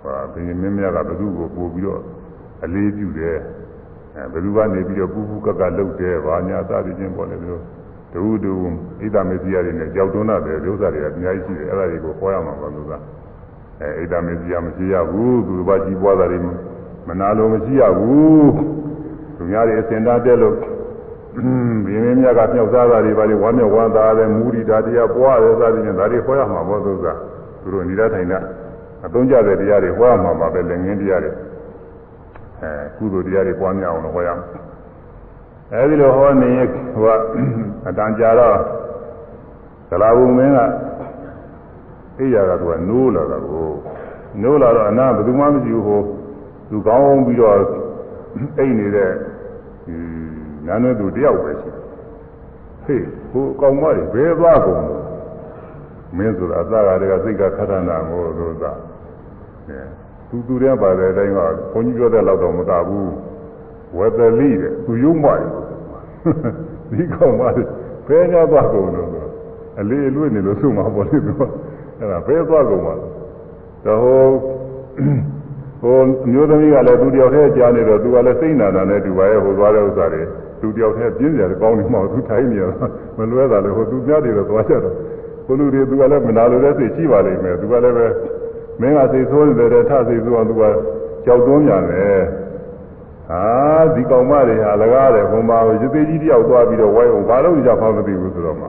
S1: ဟာဘုရင်မင်းများကဘသူ့ကိုပို့ပြီးတော့အလေးပြုတယ်အဲဘယ်သူကနေပြီးတော့ပူပူကကလှုပ်တယ်ဘာညာစသည်ချင်းပေါ့လေသူတို့တူတူဣဒ္ဓမစ္စရိယတွေနဲ့ကြောက်တွန်းတဲ့ဒုစရတွေအများကြီးရှိတယ်အဲ့ဒါတွေကိုဟောရမှာပါသူကအဲဣဒ္ဓမစ္စရိယမရှိရဘူးသူဘာကြီးပွားတာတွေမနာလို့မရှိရဘူးသူများတွေအစင်သားတက်လို့ ဘင်းမင်းမြတ်ကမြောက်သားတာတွေဘာတွေဝမ်းမြောက်ဝမ်းသာတယ်မူရီတာတရားပွားတယ်စသည်ဖြင့်ဒါတွေဟောရမှာပေါ့သုသာသူတို့ဏိဒထိုင်တာအသုံးကျတဲ့တရားတွေဟောရမှာပါပဲလက်ငင်းတရားတွေအဲကုသိုလ်တရားတွေပွားများအောင်လို့ဟောရမယ်အဲဒီလိုဟောနေဟိုကအတန်ကြာတော့သလာဘုံမင်းကအိယာကသူကနိုးလာတာကိုနိုးလာတော့အနာဘယ်သူမှမရှိဘူးဟိုသူကောင်းပြီးတော့အိတ်နေတဲ့ နာနဲ့သူတယောက်ပဲရှိဟေးဟိုကောင်မတွေဘယ်သွားကုန်လဲမင်းဆိုတာအစကားတွေကစိတ်ကခထနာကိုလို့သာအဲသူသူတဲ့ပါတဲ့အတိုင်းကဘုန်းကြီးပြောတဲ့လောက်တော့မသာဘူးဝက်သလိတဲ့သူယုံမှတယ်ဒီကောင်မတွေဘယ်ကြသွားကုန်လို့အလေးအလွတ်နေလို့ဆိုမှာပေါ့လေသူအဲ့ဒါဘယ်သွားကုန်မှာတော့ဟိုဟိုအမျိုးသမီးကလည်းသူတယောက်တည်းကြားနေတော့သူကလည်းစိတ်နာတာနဲ့တူပါရဲ့ဟိုသွားတဲ့ဥစ္စာတွေ သူတယောက်တည်းပြင်းစရာကောင်းနေမှသူထိုင်နေရတာမလွဲတာလေဟိုသူများတွေတော့သွားကြတော့ကိုလူတွေသူကလည်းမနာလို့လည်းစိတ်ရှိပါလိမ့်မယ်သူကလည်းပဲမင်းကစိတ်ဆိုးနေတယ်ထစိတ်ဆိုးအောင်သူကကြောက်တွန်းညာတယ်ဟာဒီကောင်မတွေဟာလကားတယ်ဘုံပါရသေးကြီးတယောက်သွားပြီးတော့ဝိုင်းအောင်ဘာလို့ကြမှမသိဘူးဆိုတော့မှ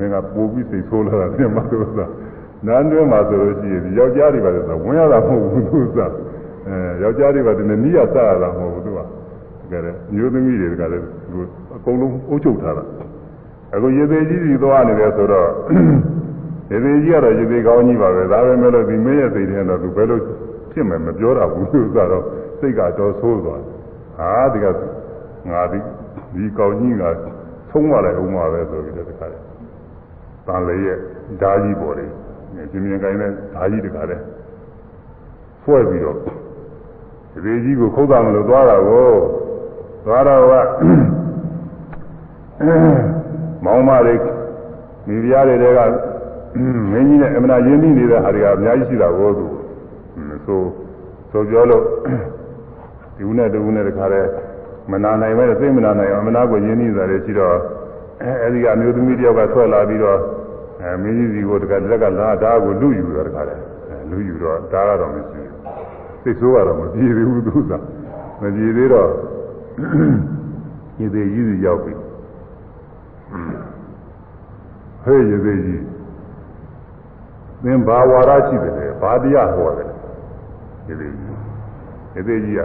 S1: မင်းကပိုးပြီးစိတ်ဆိုးလာတာပြင်မှာသူကနန်းတွင်းမှာဆိုလို့ရှိရင်ယောက်ျားတွေပါလေဆိုဝင်ရတာမဟုတ်ဘူးသူကအဲယောက်ျားတွေပါတည်းနီးရစရတာမဟုတ်ဘူးသူက တကယ်မျိုးသမီးတွေကလည်းသူအကုန်လုံးအုပ်ချုပ်ထားတာအခုရေသေးကြီးစီသွားနေတယ်ဆိုတော့ရေသေးကြီးကတော့ရေသေးကောင်းကြီးပါပဲဒါပဲမဲ့လို့ဒီမင်းရဲ့စိတ်ထဲတော့သူဘယ်လိုဖြစ်မယ်မပြောတာဘူးသူကတော့စိတ်ကတော့ဆိုးသွားဟာဒီကငါဒီဒီကောင်းကြီးကသုံးရလိုက်အောင်ပါပဲဆိုပြီးတော့တခါတည်းတန်လေရဲ့ဓာကြီးပေါ်တယ်ရှင်မြင်ကိုင်းတဲ့ဓာကြီးတခါတည်းဖွဲ့ပြီးတော့ဒီကြီးကိုခုတ်တာမလို့သွားတာကို သွားတော့ကမောင်မတွေမိဖုရားတွေကမင်းကြီးနဲ့အမနာရင်းနှီးနေတဲ့ဟာတွေကအများကြီးရှိတာကိုသူဆိုဆိုပြောလို့ဒီဦးနဲ့တူဦးနဲ့တခါတည်းမနာနိုင်ပဲသိမနာနိုင်အောင်အမနာကိုရင်းနှီးတာတွေရှိတော့အဲဒီကအမျိုးသမီးတယောက်ကဆွဲလာပြီးတော့အဲမင်းကြီးစီကိုတခါတက်ကလာဓာတ်ကိုလူယူတော့တခါတည်းလူယူတော့ဓာတ်ကတော့မရှိဘူးစိတ်ဆိုးကတော့မပြေသေးဘူးသူကမပြေသေးတော့ ရေသေးကြီးစီရောက်ပြီဟဲ့ရေသေးကြီးသင်ဘာဝါရရှိတယ်လဲဘာတရားဟောတယ်ရေသေးကြီးရေသေးကြီးက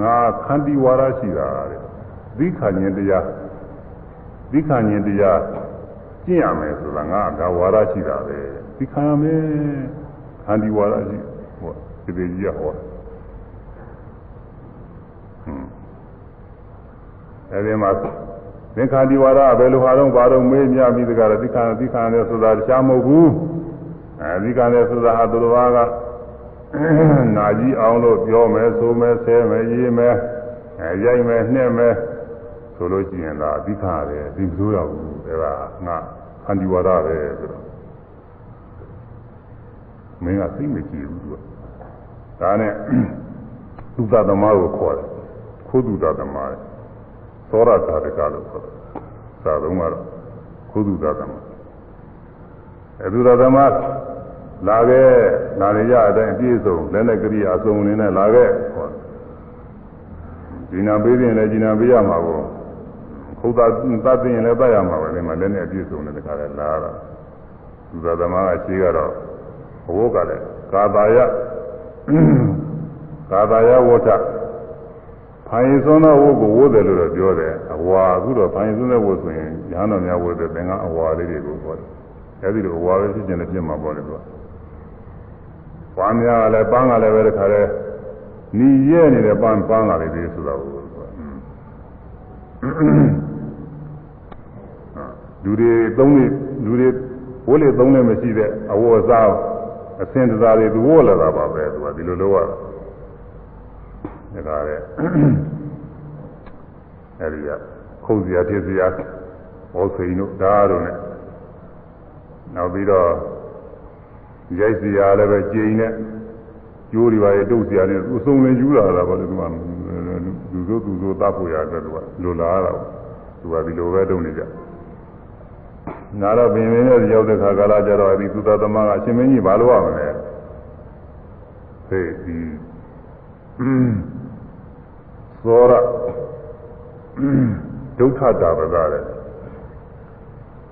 S1: ငါခန္တီဝါရရှိတာတဲ့သီခာဉ္တရားသီခာဉ္တရားကျင့်ရမယ်ဆိုတာငါဒါဝါရရှိတာပဲသီခာရမယ်ခန္တီဝါရရှိဟောရေသေးကြီးကဟော အဲဒီမှာသင်္ခါတိဝါဒဘယ်လိုဟာတော့ဘာတော့မေးမြပြီးတကယ်သီခာသီခာနဲ့ဆိုတာတခြားမဟုတ်ဘူးအဲဒီကနဲ့ဆိုတာဟာသူတော်ဘာကနာကြီးအောင်လို့ပြောမယ်ဆိုမယ်ဆဲမယ်ရေးမယ်အဲရိုက်မယ်နှက်မယ်ဆိုလို့ရှိရင်ဒါအဓိကရတယ်ဒီမဆိုးရဘူးအဲဒါငါခန္တီဝါဒပဲဆိုတော့မင်းကသိမကြည့်ဘူးသူကဒါနဲ့သုသသမားကိုခေါ်တယ်ခိုးသူသသမား သောရသာတကလို့ခေါ်တယ်သာသုံးကတော့ခိုးသူသသမားအဲသူသသမားလာခဲ့လာရရအတိုင်းအပြည့်စုံလက်နဲ့ကရိယာအစုံနေနဲ့လာခဲ့ဟောဒီနာပေးရင်လည်းဒီနာပေးရမှာပေါ့ခုတ်တာသတ်သိရင်လည်းတတ်ရမှာပဲဒီမှာလက်နဲ့အပြည့်စုံတဲ့တခါလဲလာတော့သူသသမားကရှိကတော့ဘဝကလည်းကာတာယကာတာယဝဋ္ဌ ဖိုင်စွန်းသောဝတ်ကိုဝတ်တယ်လို့တော့ပြောတယ်အဝါအခုတော့ဖိုင်စွန်းတဲ့ဝတ်ဆိုရင်ရဟန်းတော်များဝတ်တဲ့သင်္ကအဝါလေးတွေကိုပြောတယ်အဲဒီလိုအဝါပဲဖြစ်ခြင်းနဲ့ဖြစ်မှာပေါ့လေသူကပန်းများကလည်းပန်းကလည်းပဲတခါတည်းညီရဲနေတဲ့ပန်းပန်းကလေးတွေဆိုတော့လူတွေသုံးနေလူတွေဝိလေသုံးလည်းမရှိတဲ့အဝတ်အစားအစင်တစားတွေသူဝတ်လာတာပါပဲသူကဒီလိုလုပ်ရတာ ဒါကလည်းအဲဒီကခုံစရာတည်စရာဟောစိန်တို့ဒါတို့ ਨੇ နောက်ပြီးတော့ရိုက်စရာလည်းပဲကြိမ်နဲ့ကျိုးတွေပါရဲ့တုပ်စရာတွေသူစုံလင်ယူလာတာပါလေသူကလူဆိုသူဆိုတတ်ဖို့ရအတွက်သူကလိုလားတာသူကဒီလိုပဲတုံနေကြနာတော့ပင်ပင်နဲ့ရောက်တဲ့ခါကာလကျတော့ဒီသုတသမကအရှင်မင်းကြီးဘာလို့ရမလဲဟေးဒီ သောရဒုက္ခတာပကတဲ့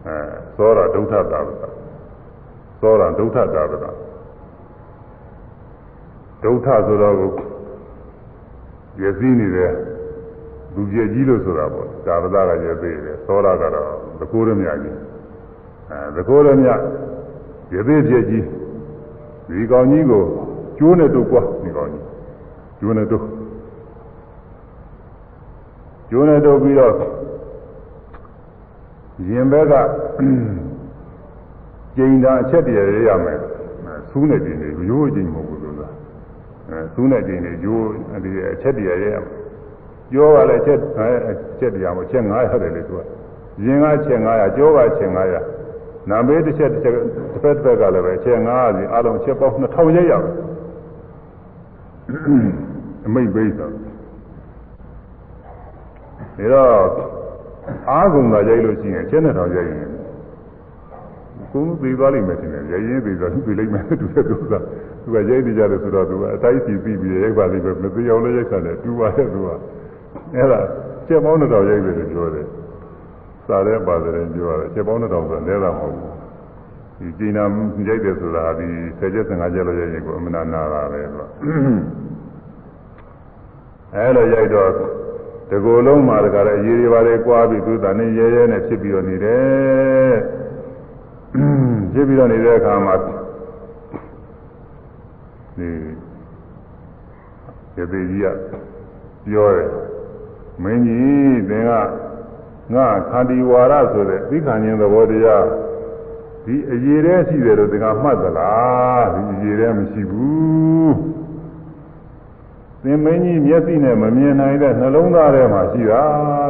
S1: အဲသောရဒုက္ခတာပကသောရဒုက္ခတာပကဒုက္ခဆိုတော့ကိုရည်စည်းနေတဲ့လူကြီးကြီးလို့ဆိုတာပေါ့ကာပဒကရည်သေးတယ်သောရကတော့သကိုးရမြကြီးအဲသကိုးရမြရည်သေးဖြစ်ကြီးဒီကောင်ကြီးကိုကျိုးနဲ့တုတ်ကွာဒီကောင်ကြီးကျိုးနဲ့တုတ် ကျိုးနဲ့တုတ်ပြီးတော့ရင်ဘက်ကကျိန်တာအချက်တည်းရရမယ်ဆူးနဲ့ကျိန်နေရိုးကျိန်မဟုတ်ဘူးလို့ဆိုတာအဲဆူးနဲ့ကျိန်နေရိုးဒီအချက်တည်းရရမယ်ကြောကလည်းချက်အချက်တရားမချက်900တယ်လေသူကရင်ကချက်900ကြောကချက်900နာမေးတစ်ချက်တစ်ချက်တစ်ဖက်တစ်ဖက်ကလည်းပဲချက်900စီအလုံးချက်ပေါင်း2000ရက်ရအောင်အမိတ်ပိတ်ဆို ဒါတော့အားကုန်တာရိုက်လို့ရှိရင်ချက်နဲ့တော့ရိုက်ရင်ကိုယ်သိသွားလိမ့်မယ်ထင်တယ်ရရင်သိသွားသူလိမ့်မယ်သူကသူကသူကရိုက်နေကြတယ်ဆိုတော့သူကအတိုင်းစီပြီးပြီးရိုက်ပါလိမ့်မယ်မသိအောင်လည်းရိုက်ခါတယ်တူပါတယ်သူကအဲ့ဒါချက်ပေါင်းတော့ရိုက်တယ်လို့ပြောတယ်စားတဲ့ပါတယ်ပြောရတယ်ချက်ပေါင်းတော့ဆိုလဲတာမဟုတ်ဘူးဒီကျင်းနာရိုက်တယ်ဆိုတာဒီ10ချက်15ချက်လို့ရိုက်ရင်ကိုအမနာနာတာပဲဆိုအဲ့လိုရိုက်တော့ တကူလုံးမှာတခါလေရေတွေပါလေကွာပြီးသူတန်နေရဲရဲနဲ့ဖြစ်ပြီးတော့နေတယ်ဖြစ်ပြီးတော့နေတဲ့အခါမှာဒီရေသေးကြီးကပြောတယ်မင်းကြီးသင်ကငါခန္တီဝါရဆိုတဲ့သိခံခြင်းသဘောတရားဒီအရေးတည်းရှိတယ်လို့သင်ကမှတ်သလားဒီအရေးတည်းမရှိဘူး သင်မင်းကြီးမျက်စိနဲ့မမြင်နိုင်တဲ့နှလုံးသားထဲမှာရှိတာ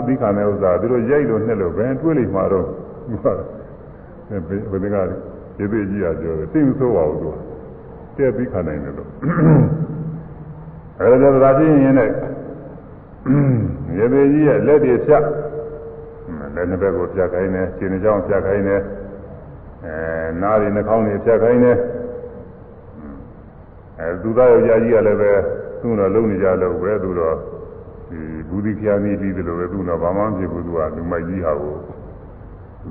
S1: သိခံတဲ့ဥစ္စာသူတို့ရိုက်လို့နှစ်လို့ပဲတွေးလိမ့်မှာတော့ဘယ်ဘယ်ကရေသေးကြီးကပြောတယ်သိမဆိုးပါဘူးသူတဲ့သိခံနိုင်တယ်လို့အဲဒါကြတာပြင်းရင်လည်းရေသေးကြီးရဲ့လက်တွေဖြတ်လက်နှစ်ဘက်ကိုဖြတ်ခိုင်းတယ်ခြေနှစ်ချောင်းဖြတ်ခိုင်းတယ်အဲနားတွေနှာခေါင်းတွေဖြတ်ခိုင်းတယ်အဲသူသားယောက်ျားကြီးကလည်းပဲ သူ့တော့လုံနေကြလို့ပဲသူတော့ဒီဘူးဒီခ ्या နေပြီးတယ်လို့ပဲသူတော့ဘာမှမဖြစ်ဘူးသူကလူမိုက်ကြီးဟာကို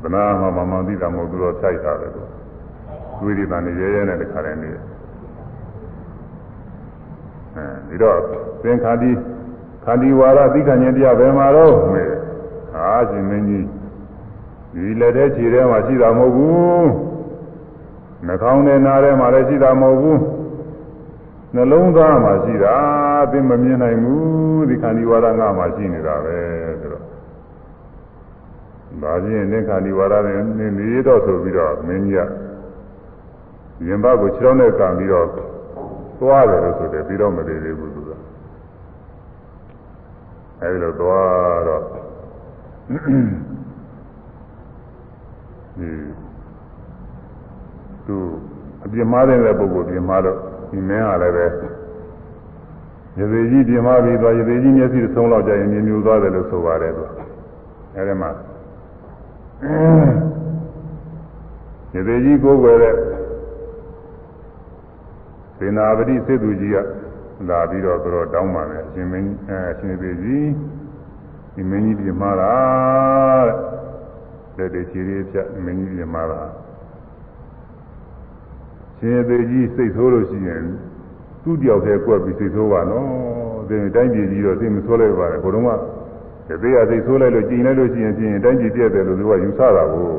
S1: သနာမှာဘာမှသိတာမဟုတ်သူတော့စိုက်တာပဲသူသွေးတွေတန်နေရဲရဲနဲ့တခါတည်းနေအဲဒီတော့သင်္ခါတိခန္ဒီဝါရသိခံခြင်းတရားဘယ်မှာတော့မေအာရှင်မင်းကြီးဒီလက်ထဲခြေထဲမှာရှိတာမဟုတ်ဘူးနှာခေါင်းနဲ့နားထဲမှာလည်းရှိတာမဟုတ်ဘူး နှလုံးသားမှာရှိတာသင်မမြင်နိုင်ဘူးဒီခန္ဒီဝါရငါမှာရှိနေတာပဲဆိုတော့ဒါချင်းသင်္ခါဒီဝါရနဲ့နေနေတော့ဆိုပြီးတော့မင်းကြီးကရင်ဘကိုခြေထောက်နဲ့ကံပြီးတော့သွားတယ်လို့ဆိုတယ်ပြီးတော့မသေးသေးဘူးသူကအဲဒီလိုသွားတော့ဒီသူအပြင်းမားတဲ့ပုဂ္ဂိုလ်ပြင်းမားတော့ ဒီမင်းဟာလည်းပဲရေသေးကြီးပြင်းမားပြီးသွားရေသေးကြီးမျက်စိသုံးလောက်ကြရင်မြင်မြူသွားတယ်လို့ဆိုပါတယ်သူအဲဒီမှာရေသေးကြီးကိုယ်ွယ်တဲ့သေနာပတိစေသူကြီးကလာပြီးတော့သူတို့တောင်းပါမယ်အရှင်မင်းအဲအရှင်သေးကြီးဒီမင်းကြီးပြမှားတာတဲ့လက်တွေခြေတွေဖြတ်မင်းကြီးပြမှားတာ ရှင်သေးကြီးစိတ်ဆိုးလို့ရှိရင်သူ့တယောက်တည်းကွက်ပြီးစိတ်ဆိုးပါနော်ဒီတိုင်းပြည်ကြီးတော့စိတ်မဆိုးလိုက်ပါနဲ့ဘုရုံးကသေရစိတ်ဆိုးလိုက်လို့ကြည်လိုက်လို့ရှိရင်ဖြင့်တိုင်းပြည်ပြည့်တယ်လို့သူကယူဆတာကို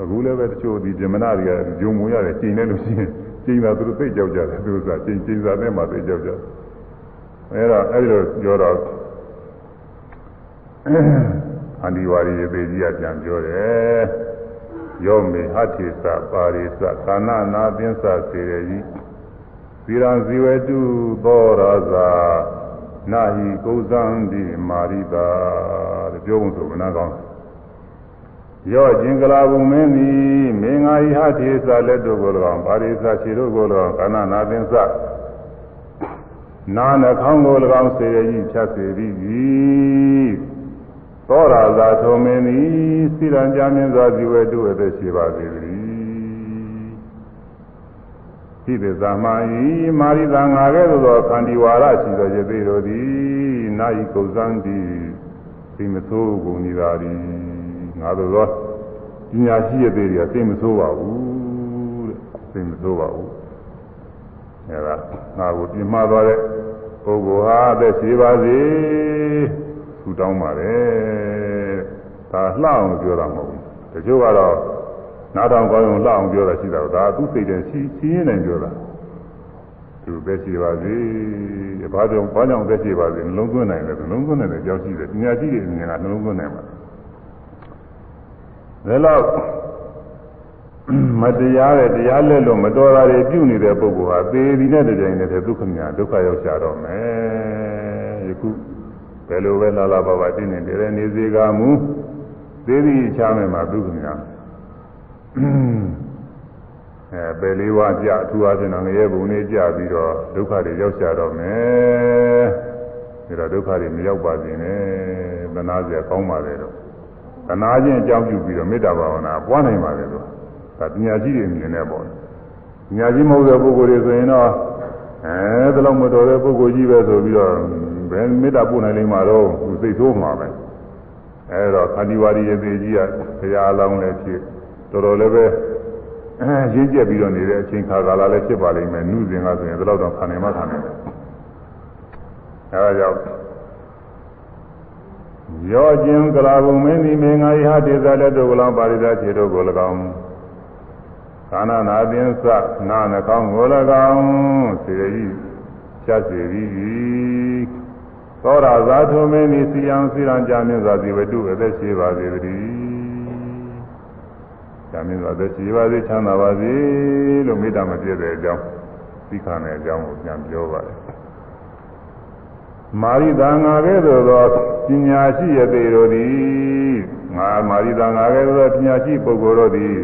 S1: အခုလည်းပဲတချို့ဒီဇမနာတွေကဂျုံမွေရတယ်ကြည်လိုက်လို့ရှိရင်ကျင်းတာသူတို့သိကြောက်ကြတယ်သူကကျင်းကျင်းစားတဲ့မှာသိကြောက်ကြတယ်အဲဒါအဲဒီလိုပြောတော့အန္ဒီဝါရီရေသေးကြီးကပြန်ပြောတယ် ယောမေဟတိသပါရိသကာနနာသင်္သစေရယိသီရံဇီဝတုသောရဇာနာဟိကုဇံတိမာရိတာတဲ့ပြောဖို့ဆိုကနာကောင်းရော့ခြင်းကလာဘုံမင်းသည်မင်္ဂာဟိဟတိသလက်တို့ကို၎င်းပါရိသခြေတို့ကို၎င်းကာနနာသင်္သနာနှခေါင်းကို၎င်းစေရယိဖြတ်စေသည် သောရာဇာထုံမင်းသည်စိရံကြမြင့်စွာဇီဝတုအသက်ရှိပါစေတည်းဣတိသမ္မာဤမာရိသံငါကဲ့သို့သောခန္တီဝါရရှိသောယသိတို့သည်နာယီကုဇံတိသိမဆိုးကုန်ဤသာသည်ငါတို့သောပညာရှိယသိတွေကသိမဆိုးပါဘူးတဲ့သိမဆိုးပါဘူးအဲဒါငါကိုပြမသွားတဲ့ပုဂ္ဂိုလ်ဟာအသက်ရှိပါစေထူ တောင်းပါတယ်ဒါလှအောင်ပြောတာမဟုတ်ဘူးတချို့ကတော့နားထောင်ကောင်းအောင်လှအောင်ပြောတာရှိတာဒါသူ့စိတ်ထဲရှိရှိရင်းနဲ့ပြောတာသူပဲရှိပါစေဘာကြောင့်ဘာကြောင့်ပဲရှိပါစေနှလုံးသွင်းနိုင်တယ်နှလုံးသွင်းနိုင်တယ်ကြောက်ရှိတယ်ပညာရှိတဲ့အမြင်ကနှလုံးသွင်းနိုင်မှာဒါတော့မတရားတဲ့တရားလက်လို့မတော်တာတွေပြုနေတဲ့ပုဂ္ဂိုလ်ဟာသေဒီနဲ့တကြိမ်နဲ့ဒုက္ခမြဒုက္ခရောက်ရှာတော့မယ်ယခု ဘယ်လိုပဲလာလာပါပါတင်းနေတယ်နေစေကမူသေဒီချားမယ်မှာဒုက္ခမြအဲပယ်လေးဝါကြအထူးအချင်းတော့ငရဲဘုံလေးကြပြီးတော့ဒုက္ခတွေရောက်ရှာတော့မယ်ဒါတော့ဒုက္ခတွေမရောက်ပါစေနဲ့သနာစရာကောင်းပါလေတော့သနာချင်းအကြောင်းပြုပြီးတော့မေတ္တာဘာဝနာပွားနိုင်ပါလေတော့ဒါပညာရှိတွေမြင်နေပေါ့ပညာရှိမဟုတ်တဲ့ပုဂ္ဂိုလ်တွေဆိုရင်တော့အဲဒီလောက်မတော်တဲ့ပုဂ္ဂိုလ်ကြီးပဲဆိုပြီးတော့ ဘယ်မေတ္တာပို့နိုင်လိမ့်မှာတော့သူစိတ်ဆိုးမှာပဲအဲဒါခန္ဒီဝါဒီရဲ့သေးကြီးကဘုရားအလောင်းလည်းဖြစ်တော်တော်လည်းပဲအဲရင်းကျက်ပြီးတော့နေတဲ့အချိန်ခါကာလလည်းဖြစ်ပါလိမ့်မယ်နှုစဉ်ကဆိုရင်ဒီလောက်တော့ခံနိုင်မှခံနိုင်တယ်အဲဒါကြောင့်ရောခြင်းကလာဘုံမင်းဒီမင်္ဂယဟတေဇလက်တို့ကလောပါရိသခြေတို့ကို၎င်းကာနနာသင်္သနာနှကောင်းကို၎င်းစေရီချက်စေရီ သောရဇာထုမင်းဒီစီယံစီရံကြမြင့်စွာဇီဝတုအသက်ရှိပါစေတည်း။ဇာမင်းစွာသက်ရှိပါစေချမ်းသာပါစေလို့မေတ္တာမပြည့်တဲ့အကြောင်းသိခံတဲ့အကြောင်းကိုပြန်ပြောပါတယ်။မာရိသာငါကဲ့သို့သောပညာရှိရသေးတို့သည်ငါမာရိသာငါကဲ့သို့သောပညာရှိပုဂ္ဂိုလ်တို့သည်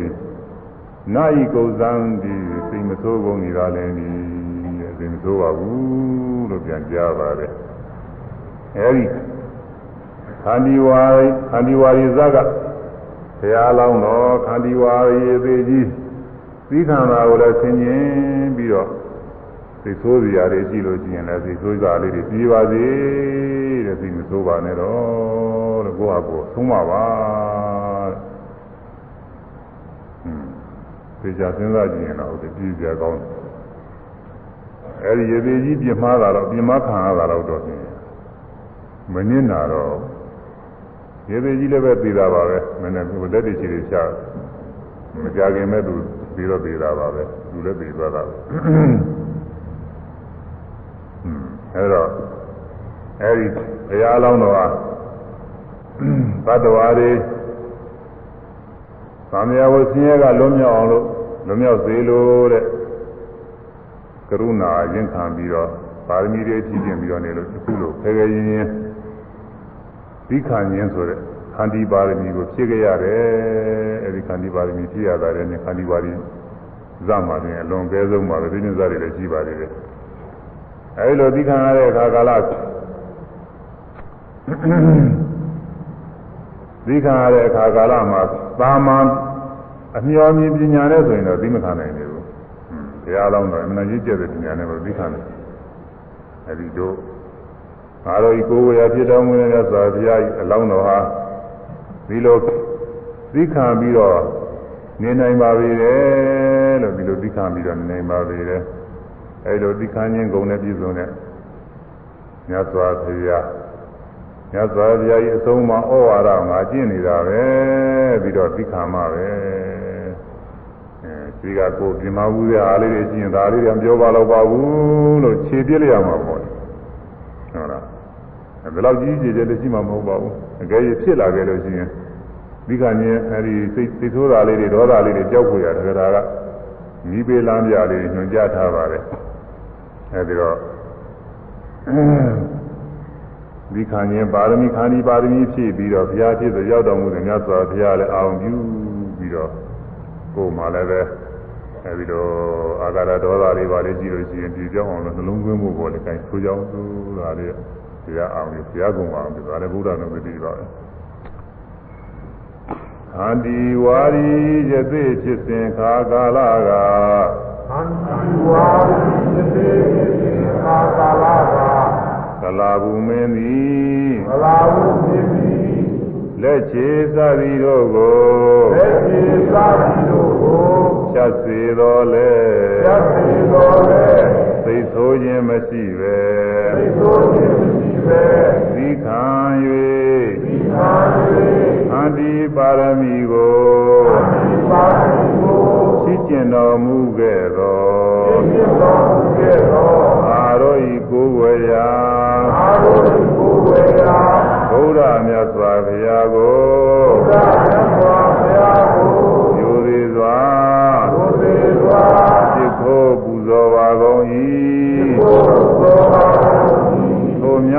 S1: နာယီကုဇံသည်စိတ်မဆိုးကုန်နေကြလည်းသည်စိတ်မဆိုးပါဘူးလို့ပြန်ကြားပါတယ်။ အဲဒီခန္ဒီဝါခန္ဒီဝါရိဇကဘုရားလောင်းတော်ခန္တီဝါရေသေးကြီးသီးခံတာကိုလည်းဆင်ခြင်ပြီးတော့သိဆိုးစရာတွေကြည့်လို့ရှိရင်လည်းသိဆိုးစရာလေးတွေပြီးပါစေတဲ့သိမဆိုးပါနဲ့တော့တဲ့ကိုယ့်ဟာကိုယ်သုံးပါပါတဲ့ဟွန်းသိကြစဉ်းစားကြည့်ရင်တော့ဒီပြီးကြကောင်းတယ်အဲဒီရေသေးကြီးပြင်းမှားတာတော့ပြင်းမှားခံရတာတော့တော့ မနစ်နာတော့ရေသေးကြီးလည်းပဲသိတာပါပဲမင်းနဲ့ကိုလက်တွေချီတွေချမကြခင်မဲ့သူပြီးတော့သိတာပါပဲသူလည်းသိသွားတာပဲအဲတော့အဲဒီဘုရားအလောင်းတော်ဟာသတ္တဝါတွေသံဃာဝဆင်းရဲကလွတ်မြောက်အောင်လို့လွတ်မြောက်စေလို့တဲ့ကရုဏာရင်ခံပြီးတော့ပါရမီတွေဖြည့်ကျင်ပြီးတော့နေလို့အခုလိုခဲခဲရင်းရင်း သိခံခြင်းဆိုတဲ့ခန္တီပါရမီကိုဖြည့်ခဲ့ရတယ်အဲဒီခန္တီပါရမီဖြည့်ရတာလည်းခန္တီပါရမီဇမှာရင်အလွန်ကဲဆုံးပါပဲဒီနေ့ဇာတွေလည်းရှိပါသေးတယ်အဲဒီလိုသိခံရတဲ့အခါကာလသိခံရတဲ့အခါကာလမှာသာမန်အမျော်မြင်ပညာနဲ့ဆိုရင်တော့သိမခံနိုင်ဘူးဘုရားလောင်းတော့အမှန်ကြီးကျက်တဲ့ပညာနဲ့ပဲသိခံတယ်အဲဒီတို့ ငါတို့ဤကိုယ်ဝေယဖြစ်တော်မူတဲ့သာဘုရားအလောင်းတော်ဟာဒီလိုသိခံပြီးတော့နေနိုင်ပါပြီလေလို့ဒီလိုသိခံပြီးတော့နေနိုင်ပါပြီလေအဲလိုသိခံခြင်းဂုဏ်နဲ့ပြည့်စုံတဲ့မြတ်စွာဘုရားမြတ်စွာဘုရားရဲ့အဆုံးအမဩဝါဒငါကျင့်နေတာပဲပြီးတော့သိခံမှာပဲအဲဒီကကိုပြင်မဘူးတဲ့အားလေးတွေကျင့်ဒါလေးတွေပြောပါတော့ပါဘူးလို့ခြေပြစ်လိုက်ရမှာပေါ့ဟုတ်လား ဘယ်လောက်ကြီးကြီးကျယ်ကျယ်ရှိမှမဟုတ်ပါဘူးအကယ်၍ဖြစ်လာခဲ့လို့ရှိရင်ဒီကနေ့အဲဒီစိတ်စိတ်ဆိုးတာလေးတွေဒေါသလေးတွေကြောက်ခွေရတယ်ဒါကမိပေးလမ်းပြလေးညွှန်ကြားထားပါတယ်အဲဒီတော့ဒီခါရင်ပါရမီခန္ဒီပါရမီဖြည့်ပြီးတော့ဘုရားဖြစ်ဆိုရောက်တော်မူတဲ့မြတ်စွာဘုရားလည်းအောင်ပြုပြီးတော့ကိုယ်မှလည်းပဲအဲဒီတော့အာဂရဒေါသလေးပါလေးကြည့်လို့ရှိရင်ဒီကြောင်းအောင်လို့နှလုံးသွင်းဖို့ပေါ်လေအဲဆိုကြောင်းသူဒါလေး တရားအောင်ပြီးဘုရားကုံအောင်ပြီးဒါလည်းဘုရားတော်တည်ပါပဲအန္တိဝါရီယသိဖြစ်စဉ်ခါကာလကအန္တိဝါရီယသိဖြစ်စဉ်ခါကာလကကလာဘူးမင်းသည်ကလာဘူးမင်းသည်လက်ချေသသည်တို့ကိုလက်ချေသသည်တို့ကိုဖြတ်စေတော်လဲဖြတ်စေတော်လဲသိဆိုးခြင်းမရှိပဲသိဆိုးခြင်းမရှိပဲ သီခံ၍သီခံ၍အန္တိပါရမီကိုအန္တိပါရမီကိုရှိကျင်တော်မူခဲ့သောရှိကျင်တော်မူခဲ့သောအာရောဤကိုယ်ဝေယအာရောဤကိုယ်ဝေယဘုရားမြတ်စွာဘုရားကို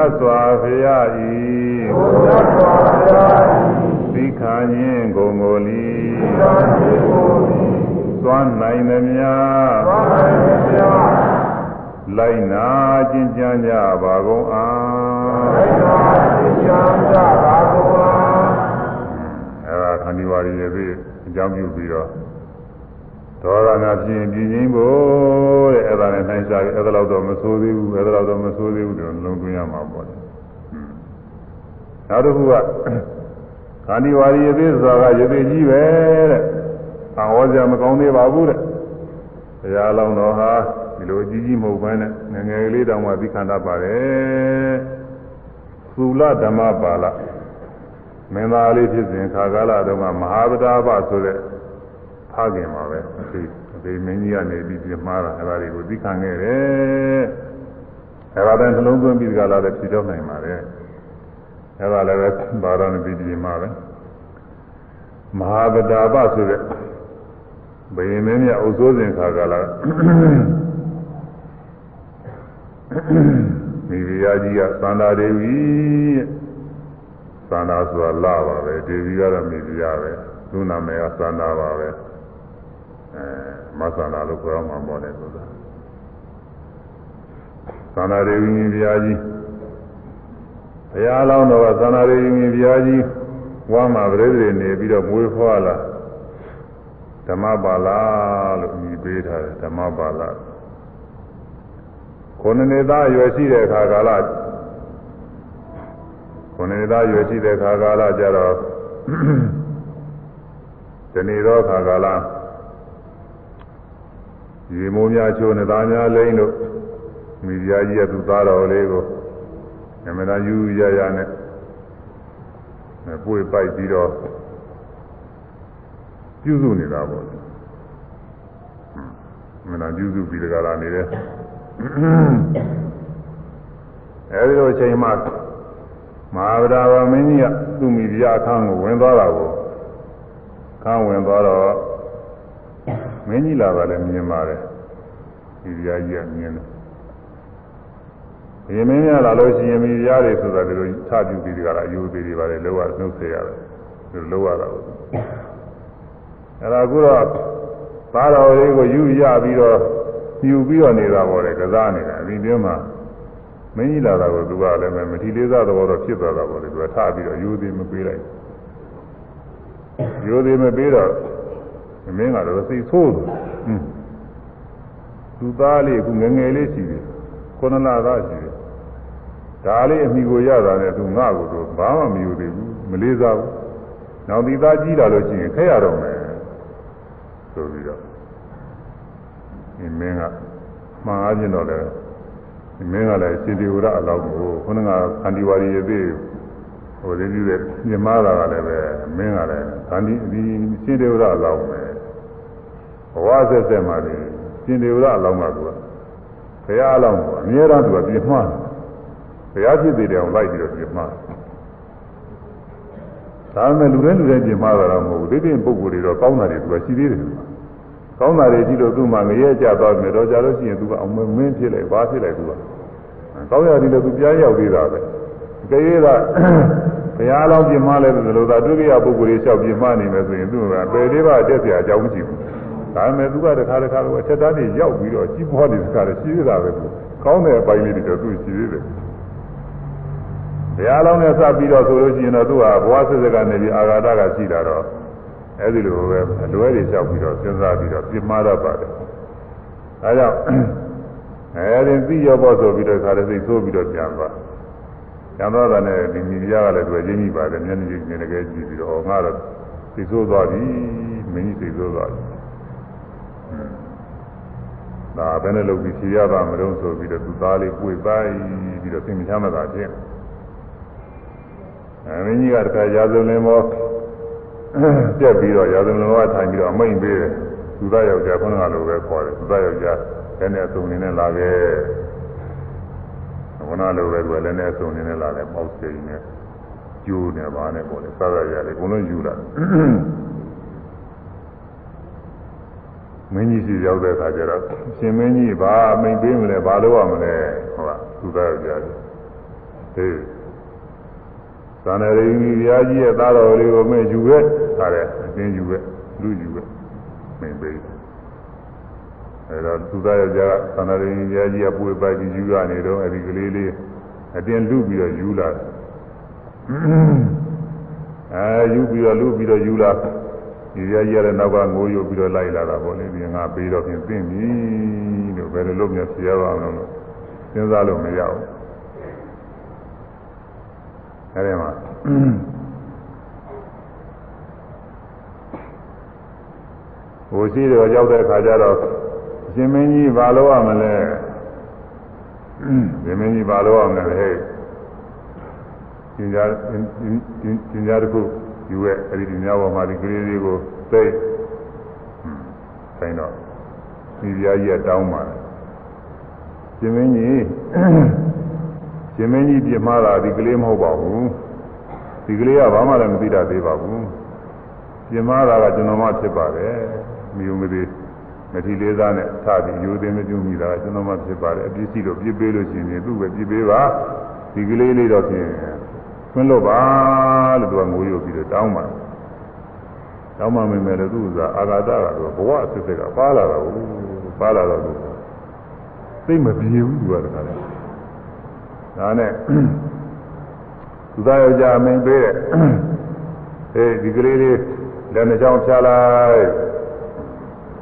S1: တ်စွာဘုရား၏ထိုမြတ်စွာဘုရား၏သီခာခြင်းဂုံကိုလီသီခာခြင်းကိုလီသွားနိုင်သည်များသွားနိုင်သည်များလိုက်နာကျင့်ကြံကြပါကုန်အားလိုက်နာကျင့်ကြံကြပါကုန်အားအဲဒါခန္ဒီဝါရီရဲ့ပြီးအကြောင်းပြုပြီးတော့ ဒေါသနာဖြင့်ပြင်းချင်းဖို့တဲ့အဲ့ဒါနဲ့နိုင်စားပြီးအဲ့ဒါတော့တော့မဆိုးသေးဘူးအဲ့ဒါတော့မဆိုးသေးဘူးတော့လုံးသွင်းရမှာပေါ့လေနောက်တစ်ခုကခန္ဒီဝါရီရဲ့ပြီးဆိုတာကရေသေးကြီးပဲတဲ့အဟောစရာမကောင်းသေးပါဘူးတဲ့ဘုရားလောင်းတော်ဟာဒီလိုအကြီးကြီးမဟုတ်ဘဲနဲ့ငယ်ငယ်လေးတောင်မှသိခန္ဓာပါတယ်သုလဓမ္မပါဠမင်းသားလေးဖြစ်စဉ်ခါကာလတုန်းကမဟာဗဒဘဆိုတဲ့ ဖခင်ပါပဲအဖေအဖေမင်းကြီးကနေပြီးပြမှားတာအဲ့ဒါတွေကိုသိခံခဲ့တယ်အဲ့ဒါတိုင်းနှလုံးသွင်းပြီးကြလာတဲ့ဖြစ်တော့နိုင်ပါတယ်အဲ့ဒါလည်းပဲဘာသာနဲ့ပြီးဒီမှာပဲမဟာဗဒဘဆိုတဲ့ဘယင်းမင်းမြတ်အုပ်စိုးစဉ်ခါကာလမိဖုရားကြီးကသန္တာဒေဝီသန္တာဆိုတာလာပါပဲဒေဝီကတော့မိဖုရားပဲသူ့နာမည်ကသန္တာပါပဲ အဲမသန္တာလို့ပြောမှပေါ့လေဆိုတာသန္တာဒေဝီမိဖုရားကြီးဘုရားလောင်းတော်ကသန္တာဒေဝီမိဖုရားကြီးဝမ်းမှာပြိတ္တိနေပြီးတော့မွေးဖွားလာဓမ္မပါဠလို့မြည်ပေးထားတယ်ဓမ္မပါဠခုနှစ်နှစ်သားရွယ်ရှိတဲ့အခါကာလခုနှစ်နှစ်သားရွယ်ရှိတဲ့အခါကာလကျတော့ဒီနေ့တော့အခါကာလ ရေမိုးများချိုးနေသားများလိမ့်လို့မိဖုရားကြီးကသူ့သားတော်လေးကိုအမှန်တယူရရနဲ့ပွေပိုက်ပြီးတော့ပြုစုနေတာပေါ့မနာပြုစုပြီးတကလာနေတယ်အဲဒီလိုအချိန်မှမဟာဗဒဝမင်းကြီးကသူ့မိဖုရားအခန်းကိုဝင်သွားတာကိုခန်းဝင်သွားတော့ မင်းကြီးလာတာလည်းမြင်ပါတယ်မိဖုရားကြီးကမြင်တယ်ဒီမင်းများလာလို့ရှိရင်မိဖုရားတွေဆိုတာဒီလိုထပြုပြီးတကလာအယူသေးတွေပါတယ်လောကနှုတ်ဆက်ရတယ်ဒီလိုလောရတာကိုအဲ့ဒါကူတော့သားတော်လေးကိုယူရပြီးတော့ယူပြီးတော့နေတာပေါ့လေကစားနေတာဒီပြင်းမှာမင်းကြီးလာတာကိုသူကလည်းမထီလေးစားသဘောတော့ဖြစ်သွားတာပေါ့လေသူကထားပြီးတော့ယူသေးမပေးလိုက်ယူသေးမပေးတော့ မင်းကတော့စိတ်ဆိုးတယ်ဟွန်းသူသားလေးကငငယ်လေးရှိတယ်ခုနလသားရှိတယ်ဒါလေးအမိကိုရတာနဲ့သူငါ့ကိုတော့ဘာမှမယူသေးဘူးမလေးစားဘူးနောက်ဒီသားကြီးလာလို့ရှိရင်ခဲရတော့မယ်ဆိုပြီးတော့ဒီမင်းကမှားအားဖြင့်တော့လည်းဒီမင်းကလည်းရှင်ဒီဝရအလောက်ကိုခုနကခန္ဒီဝါရီရဲ့သေးဟိုဒီလိုရဲ့မြမတာကလည်းပဲမင်းကလည်းခန္ဒီဒီရှင်ဒီဝရအလောက်ပဲ ဘဝဆက်ဆက်မှလည်းရှင်ဒေဝရအလောင်းကသူကဘုရားအလောင်းကအများအားသူကပြင်မှားဘုရားဖြစ်သေးတယ်အောင်လိုက်ပြီးတော့ပြင်မှားဒါပေမဲ့လူတိုင်းလူတိုင်းပြင်မှားတာတော့မဟုတ်ဘူးတိတိပုဂ္ဂိုလ်တွေတော့ကောင်းတာတွေသူကရှိသေးတယ်ကောင်းတာတွေကြည့်လို့သူ့မှာငရဲကြသွားတယ်တော့ကြလို့ရှိရင်သူကအမင်းဖြစ်လိုက်ဘာဖြစ်လိုက်သူကကောင်းရတယ်လို့သူပြားရောက်သေးတာပဲအကယ်၍ကဘုရားအလောင်းပြင်မှားလဲဆိုလို့သာတွေ့ကြရပုဂ္ဂိုလ်တွေလျှောက်ပြင်မှားနေမယ်ဆိုရင်သူကပယ်သေးပါတက်ပြာအကြောင်းမရှိဘူး ဒါပေမဲ့သူကတခါတခါတော့အချက်သားတွေရောက်ပြီးတော့ကြီးပွားနေတဲ့ခါတွေရှိသေးတာပဲကောင်းတဲ့အပိုင်းလေးတွေတော့သူရှိသေးတယ်ဘုရားလောင်းနဲ့စပြီးတော့ဆိုလို့ရှိရင်တော့သူကဘဝစစ်စကနေပြီးအာဃာတကရှိတာတော့အဲဒီလိုပဲအလွဲတွေလျှောက်ပြီးတော့စဉ်းစားပြီးတော့ပြမှားတတ်ပါတယ်ဒါကြောင့်အဲဒီသိရဖို့ဆိုပြီးတော့ခါလေးစိတ်ဆိုးပြီးတော့ပြန်သွားပြန်သွားတာနဲ့ဒီမိဖုရားကလည်းတွေ့ချင်းကြီးပါတယ်မျက်နှာကြီးနေတကယ်ကြည့်ပြီးတော့ငါတော့စိတ်ဆိုးသွားပြီမင်းကြီးစိတ်ဆိုးသွားပြီ ဒါဘယ်နဲ့လုပ်ပြီးဖြေရပါမလို့ဆိုပြီးတော့သူသားလေးကိုယ်ပိုက်ပြီးတော့သင်္ချမ်းမသာဖြစ်အဲမင်းကြီးကတခါရာဇုံလင်းမောပြက်ပြီးတော့ရာဇုံလင်းမောထိုင်ပြီးတော့အမိန်ပေးတယ်သူသားယောက်ျားခုနကလိုပဲခေါ်တယ်သူသားယောက်ျားလည်းနဲ့အစုံနေနဲ့လာခဲ့ခုနလိုပဲကွယ်လည်းနဲ့အစုံနေနဲ့လာတယ်ပေါက်စိန်နဲ့ကျိုးနဲ့ဘာနဲ့ပေါ့လေစားရရလေဘုံလုံးယူလာ မင်းကြီးစီရောက်တဲ့အခါကျတော့ရှင်မင်းကြီးဘာအမိန်ပေးမလဲဘာလုပ်ရမလဲဟုတ်လားသူသားယောက်ျားဟေးသန္တရိဘုရားကြီးရဲ့သားတော်လေးကိုမင်းယူခဲ့ထားတယ်အတင်းယူခဲ့လူယူခဲ့မင်းပေးအဲတော့သူသားရဲ့ကြာသန္တရိဘုရားကြီးကပွေပိုက်ပြီးယူရနေတော့အဲဒီကလေးလေးအတင်းလူပြီးတော့ယူလာတယ်အဲယူပြီးတော့လူပြီးတော့ယူလာ ဒီရကြီးရတဲ့နောက်ကငိုးယုတ်ပြီးတော့လိုက်လာတာပေါ့လေဒီငါပေးတော့ပြင်သိပြီလို့ဘယ်လိုလုပ်မြဖြေရပါမလို့စဉ်းစားလို့မရဘူးအဲဒီမှာဟိုရှိတော့ရောက်တဲ့အခါကျတော့အရှင်မင်းကြီးဘာလို့ရမလဲရှင်မင်းကြီးဘာလို့ရမလဲဟဲ့ကျင်ကြားကျင်ကြားတစ်ခု ယူရဲ့အဲဒီဒီများပေါ်မှာဒီကလေးလေးကိုသိဆိုင်တော့ဒီပြားကြီးကတောင်းပါတယ်ရှင်မင်းကြီးရှင်မင်းကြီးပြမှားတာဒီကလေးမဟုတ်ပါဘူးဒီကလေးကဘာမှလည်းမသိတတ်သေးပါဘူးပြမှားတာကကျွန်တော်မှဖြစ်ပါတယ်မိုံမသေးမထီလေးသားနဲ့ထပြီးယူသိမပြုမိတာကကျွန်တော်မှဖြစ်ပါတယ်အပြစ်ရှိလို့ပြစ်ပေးလို့ရှိရင်သူ့ပဲပြစ်ပေးပါဒီကလေးလေးတော့ဖြင့် ခွင့်လို့ပါလို့သူကငိုရုပ်ပြီးတော့တောင်းပါတောင်းမှမိမယ်လို့သူကအာဃာတကတော့ဘဝအစစ်စစ်ကပါလာတာဘူးပါလာတော့သိမပြေဘူးသူကတခါလဲဒါနဲ့သူသားယောက်ျားမင်းပေးတဲ့အေးဒီကလေးလေးလက်နှချောင်းဖြာလိုက်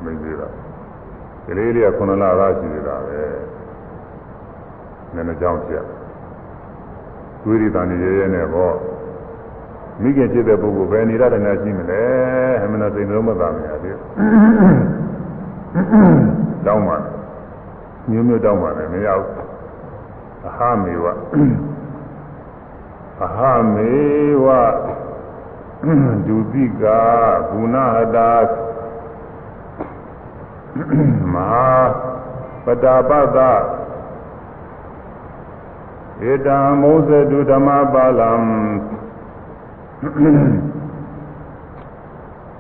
S1: မင်းသေးတာကလေးလေးကခုနလသားရှိနေတာပဲလက်နှချောင်းဖြာ သွေးရည်တန်ရဲရဲနဲ့ပေါ့မိခင်ဖြစ်တဲ့ပုဂ္ဂိုလ်ပဲနေရတယ်များရှိမလဲအမှန်တော့သိလို့မသာမရသေးတောင်းပါမျိုးမျိုးတောင်းပါတယ်မရဘူးအဟမေဝအဟမေဝဒုတိကဂုဏဟတာမဟာပတာပတ ဧတံမောဇတုဓမ္မပါလံ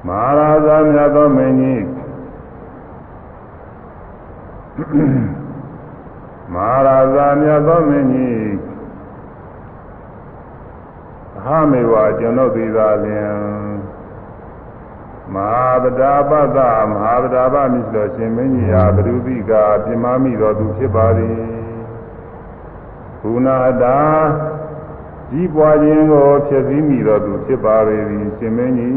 S1: မဟာရာဇာမြတ်သောမင်းကြီးမဟာရာဇာမြတ်သောမင်းကြီးအဟမေဝကျွန်ုပ်သည်သာလျင်မဟာဗဒါပတမဟာဗဒါပမြစ်တော်ရှင်မင်းကြီးဟာဘုရုပိကပြမမိတော်သူဖြစ်ပါသည် ကုဏတာကြီးပွားခြင်းကိုဖြစ်စည်းမိတော်သူဖြစ်ပါပေသည်ရှင်မင်းကြီး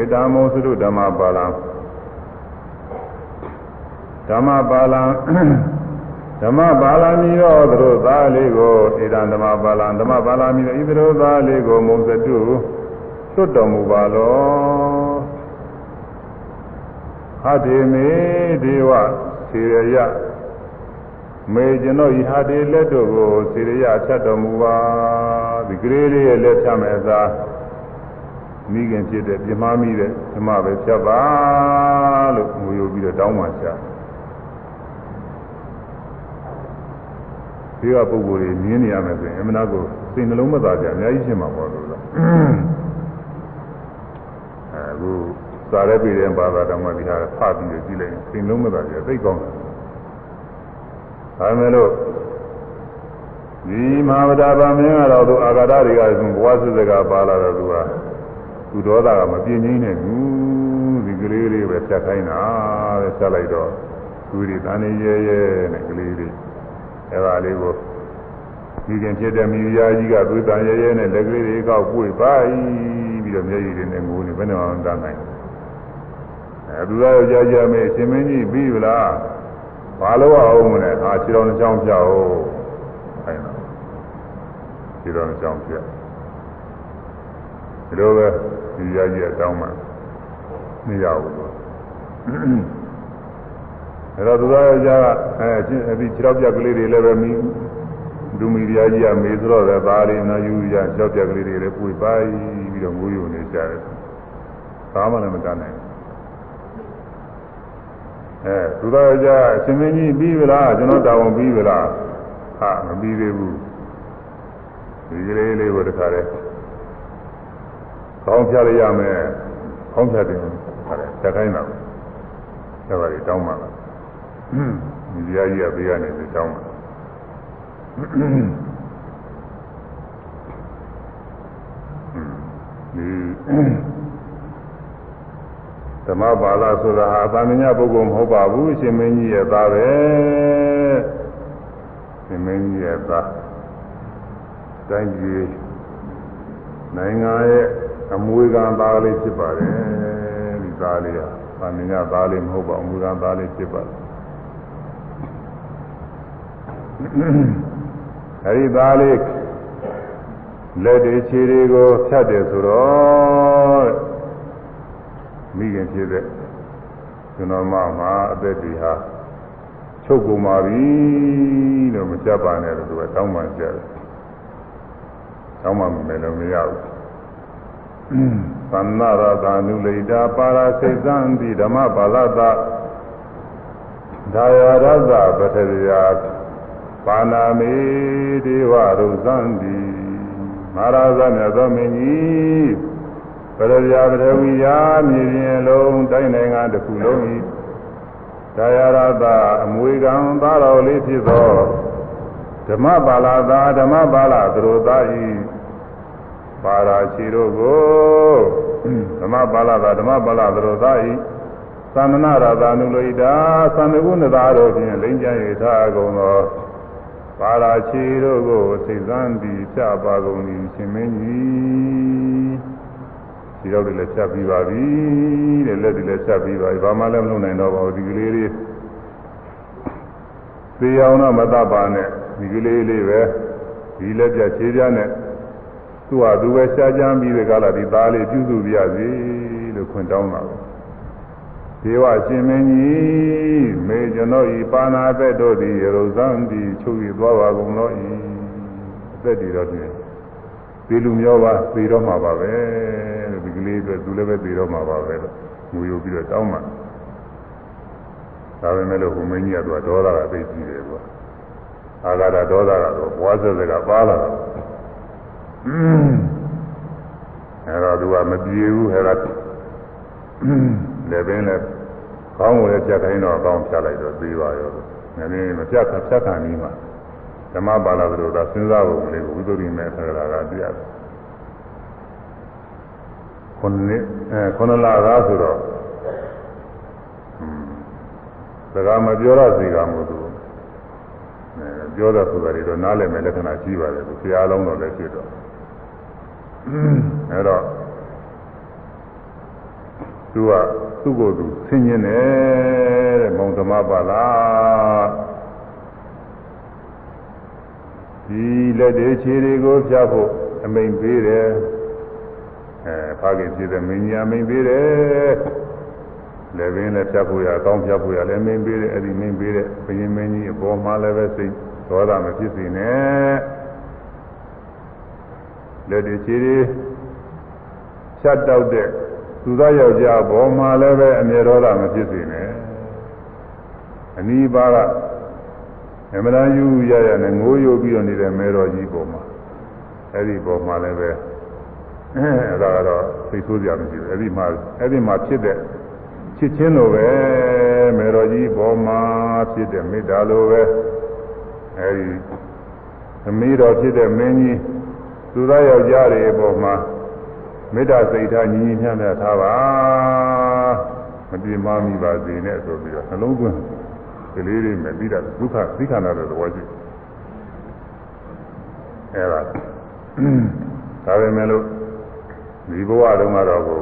S1: ဧတမောသုဓမ္မပါဠံဓမ္မပါဠံဓမ္မပါဠမီရောသူတို့သားလေးကိုဧတံဓမ္မပါဠံဓမ္မပါဠမီရောဤသူတို့သားလေးကိုမုံစတုသွတ်တော်မူပါလောဟတေမေဒေဝသေရယ မေကျွန်တော်ဤဟာတေလက်တို့ကိုသေရယဖြတ်တော်မူပါဒီကလေးလေးရဲ့လက်ဖြတ်မဲ့သာမိခင်ဖြစ်တဲ့ပြမမိတဲ့ဓမ္မပဲဖြတ်ပါလို့ငိုယိုပြီးတော့တောင်းပန်ချဒီကပုဂ္ဂိုလ်တွေမြင်နေရမယ်ဆိုရင်အမှန်တော့စိတ်နှလုံးမသာကြအများကြီးရှင်းမှာပေါ့လို့လားအခုစာရဲပြည်တဲ့ဘာသာတော်မှဒီဟာဖတ်ပြီးကြည့်လိုက်ရင်စိတ်နှလုံးမသာကြသိကောင်းတယ် ဒါမဲ့လို့ဒီမဟာဗဒဗမင်းကတော့သူအာဂါဒတွေကဆိုဘဝစစ်စကပါလာတော့သူကသူဒေါသကမပြင်းငိမ့်နဲ့ဘူးဒီကလေးလေးပဲဆက်ခိုင်းတာတဲ့ဆက်လိုက်တော့သူဒီတန်နေရဲရဲနဲ့ကလေးလေးအဲပါလေးကိုဒီခင်ဖြစ်တဲ့မိဖုရားကြီးကသွေးတန်ရဲရဲနဲ့လက်ကလေးတွေကောက်ပွေပါပြီးတော့မျက်ရည်တွေနဲ့ငိုနေဘယ်နဲ့မှမတတ်နိုင်အဲသူသားယောက်ျားကြီးအမေရှင်မင်းကြီးပြီးပြီလား ဘာလို့အောင်မလဲအာခြေတော်နှချောင်းပြအောင်အဲဒါခြေတော်နှချောင်းပြဒီလိုပဲဒီယာကြီးအတောင်းမှမရဘူးလို့အဲတော့သူသားယောက်ျားကအဲဒီခြေတော်ပြကလေးတွေလည်းပဲမိလူမီဒီယာကြီးကမေးဆိုတော့လည်းသားလေးနော်ယူရခြေတော်ပြကလေးတွေလည်းပွေပါပြီးတော့ငိုးယုံနေကြတယ်ဘာမှလည်းမတတ်နိုင် အဲသူတော်ကြအရှင်မင်းကြီးပြီးပြီလားကျွန်တော်တာဝန်ပြီးပြီလားဟာမပြီးသေးဘူးဒီကလေးလေးကိုတခါတည်းကောင်းပြရရမယ်ကောင်းပြတယ်ဟာတယ်တက်ခိုင်းတာပဲဒါပါလေတောင်းပါလားဒီတရားကြီးကဘေးကနေပြီးတောင်းပါဒီ ဓမ္မပါဠဆိုတာဟာသာမညပုဂ္ဂိုလ်မဟုတ်ပါဘူးရှင်မင်းကြီးရဲ့သားပဲရှင်မင်းကြီးရဲ့သားတိုင်းပြည်နိုင်ငံရဲ့အမွေခံသားလေးဖြစ်ပါတယ်ဒီသားလေးဟာသာမညသားလေးမဟုတ်ပါဘူးအမွေခံသားလေးဖြစ်ပါတယ်အဲဒီသားလေးလက်တွေခြေတွေကိုဖြတ်တယ်ဆိုတော့ မိခင်ဖြစ်တဲ့ကျွန်တော်မမှာအသက်တွေဟာချုပ်ကုန်ပါပြီလို့မကြပ်ပါနဲ့လို့သူကတောင်းပန်ကြတယ်။တောင်းပန်မယ်လို့မရဘူး။သန္နာရတာနုလိတာပါရာစိတ်သံတိဓမ္မပါဠတာဒါယရသပထရိယပါဏာမေဒေဝရုဇံတိမဟာရာဇမြတ်သောမင်းကြီးပ ရဇာပရဝိယာမြေပြင်လုံးတိုင်းနိုင်ငံတစ်ခုလုံးဤဒါယရတအမွေကံသားတော်လေးဖြစ်သောဓမ္မပါဠသာဓမ္မပါဠသရိုသားဤပါရာရှိတို့ကိုဓမ္မပါဠသာဓမ္မပါဠသရိုသားဤသန္နနာရတာနုလိတာသံဃုဏသာတို့ဖြင့်လိမ့်ကြ၍ထားကုန်သောပါရာရှိတို့ကိုသိသံသည်ပြပါကုန်၏ရှင်မင်းကြီး ဒီတော့လည်းဖြတ်ပြီးပါပြီတဲ့လက်တွေလည်းဖြတ်ပြီးပါပြီဘာမှလည်းမလုပ်နိုင်တော့ပါဘူးဒီကလေးလေးသေအောင်တော့မတတ်ပါနဲ့ဒီကလေးလေးပဲဒီလက်ပြခြေပြနဲ့သူ့ဟာသူပဲရှားကြမ်းပြီးတဲ့ကလာဒီသားလေးပြုစုပြရစီလို့ခွင့်တောင်းတာပဲဒေဝရှင်မင်းကြီးမေကျွန်တော်ဤပါဏာသက်တို့သည်ရေရုဇံသည်ချုပ်ရသွားပါကုန်တော့ဤအသက်တွေတော့ပြင် သေလူမျိုးပါသေတော့မှာပါပဲဒီကလေးပဲသူလည်းပဲသေတော့မှာပါပဲလို့ငူယူပြီးတော့တောင်းမှဒါပဲမဲ့လို့ဘုမင်းကြီးကတော့ဒေါသကသိကြည့်တယ်ကွာအာဃာတဒေါသကတော့ဘွားစစကပါလာတာအဲတော့သူကမပြေဘူးအဲဒါလည်းပင်လည်းကောင်းကိုလည်းပြတ်ခိုင်းတော့ကောင်းဖြတ်လိုက်တော့သေးပါရောနည်းနည်းမပြတ်ဖြတ်ခံပြီးမှ ဓမ္မပါဠိတော်သာစဉ်းစားဖို့လေးကိုဝိသုရိမေသက္ကရာကပြရတယ်ခုနှစ်အဲခုနှစ်လသားဆိုတော့စကားမပြောရစီကမို့သူအဲပြောတာဆိုတာတွေတော့နားလည်မဲ့လက္ခဏာရှိပါတယ်သူဆရာလုံးတော်လည်းဖြစ်တော့အဲတော့သူကသူ့ကိုယ်သူဆင်းရဲတယ်တဲ့မောင်ဓမ္မပါလား ဒီလက်တွေခြေတွေကိုဖြတ်ဖို့အမိန်ပေးတယ်အဲဖခင်ဖြစ်တဲ့မင်းကြီးအမိန်ပေးတယ်လည်းပင်လည်းဖြတ်ဖို့ရအကောင်းဖြတ်ဖို့ရလည်းမင်းပေးတယ်အဲ့ဒီမင်းပေးတဲ့ဘုရင်မင်းကြီးအပေါ်မှာလည်းပဲစိတ်ဒေါသမဖြစ်စေနဲ့လက်တွေခြေတွေဖြတ်တောက်တဲ့သူသားယောက်ျားဘောမှာလည်းပဲအမြဲဒေါသမဖြစ်စေနဲ့အနိပါက အမှန်တန်ယူရရနဲ့ငိုးယိုပြီးတော့နေတဲ့မဲတော်ကြီးပေါ်မှာအဲ့ဒီပေါ်မှာလည်းပဲအဲ့ဒါကတော့သိဆိုးကြမရှိဘူးအဲ့ဒီမှာအဲ့ဒီမှာဖြစ်တဲ့ချစ်ချင်းလိုပဲမဲတော်ကြီးပေါ်မှာဖြစ်တဲ့မေတ္တာလိုပဲအဲ့ဒီအမေတော်ဖြစ်တဲ့မင်းကြီးသူသားယောက်ျားတွေပေါ်မှာမေတ္တာစိတ်ထားညီညီမျှမျှထားပါမပြေမမိပါစေနဲ့ဆိုပြီးတော့နှလုံးသွင်း ကလေးလေးနဲ့ပြီးတာဒုက္ခသိခန္ဓာတဲ့သဘောရှိအဲဒါဒါပဲမဲ့လို့ဒီဘဝတုန်းကတော့ကို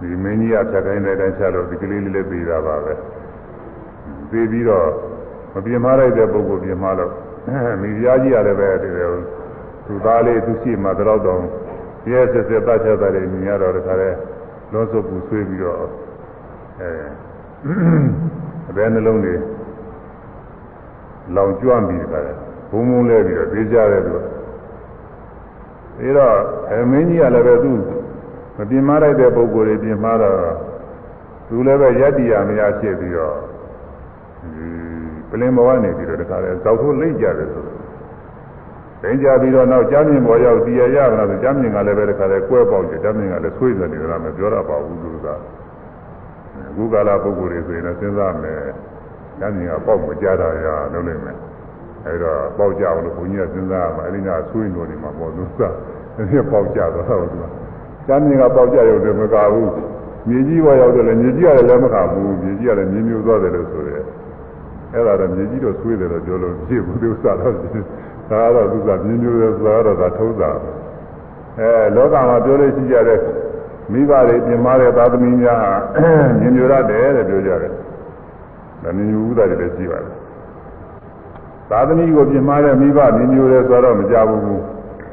S1: ဒီမင်းကြီးအဖြတ်တိုင်းတဲ့အတိုင်းချက်လို့ဒီကလေးလေးလေးပြီးတာပါပဲပြီးပြီးတော့မပြင်းမလိုက်တဲ့ပုဂ္ဂိုလ်ပြင်းမလို့မိဖုရားကြီးရတယ်ပဲဒီလိုသူသားလေးသူရှိမှတော့တော့ရဲဆက်ဆက်တတ်ချက်တယ်မြင်ရတော့တခါလဲလောစုပ်ပူဆွေးပြီးတော့အဲ အဘယ်နှလုံးတွေလောင်ကျွမ်းပြီးတခါလဲဘုံဘုံလဲပြီးတော့ပြေးကြတယ်သူကအဲတော့အမင်းကြီးကလည်းပဲသူမပြင်းမလိုက်တဲ့ပုံကိုယ်တွေပြင်းမတော့သူလည်းပဲယတ္တိယမရဖြစ်ပြီးတော့ပလင်ဘဝနေပြီးတော့တခါလဲဇောက်ထိုးလိမ့်ကြတယ်ဆိုတော့လိမ့်ကြပြီးတော့နောက်ကြားမြင်ပေါ်ရောက်တရားရမလားဆိုကြားမြင်ကလည်းပဲတခါလဲကွဲပေါက်တယ်ကြားမြင်ကလည်းဆွေးနေတယ်လားမပြောရပါဘူးသူက အခုကာလပုဂ္ဂိုလ်တွေဆိုရင်လည်းစဉ်းစားမယ်ကြားမြင်ကပေါက်မကြတာရလုပ်နိုင်မယ်အဲဒါပေါက်ကြအောင်လို့ဘုန်းကြီးကစဉ်းစားရမှာအဲဒီကဆွေးနေနေမှာပေါ့သူကဒီပေါက်ကြတော့ဟုတ်သူကကြားမြင်ကပေါက်ကြရုံနဲ့မကဘူးမြေကြီးပေါ်ရောက်တယ်လေမြေကြီးကလည်းလက်မခဘူးမြေကြီးကလည်းမြင်းမျိုးသွားတယ်လို့ဆိုရဲအဲ့ဒါတော့မြေကြီးတော့ဆွေးတယ်လို့ပြောလို့ဖြစ်ဘူးသူစားတော့ဒါကတော့သူကမြင်းမျိုးသွားတော့ဒါထုံးတာအဲလောကမှာပြောလို့ရှိကြတဲ့ မိဘတွေပြင်မာတဲ့သာသမီများဟာမြင်မျိုးရတယ်တဲ့ပြောကြတယ်ဒါမြင်မျိုးဥဒ္ဒါတွေလည်းရှိပါတယ်သာသမီကိုပြင်မာတဲ့မိဘမြင်မျိုးတယ်ဆိုတော့မကြဘူး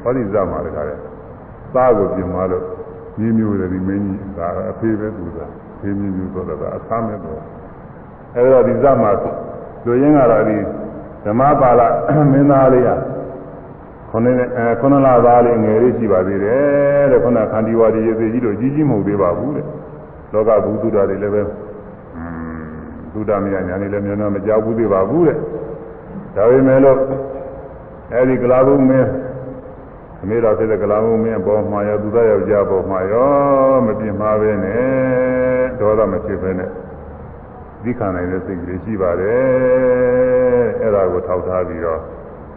S1: ဟောဒီဇာမှာလည်းခါတယ်သားကိုပြင်မာလို့မြင်းမျိုးတယ်ဒီမင်းကြီးဒါအဖေပဲသူသာဖေးမြင်းမျိုးဆိုတော့အဆမ်းမဲ့တော့အဲဒါဒီဇမှာလူရင်းကတော့ဒီဓမ္မပါဠမင်းသားလေးက ခုနှစ်အဲခုနှစ်လသားလေးငယ်လေးရှိပါသေးတယ်တဲ့ခုနခန္တီဝါဒီရေသေးကြီးတို့ကြီးကြီးမဟုတ်သေးပါဘူးတဲ့လောကဘူးသူတော်တွေလည်းပဲอืมသုဒ္ဓမယညာနေလည်းမျိုးတော့မကြောက်ဘူးသေးပါဘူးတဲ့ဒါပေမဲ့လို့အဲဒီကလာဘုံမင်းအမေတော်ဖြစ်တဲ့ကလာမုံမင်းပေါ်မှာရောသူသားယောက်ျားပေါ်မှာရောမပြင်းမှာပဲနဲ့ဒေါသမဖြစ်ပဲနဲ့ဒီခံနိုင်တဲ့စိတ်ကလေးရှိပါတယ်အဲ့ဒါကိုထောက်ထားပြီးတော့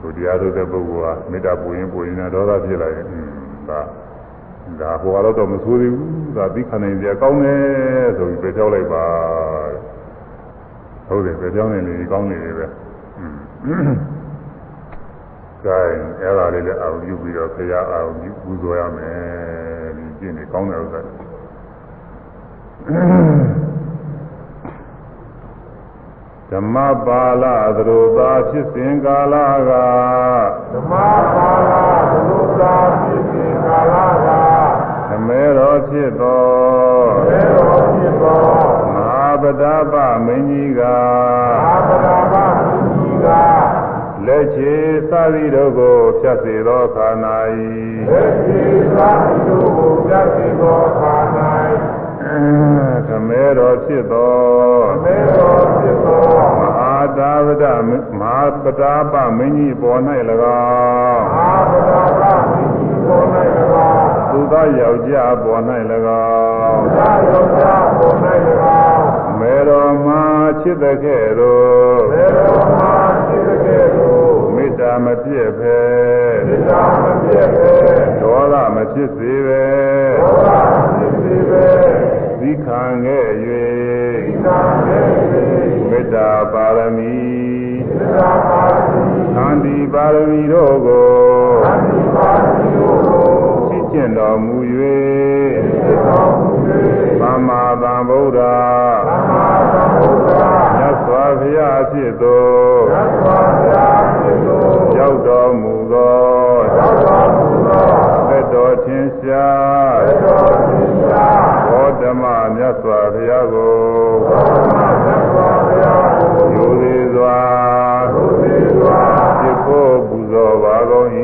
S1: သူတရားထုတ်တဲ့ပုဂ္ဂိုလ်ဟာမေတ္တာပူရင်ပူရင်နဲ့ဒေါသဖြစ်လာရင်ဒါဒါဟိုကတော့မဆိုးသေးဘူးဒါဒီခံနိုင်ကြကောင်းတယ်ဆိုပြီးပြောလိုက်ပါဟုတ်တယ်ပြောနေလေကောင်းနေတယ်ပဲကဲအဲ့ဒါလေးလည်းအာရုံပြုပြီးတော့ခရအာရုံပြုပူဇော်ရမယ်ဒီကျင့်နေကောင်းတဲ့ဥစ္စာ ဓမ္မပါဠသရူပါဖြစ်စဉ်ကာလက
S2: ဓမ္မပါဠသရူပါဖြစ်စဉ်ကာလက
S1: သမဲတော်ဖြစ်သော
S2: သမဲတော်ဖြစ်သော
S1: မဟာပဒပမင်းကြီးက
S2: မဟာပဒပမင်းကြီးက
S1: လက်ချေသသည်တို့ကိုဖြတ်စေသောခါ၌
S2: လက်ချေသသည်တို့ကိုဖြတ်စေသောခါ၌
S1: သမဲတော်ဖြစ်သော
S2: သမဲတော်ဖြစ်သော
S1: မဟာတာဝဒမဟာပတာပမင်းကြီးပေါ်၌၎
S2: င်းမဟာပတာပမင်းကြီးပေါ်၌၎င်း
S1: သူသောယောက်ျားပေါ်၌၎င်း
S2: သူသောယောက်ျားပေါ်၌၎င်း
S1: မေတော်မှာချစ်တဲ့ကဲ့သို့
S2: မေတော်မှာချစ်တဲ့ကဲ့သို့
S1: မေတ္တာမပြည့်ပဲ
S2: မေတ္တာမပြည့်ပဲ
S1: ဒေါသမဖြစ်စေပဲ
S2: ဒေါသမဖြစ်စေပဲ
S1: သီခံခဲ့၍
S2: သီခံခဲ့၍
S1: မေတ္တာပါရမီ
S2: မေတ္တာပါရမီ
S1: သန္တိပါရမီတို့ကို
S2: သန္တိပါရမီတို့ကို
S1: သိကျင့်တော်မူ၍
S2: သိကျင့်တော်မူ၍
S1: သမ္မာသမ္ဗုဒ္ဓ
S2: သမ္မာသမ္ဗုဒ္ဓ
S1: မြတ်စွာဘုရားဖြစ်သော
S2: မြတ်စွာဘုရားဖြစ်သော
S1: ရောက်တော်မူသော
S2: ရောက်တော်မူသော
S1: သက်တော်ထင်ရှား
S2: သက်တော်ထင်ရှား
S1: ဘောဓမမြ တ်စွာဘုရားကို
S2: ဘောဓမမြတ်စွာဘုရားကို
S1: ယူသေးစွာ
S2: ယူသေးစွာ
S1: ဖြစ်ဖို့ပူဇော်ပါကုန်၏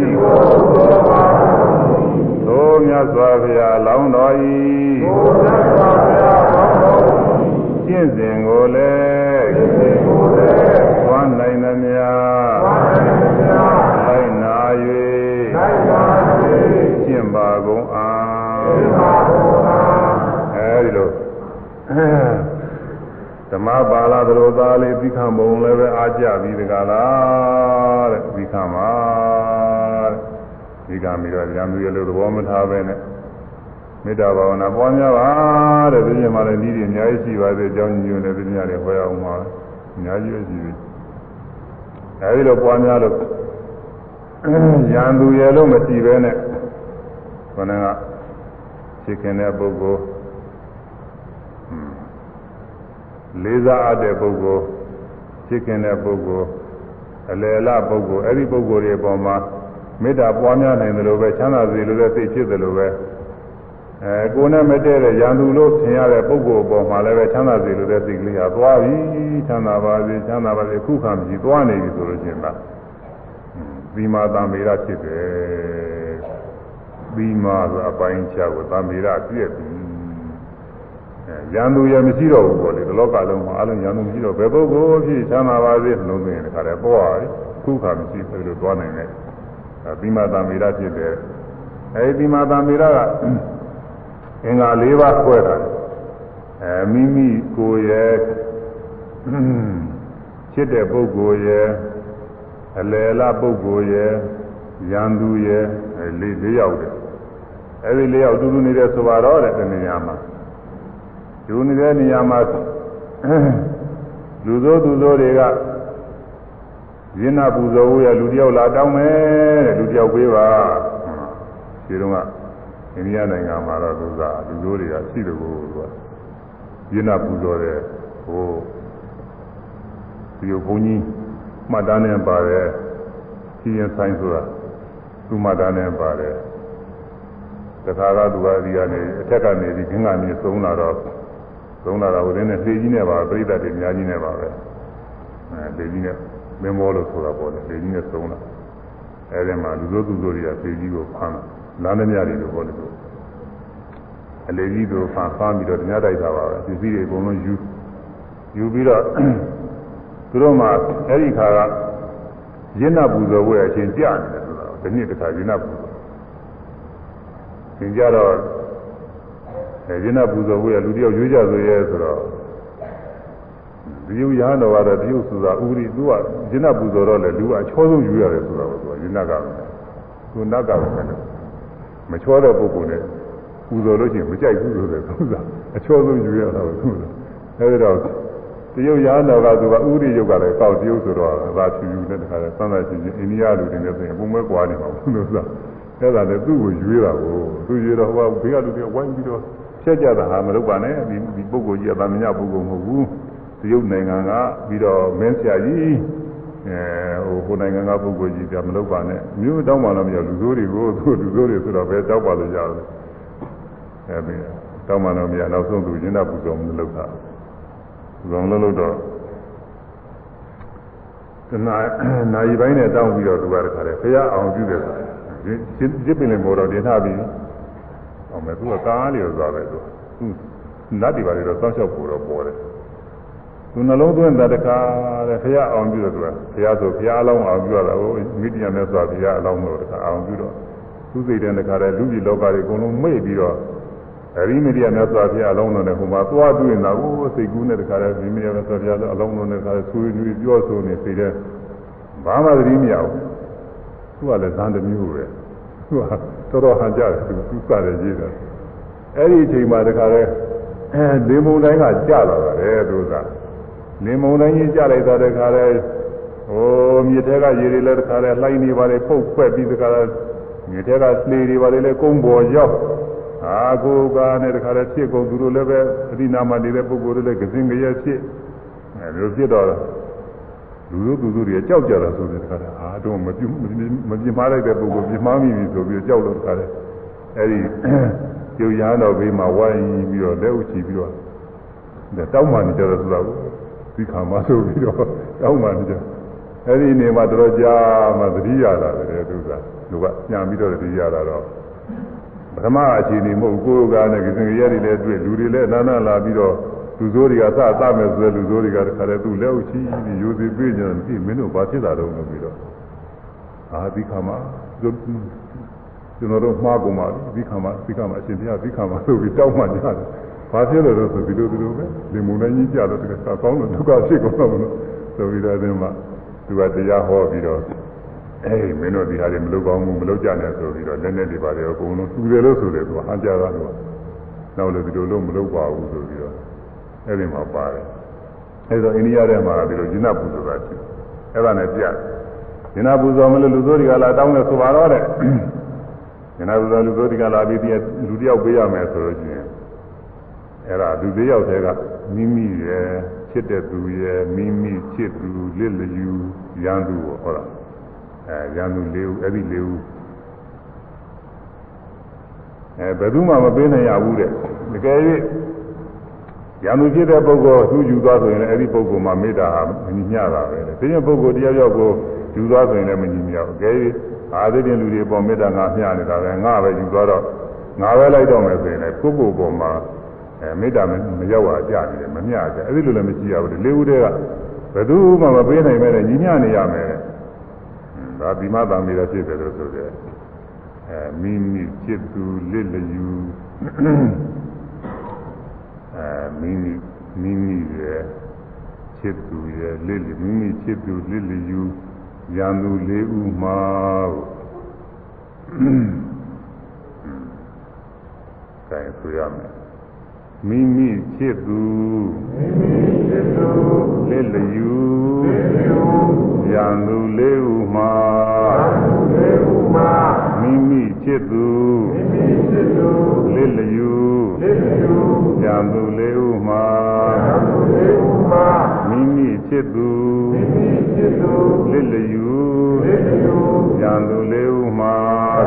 S2: ဖြစ်ဖို့ပူဇော်ပါကုန်၏
S1: သို့မြတ်စွာဘုရားလောင်းတော်၏
S2: သို့မြတ်စွာဘုရားလောင်းတော်၏
S1: ကျင့်စဉ်ကိုလည်း
S2: ကျင့်စဉ်ကိုလည်း
S1: လေးသီခံပုံလည်းပဲအားကြပြီးတကလားတဲ့သီခံပါတဲ့သီခံပြီးတော့ဉာဏ်မျိုးရလို့သဘောမထားပဲနဲ့မေတ္တာဘာဝနာပွားများပါတဲ့ဒီနေ့မှလည်းဤဒီအများကြီးရှိပါသေးအကြောင်းညွှန်တယ်ဒီနေ့လည်းဟောရအောင်ပါအများကြီးရှိပြီအဲဒီလိုပွားများလို့ရန်သူရလို့မရှိပဲနဲ့ခொနကသိခင်တဲ့ပုဂ္ဂိုလ် လေးစားအပ်တဲ့ပုဂ္ဂိုလ်သိခင်တဲ့ပုဂ္ဂိုလ်အလယ်လပုဂ္ဂိုလ်အဲ့ဒီပုဂ္ဂိုလ်တွေအပေါ်မှာမေတ္တာပွားများနိုင်တယ်လို့ပဲချမ်းသာစေလို့လည်းသိဖြစ်တယ်လို့ပဲအဲကိုယ်နဲ့မတည့်တဲ့ရန်သူလို့ထင်ရတဲ့ပုဂ္ဂိုလ်အပေါ်မှာလည်းပဲချမ်းသာစေလို့လည်းသိကလေးဟာသွားပြီချမ်းသာပါစေချမ်းသာပါစေခုခံပြီးသွားနေပြီဆိုလို့ရှိရင်လားသီမာတံမေရဖြစ်တယ်သီမာဆိုအပိုင်းခြားကိုတံမေရပြည့်ပြီ ရန်သူရမရှိတော့ဘူးပေါ့လေဒီလောကလုံးမှာအလုံးရန်သူမရှိတော့ဘယ်ပုဂ္ဂိုလ်ဖြစ်ချမ်းသာပါစေလုံးသွင်းတဲ့ခါတည်းပေါ်ပါပြီခုခံမရှိဘူးလို့သွားနိုင်တယ်သီမာတံမေရဖြစ်တယ်အဲဒီသီမာတံမေရကအင်္ဂါ၄ပါးခွဲတာအဲမိမိကိုယ်ရဲ့ချစ်တဲ့ပုဂ္ဂိုလ်ရဲ့အလယ်လားပုဂ္ဂိုလ်ရဲ့ရန်သူရဲ့လေး၄ယောက်တယ်အဲဒီ၄ယောက်တူတူနေတဲ့ဆိုပါတော့တဲ့တနေရာမှာ တူနေတဲ့နေရာမှာလူသောသူသောတွေကရင်းနာပူဇော်ဝရလူတယောက်လာတောင်းမယ်တဲ့လူတယောက်ပေးပါဒီတော့ကအိန္ဒိယနိုင်ငံမှာတော့သူကလူမျိုးတွေကရှိတယ်ကိုသူကရင်းနာပူဇော်တယ်ဟိုဒီဘုန်းကြီးမှတ်တမ်းနဲ့ပါတယ်စီရင်ဆိုင်ဆိုတာသူမှတ်တမ်းနဲ့ပါတယ်တခါကသူကဒီကနေအထက်ကနေဒီခင်းကနေသုံးလာတော့ သုံးလာတော့ဟိုတင်းနဲ့လေကြီးနဲ့ပါပြိဿတွေအများကြီးနဲ့ပါပဲအဲလေကြီးနဲ့မင်းမောလို့ဆိုတာပေါ့လေလေကြီးနဲ့သုံးလာအဲဒီမှာလူတို့သူတို့တွေကလေကြီးကိုဖမ်းလာလမ်းမြတွေလို့ဟောတယ်သူအလေကြီးတို့ဖန်ဖမ်းပြီးတော့ညတိုက်တာပါပဲပစ္စည်းတွေအကုန်လုံးယူယူပြီးတော့သူတို့မှအဲ့ဒီခါကရင်းနာပူဇော်ဝဲအချင်းကြနေတယ်ဆိုတော့ဒီနေ့တခါရင်းနာပူဇော်သင်ကြတော့ ရင်းနာပူဇော်ဝဲလူတယောက်ရွေးကြဆိုရဲဆိုတော့ဒီယူရဟန်းတော်ကတော့တရုတ်ဆိုတာဥရိသူကရင်းနာပူဇော်တော့လေလူကအချောဆုံးယူရတယ်ဆိုတော့သူကရင်းနာကသူနတ်ကလည်းမချောတဲ့ပုဂ္ဂိုလ်နဲ့ပူဇော်လို့ရှိရင်မကြိုက်ဘူးဆိုတဲ့သုသာအချောဆုံးယူရတာကိုသုသာအဲဒီတော့တရုတ်ရာတော်ကသူကဥရိယုတ်ကလည်းကောက်တရုတ်ဆိုတော့သာဖြူဖြူနဲ့တခါလဲသံသာချင်းချင်းအိန္ဒိယလူတွေနဲ့ဆိုရင်ပုံမဲ့ကွာနေမှာဘူးလို့သာအဲဒါလည်းသူ့ကိုရွေးတာကိုသူရွေးတော့ဟိုကဘေးကလူတွေဝိုင်းပြီးတော့ ချက်ကြတာဟာမလုပ်ပါနဲ့ဒီဒီပုဂ္ဂိုလ်ကြီးကသာမညပုဂ္ဂိုလ်မဟုတ်ဘူးတရုတ်နိုင်ငံကပြီးတော့မင်းဆရာကြီးအဲဟိုဟိုနိုင်ငံကပုဂ္ဂိုလ်ကြီးကမလုပ်ပါနဲ့မြို့တောင်းပါလို့မရလူစိုးတွေကိုသူလူစိုးတွေဆိုတော့ပဲတောက်ပါလို့ရတယ်အဲဒီတောင်းပါလို့မရနောက်ဆုံးသူရင်းနှပူဇော်မလုပ်တာပူဇော်မလုပ်တော့တနာနိုင်ပိုင်းနဲ့တောင်းပြီးတော့သူကတခါတည်းဖရာအောင်ပြုတယ်ဆိုတာဒီဒီပင်လည်းမောတော့တင်ထားပြီး အောင်မယ်သူကကားလေးရောသွားပဲသူသူနတ်တွေပါလေတော့စောင့်ရှောက်ဖို့တော့ပေါ်တယ်သူနှလုံးသွင်းတာတခါတဲ့ဖရာအောင်ပြုတယ်သူကဖရာဆိုဖရာအလောင်းအောင်ပြုရတာဟိုမိတ္တရာမြတ်စွာဘုရားအလောင်းတော့တခါအောင်ပြုတော့သူစိတ်တဲ့တခါတည်းလူကြီးလောကတွေအကုန်လုံးမေ့ပြီးတော့အရိမိတ္တရာမြတ်စွာဘုရားအလောင်းတော်နဲ့ဟိုမှာသွားတွေ့နေတာကိုစိတ်ကူးနဲ့တခါတည်းမိမိရမြတ်စွာဘုရားအလောင်းတော်နဲ့တခါတည်းဆွေးနွေးပြောဆိုနေစိတ်တဲ့ဘာမှသတိမရဘူးသူကလည်းဇန်တမျိုးပဲ သူကတော်တော်ဟန်ကြတယ်သူသူစတယ်ရေးတယ်အဲ့ဒီအချိန်မှာတခါတည်းအဲဒီမုံတိုင်းကကြလာတယ်သူကနေမုံတိုင်းကြီးကြလိုက်တာတခါတည်းဟိုမြေထဲကရေတွေလည်းတခါတည်းလှိုင်းနေပါလေပုတ်ဖွက်ပြီးတခါတည်းမြေထဲကလှေတွေပါလေလည်းကုန်းပေါ်ရောက်အာကိုကနဲ့တခါတည်းဖြစ်ကုန်သူတို့လည်းပဲအဒီနာမနေတဲ့ပုဂ္ဂိုလ်တွေလည်းကစင်ကြရဲ့ဖြစ်အဲလိုဖြစ်တော့ လူတို့သူတို့တွေကြောက်ကြတာဆိုတဲ့တခါတည်းအာတော့မပြမပြမလိုက်တဲ့ပုဂ္ဂိုလ်ပြမမိပြီဆိုပြီးကြောက်လို့တခါတည်းအဲဒီကျုပ်ရဟန်းတော်ဘေးမှာဝိုင်းပြီးတော့လက်ဥချီပြီးတော့တောင်းမှနေကြတယ်ဆိုတာကိုသိခါမဆိုပြီးတော့တောင်းမှနေကြအဲ့ဒီနေမှာတော်ကြာမှသတိရတာလေသူကလူကညံပြီးတော့သတိရတာတော့ပထမအခြေအနေမဟုတ်ကိုယ်ကလည်းကိစ္စရည်တွေလည်းတွေ့လူတွေလည်းနာနာလာပြီးတော့ လူစိုးတွေကစသမယ်ဆိုတဲ့လူစိုးတွေကတခါတည်းသူ့လက်ဥချီပြီးရိုသေပြေးကြတယ်ဒီမင်းတို့ဘာဖြစ်တာတော့လို့ပြီးတော့အာဒီခါမှာကျွန်တော်တို့မှားကုန်ပါပြီဒီခါမှာဒီခါမှာအရှင်ဘုရားဒီခါမှာဆိုပြီးတောင်းမှကြတယ်ဘာဖြစ်လို့လဲဆိုဒီလိုဒီလိုပဲလေမုန်တိုင်းကြီးကြတော့တကယ်ဆောင်းလို့ဒုက္ခဖြစ်ကုန်တော့လို့ဆိုပြီးတော့အဲဒီမှာသူကတရားဟောပြီးတော့အေးမင်းတို့ဒီဟာတွေမလုပ်ကောင်းဘူးမလုပ်ကြနဲ့ဆိုပြီးတော့လက်နဲ့တွေပါတယ်အကုန်လုံးသူတယ်လို့ဆိုတယ်သူဟန်ကြတာလို့နောက်လည်းဒီလိုလုံးမလုပ်ပါဘူးဆိုပြီးတော့ အဲဒီမှာပါတယ်အဲဒါအိန္ဒိယထဲမှာဒီလိုဂျင်းနာပူဇော်တာရှိအဲ့ဒါနဲ့ပြဂျင်းနာပူဇော်မလို့လူစိုးတွေကလာတောင်းတယ်ဆိုပါတော့တဲ့ဂျင်းနာပူဇော်လူစိုးတွေကလာပြီးပြီးလူတယောက်ပေးရမယ်ဆိုလို့ရှိရင်အဲ့ဒါလူသေးယောက်တည်းကမိမိရဲ့ချစ်တဲ့သူရဲ့မိမိချစ်သူလစ်လျူရန်သူကိုဟောတာအဲရန်သူလေးဦးအဲ့ဒီလေးဦးအဲဘယ်သူမှမပေးနိုင်ရဘူးတဲ့တကယ်၍ ရန်သူဖြစ်တဲ့ပုဂ္ဂိုလ်သူယူသွားဆိုရင်လည်းအဲ့ဒီပုဂ္ဂိုလ်မှာမေတ္တာဟာမညီမျှတာပဲတဲ့ဒီရင်ပုဂ္ဂိုလ်တရားရောက်ကိုယူသွားဆိုရင်လည်းမညီမျှဘူးတကယ်၍အာသိတဲ့လူတွေပေါ်မေတ္တာငါမျှနေတာပဲငါပဲယူသွားတော့ငါပဲလိုက်တော့မယ်ဆိုရင်လည်းကိုယ့်ကိုယ်ပေါ်မှာအဲမေတ္တာမရောက်ပါကြနေတယ်မမျှကြအဲ့ဒီလိုလည်းမကြည့်ရဘူးလေဦးတည်းကဘယ်သူမှမပေးနိုင်မဲ့ညီမျှနေရမယ်တဲ့ဒါဒီမသာမေတ္တာဖြစ်တယ်လို့ဆိုတယ်အဲမိမိจิตသူလစ်လျူ အဲမိမိမိမိရဲ့ချစ်သူရဲ့လစ်လမိမိချစ်သူလစ်လယူရန်သူ၄ဦးမှာကိုအဲဆိုရမယ် မိမိဖြစ်သူ
S2: မိမိဖြစ်သူ
S1: လက်လျူ
S2: လက်လျူ
S1: ရံသူလေးဟုမှာ
S2: လေးဟုမှာ
S1: မိမိဖြစ်သူ
S2: မိမိဖြစ်သူ
S1: လက်လျူ
S2: လက်လျူ
S1: ရံသူလေးဟုမှာ
S2: ရံသူလေးဟုမှာ
S1: မိမိဖြစ်သူ
S2: မိမိ
S1: ဖြစ်သူလ
S2: က်လျူလက်လျူရံသူလေးဟုမှာ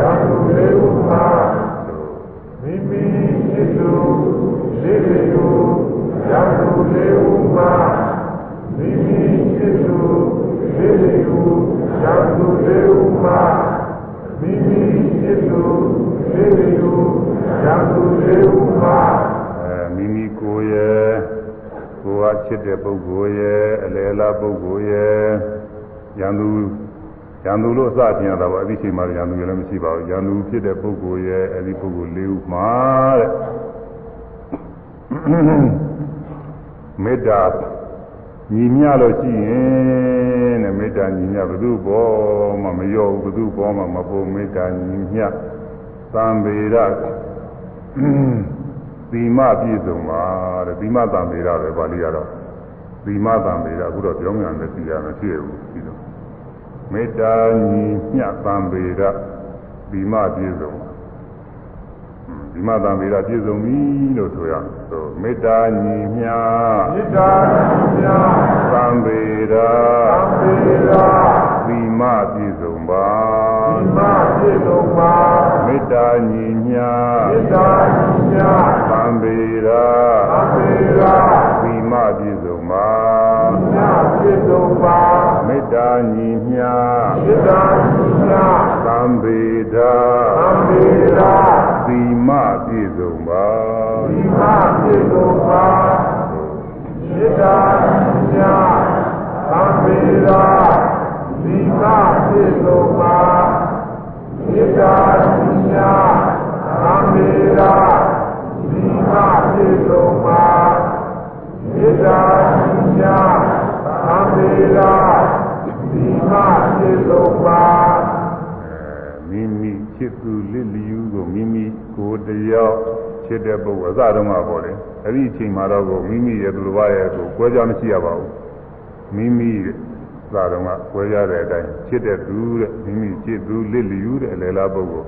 S2: ရံသူလေးဟုမှာ
S1: ဖြစ်တဲ့ပုဂ္ဂိုလ်ရဲ့အလေလားပုဂ္ဂိုလ်ရဲ့ရန်သူရန်သူလို့အစပြင်ရတာပေါ့အဲ့ဒီချိန်မှာရန်သူလည်းမရှိပါဘူးရန်သူဖြစ်တဲ့ပုဂ္ဂိုလ်ရဲ့အဲ့ဒီပုဂ္ဂိုလ်၄ဦးမှာတဲ့ မေတ္တာညီမျှလို့ရှိရင်တဲ့မေတ္တာညီမျှဘု து ဘောမှမရောဘူးဘု து ဘောမှမပုံမေတ္တာညီမျှသံဗေရသီမပြည့်စုံပါတဲ့သီမသံဗေရပဲပါဠိကတော့သီမသံဗေရအခုတော့ပြောင်းပြန်တယ်သိရမယ်ဖြစ်ဘူးဒီလိုမေတ္တာညီမျှသံဗေရသီမပြည့်စုံပါ ဒီမသံဗေဒပြည့်စုံပြီလို့ဆိုရဆိုမေတ္တာညီမြ
S2: မေတ္တာမြတ်
S1: သံဗေဒ
S2: သံဃာ
S1: သီမပြည့်စုံပါ
S2: ဒီမဖြစ်လုံးပါ
S1: မေတ္တာညီမြ
S2: မေတ္တာမြတ်
S1: သံဗေဒ
S2: သံဃာ
S1: သီမပြည့်စုံပါ
S2: မြတ်ဖြစ်လုံးပါ
S1: မေတ္တာညီမြ
S2: မေတ္တာမြတ်
S1: သံဗေဒ
S2: သံဃာ
S1: သီမပြည့်စုံပါ
S2: ဒီမဖြစ်လုံးပါမေတ္တာမြတ်သံဃာဒီမဖြစ်လုံးပါ
S1: ချိန်မှာတော့ကိုမိမိရဲ့သူတစ်ပါးရဲ့ကိုကွဲကြမရှိရပါဘူးမိမိရဲ့အစတုန်းကကွဲကြတဲ့အတိုင်းချစ်တဲ့သူတဲ့မိမိချစ်သူလစ်လျူတဲ့အလယ်လားပုဂ္ဂိုလ်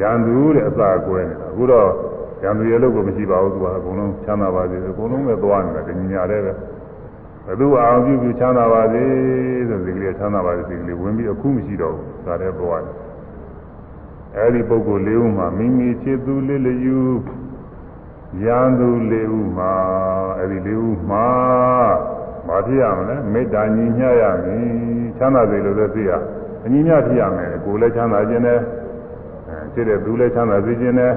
S1: ရန်သူတဲ့အစကွဲနေတာအခုတော့ရန်သူရဲ့လို့ကိုမရှိပါဘူးသူကအကုန်လုံးချမ်းသာပါစေအကုန်လုံးပဲသွားနေတာဒီညာတဲ့ပဲဘယ်သူအောင်ပြုပြုချမ်းသာပါစေဆိုဒီကလေးချမ်းသာပါစေဒီကလေးဝင်ပြီးအခုမရှိတော့ဘူးဒါလည်းပေါ်ရတယ်အဲဒီပုဂ္ဂိုလ်လေးဦးမှာမိမိချစ်သူလေးလျူ ရန်သူလေးဦးမှာအဲဒီလေးဦးမှာမဖြစ်ရမလဲမေတ္တာညီမျှရမည်ချမ်းသာစေလို့လည်းသိရအညီမျှဖြစ်ရမယ်ကိုယ်လည်းချမ်းသာခြင်းနဲ့အဲချစ်တဲ့သူလည်းချမ်းသာစေခြင်းနဲ့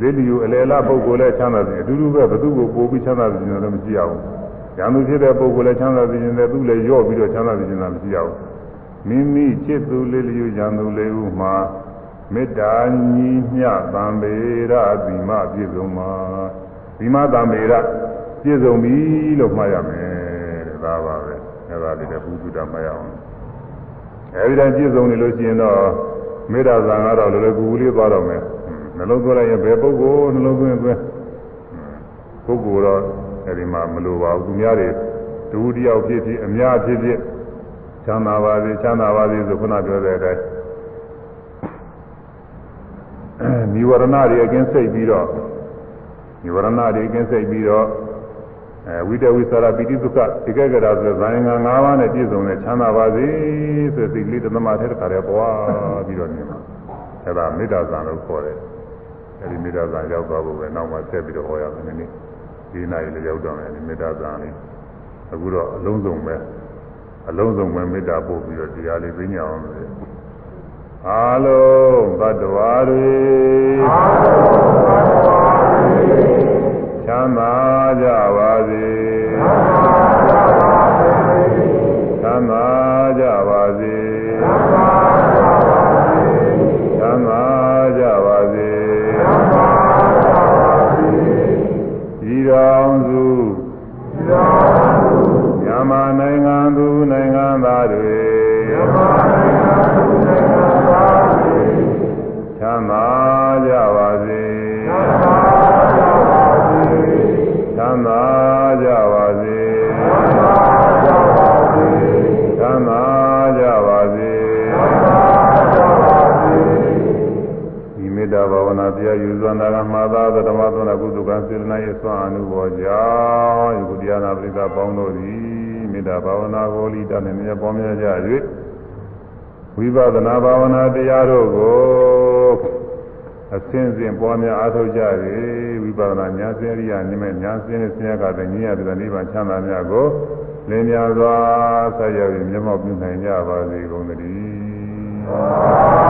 S1: လေးလျူအလယ်လားပုဂ္ဂိုလ်လည်းချမ်းသာစေအတူတူပဲဘသူကိုပို့ပြီးချမ်းသာစေခြင်းလည်းမရှိရဘူးရန်သူဖြစ်တဲ့ပုဂ္ဂိုလ်လည်းချမ်းသာစေခြင်းနဲ့သူလည်းရော့ပြီးတော့ချမ်းသာစေခြင်းလည်းမရှိရဘူးမိမိချစ်သူလေးလျူရန်သူလေးဦးမှာ မေတ္တာညီမျှသံဗေရသီမပြည့်စုံမှာဒီမသမေရပြည့်စုံပြီလို့မှတ်ရမယ်တဲ့ဒါပါပဲအဲဒါလေးလည်းဘုသူတမှတ်ရအောင်အဲဒီတိုင်းပြည့်စုံနေလို့ရှိရင်တော့မေတ္တာဇံကတော့လည်းလည်းကူကူလေးသွားတော့မယ်နှလုံးသွင်းလိုက်ရင်ဘယ်ပုဂ္ဂိုလ်နှလုံးသွင်းသွင်းပုဂ္ဂိုလ်တော့အဲဒီမှာမလိုပါဘူးသူများတွေတူတယောက်ဖြစ်ဖြစ်အများဖြစ်ဖြစ်ချမ်းသာပါစေချမ်းသာပါစေဆိုခုနပြောတဲ့အတိုင်း နိဝရဏတွေအကင်းစိတ်ပြီးတော့နိဝရဏတွေအကင်းစိတ်ပြီးတော့အဲဝိတဝိသရာပိတိသုခဧကဂရဆိုဇာယင်္ဂ၅ပါးနဲ့ပြည့်စုံတဲ့ချမ်းသာပါစေဆိုစိတ်ကလေးတသမထဲတစ်ခါတည်းပွားပြီးတော့နေမှာအဲဒါမေတ္တာဇာလို့ခေါ်တယ်အဲဒီမေတ္တာဇာရောက်သွားဖို့ပဲနောက်မှဆက်ပြီးတော့ဟောရမယ်နည်းဒီနိုင်လည်းရောက်တော့မယ်ဒီမေတ္တာဇာလေးအခုတော့အလုံးစုံပဲအလုံးစုံပဲမေတ္တာပို့ပြီးတော့တရားလေးသိညာအောင်လို့ အာလုံးသတ္တဝါတွေအာလုံးသတ္တဝါတွေချမ်းသာကြပါစေချ စေတနာရဲ့ဆွမ်းအမှုပေါ်ကြောင့်ယခုတရားနာပရိသတ်ပေါင်းတို့သည်မေတ္တာဘာဝနာကိုလိတနဲ့မြတ်ပေါ်များကြ၍ဝိပဿနာဘာဝနာတရားတို့ကိုအစင်းစင်ပွားများအားထုတ်ကြ၍ဝိပဿနာဉာဏ်စင်ရိယာနိမဲ့ဉာဏ်စင်နဲ့ဆင်းရဲကတဲ့ဉာဏ်ရတဲ့နိဗ္ဗာန်ချမ်းသာများကိုလင်းများစွာဆက်ရောက်ပြီးမျက်မှောက်ပြုနိုင်ကြပါစေကုန်သတည်း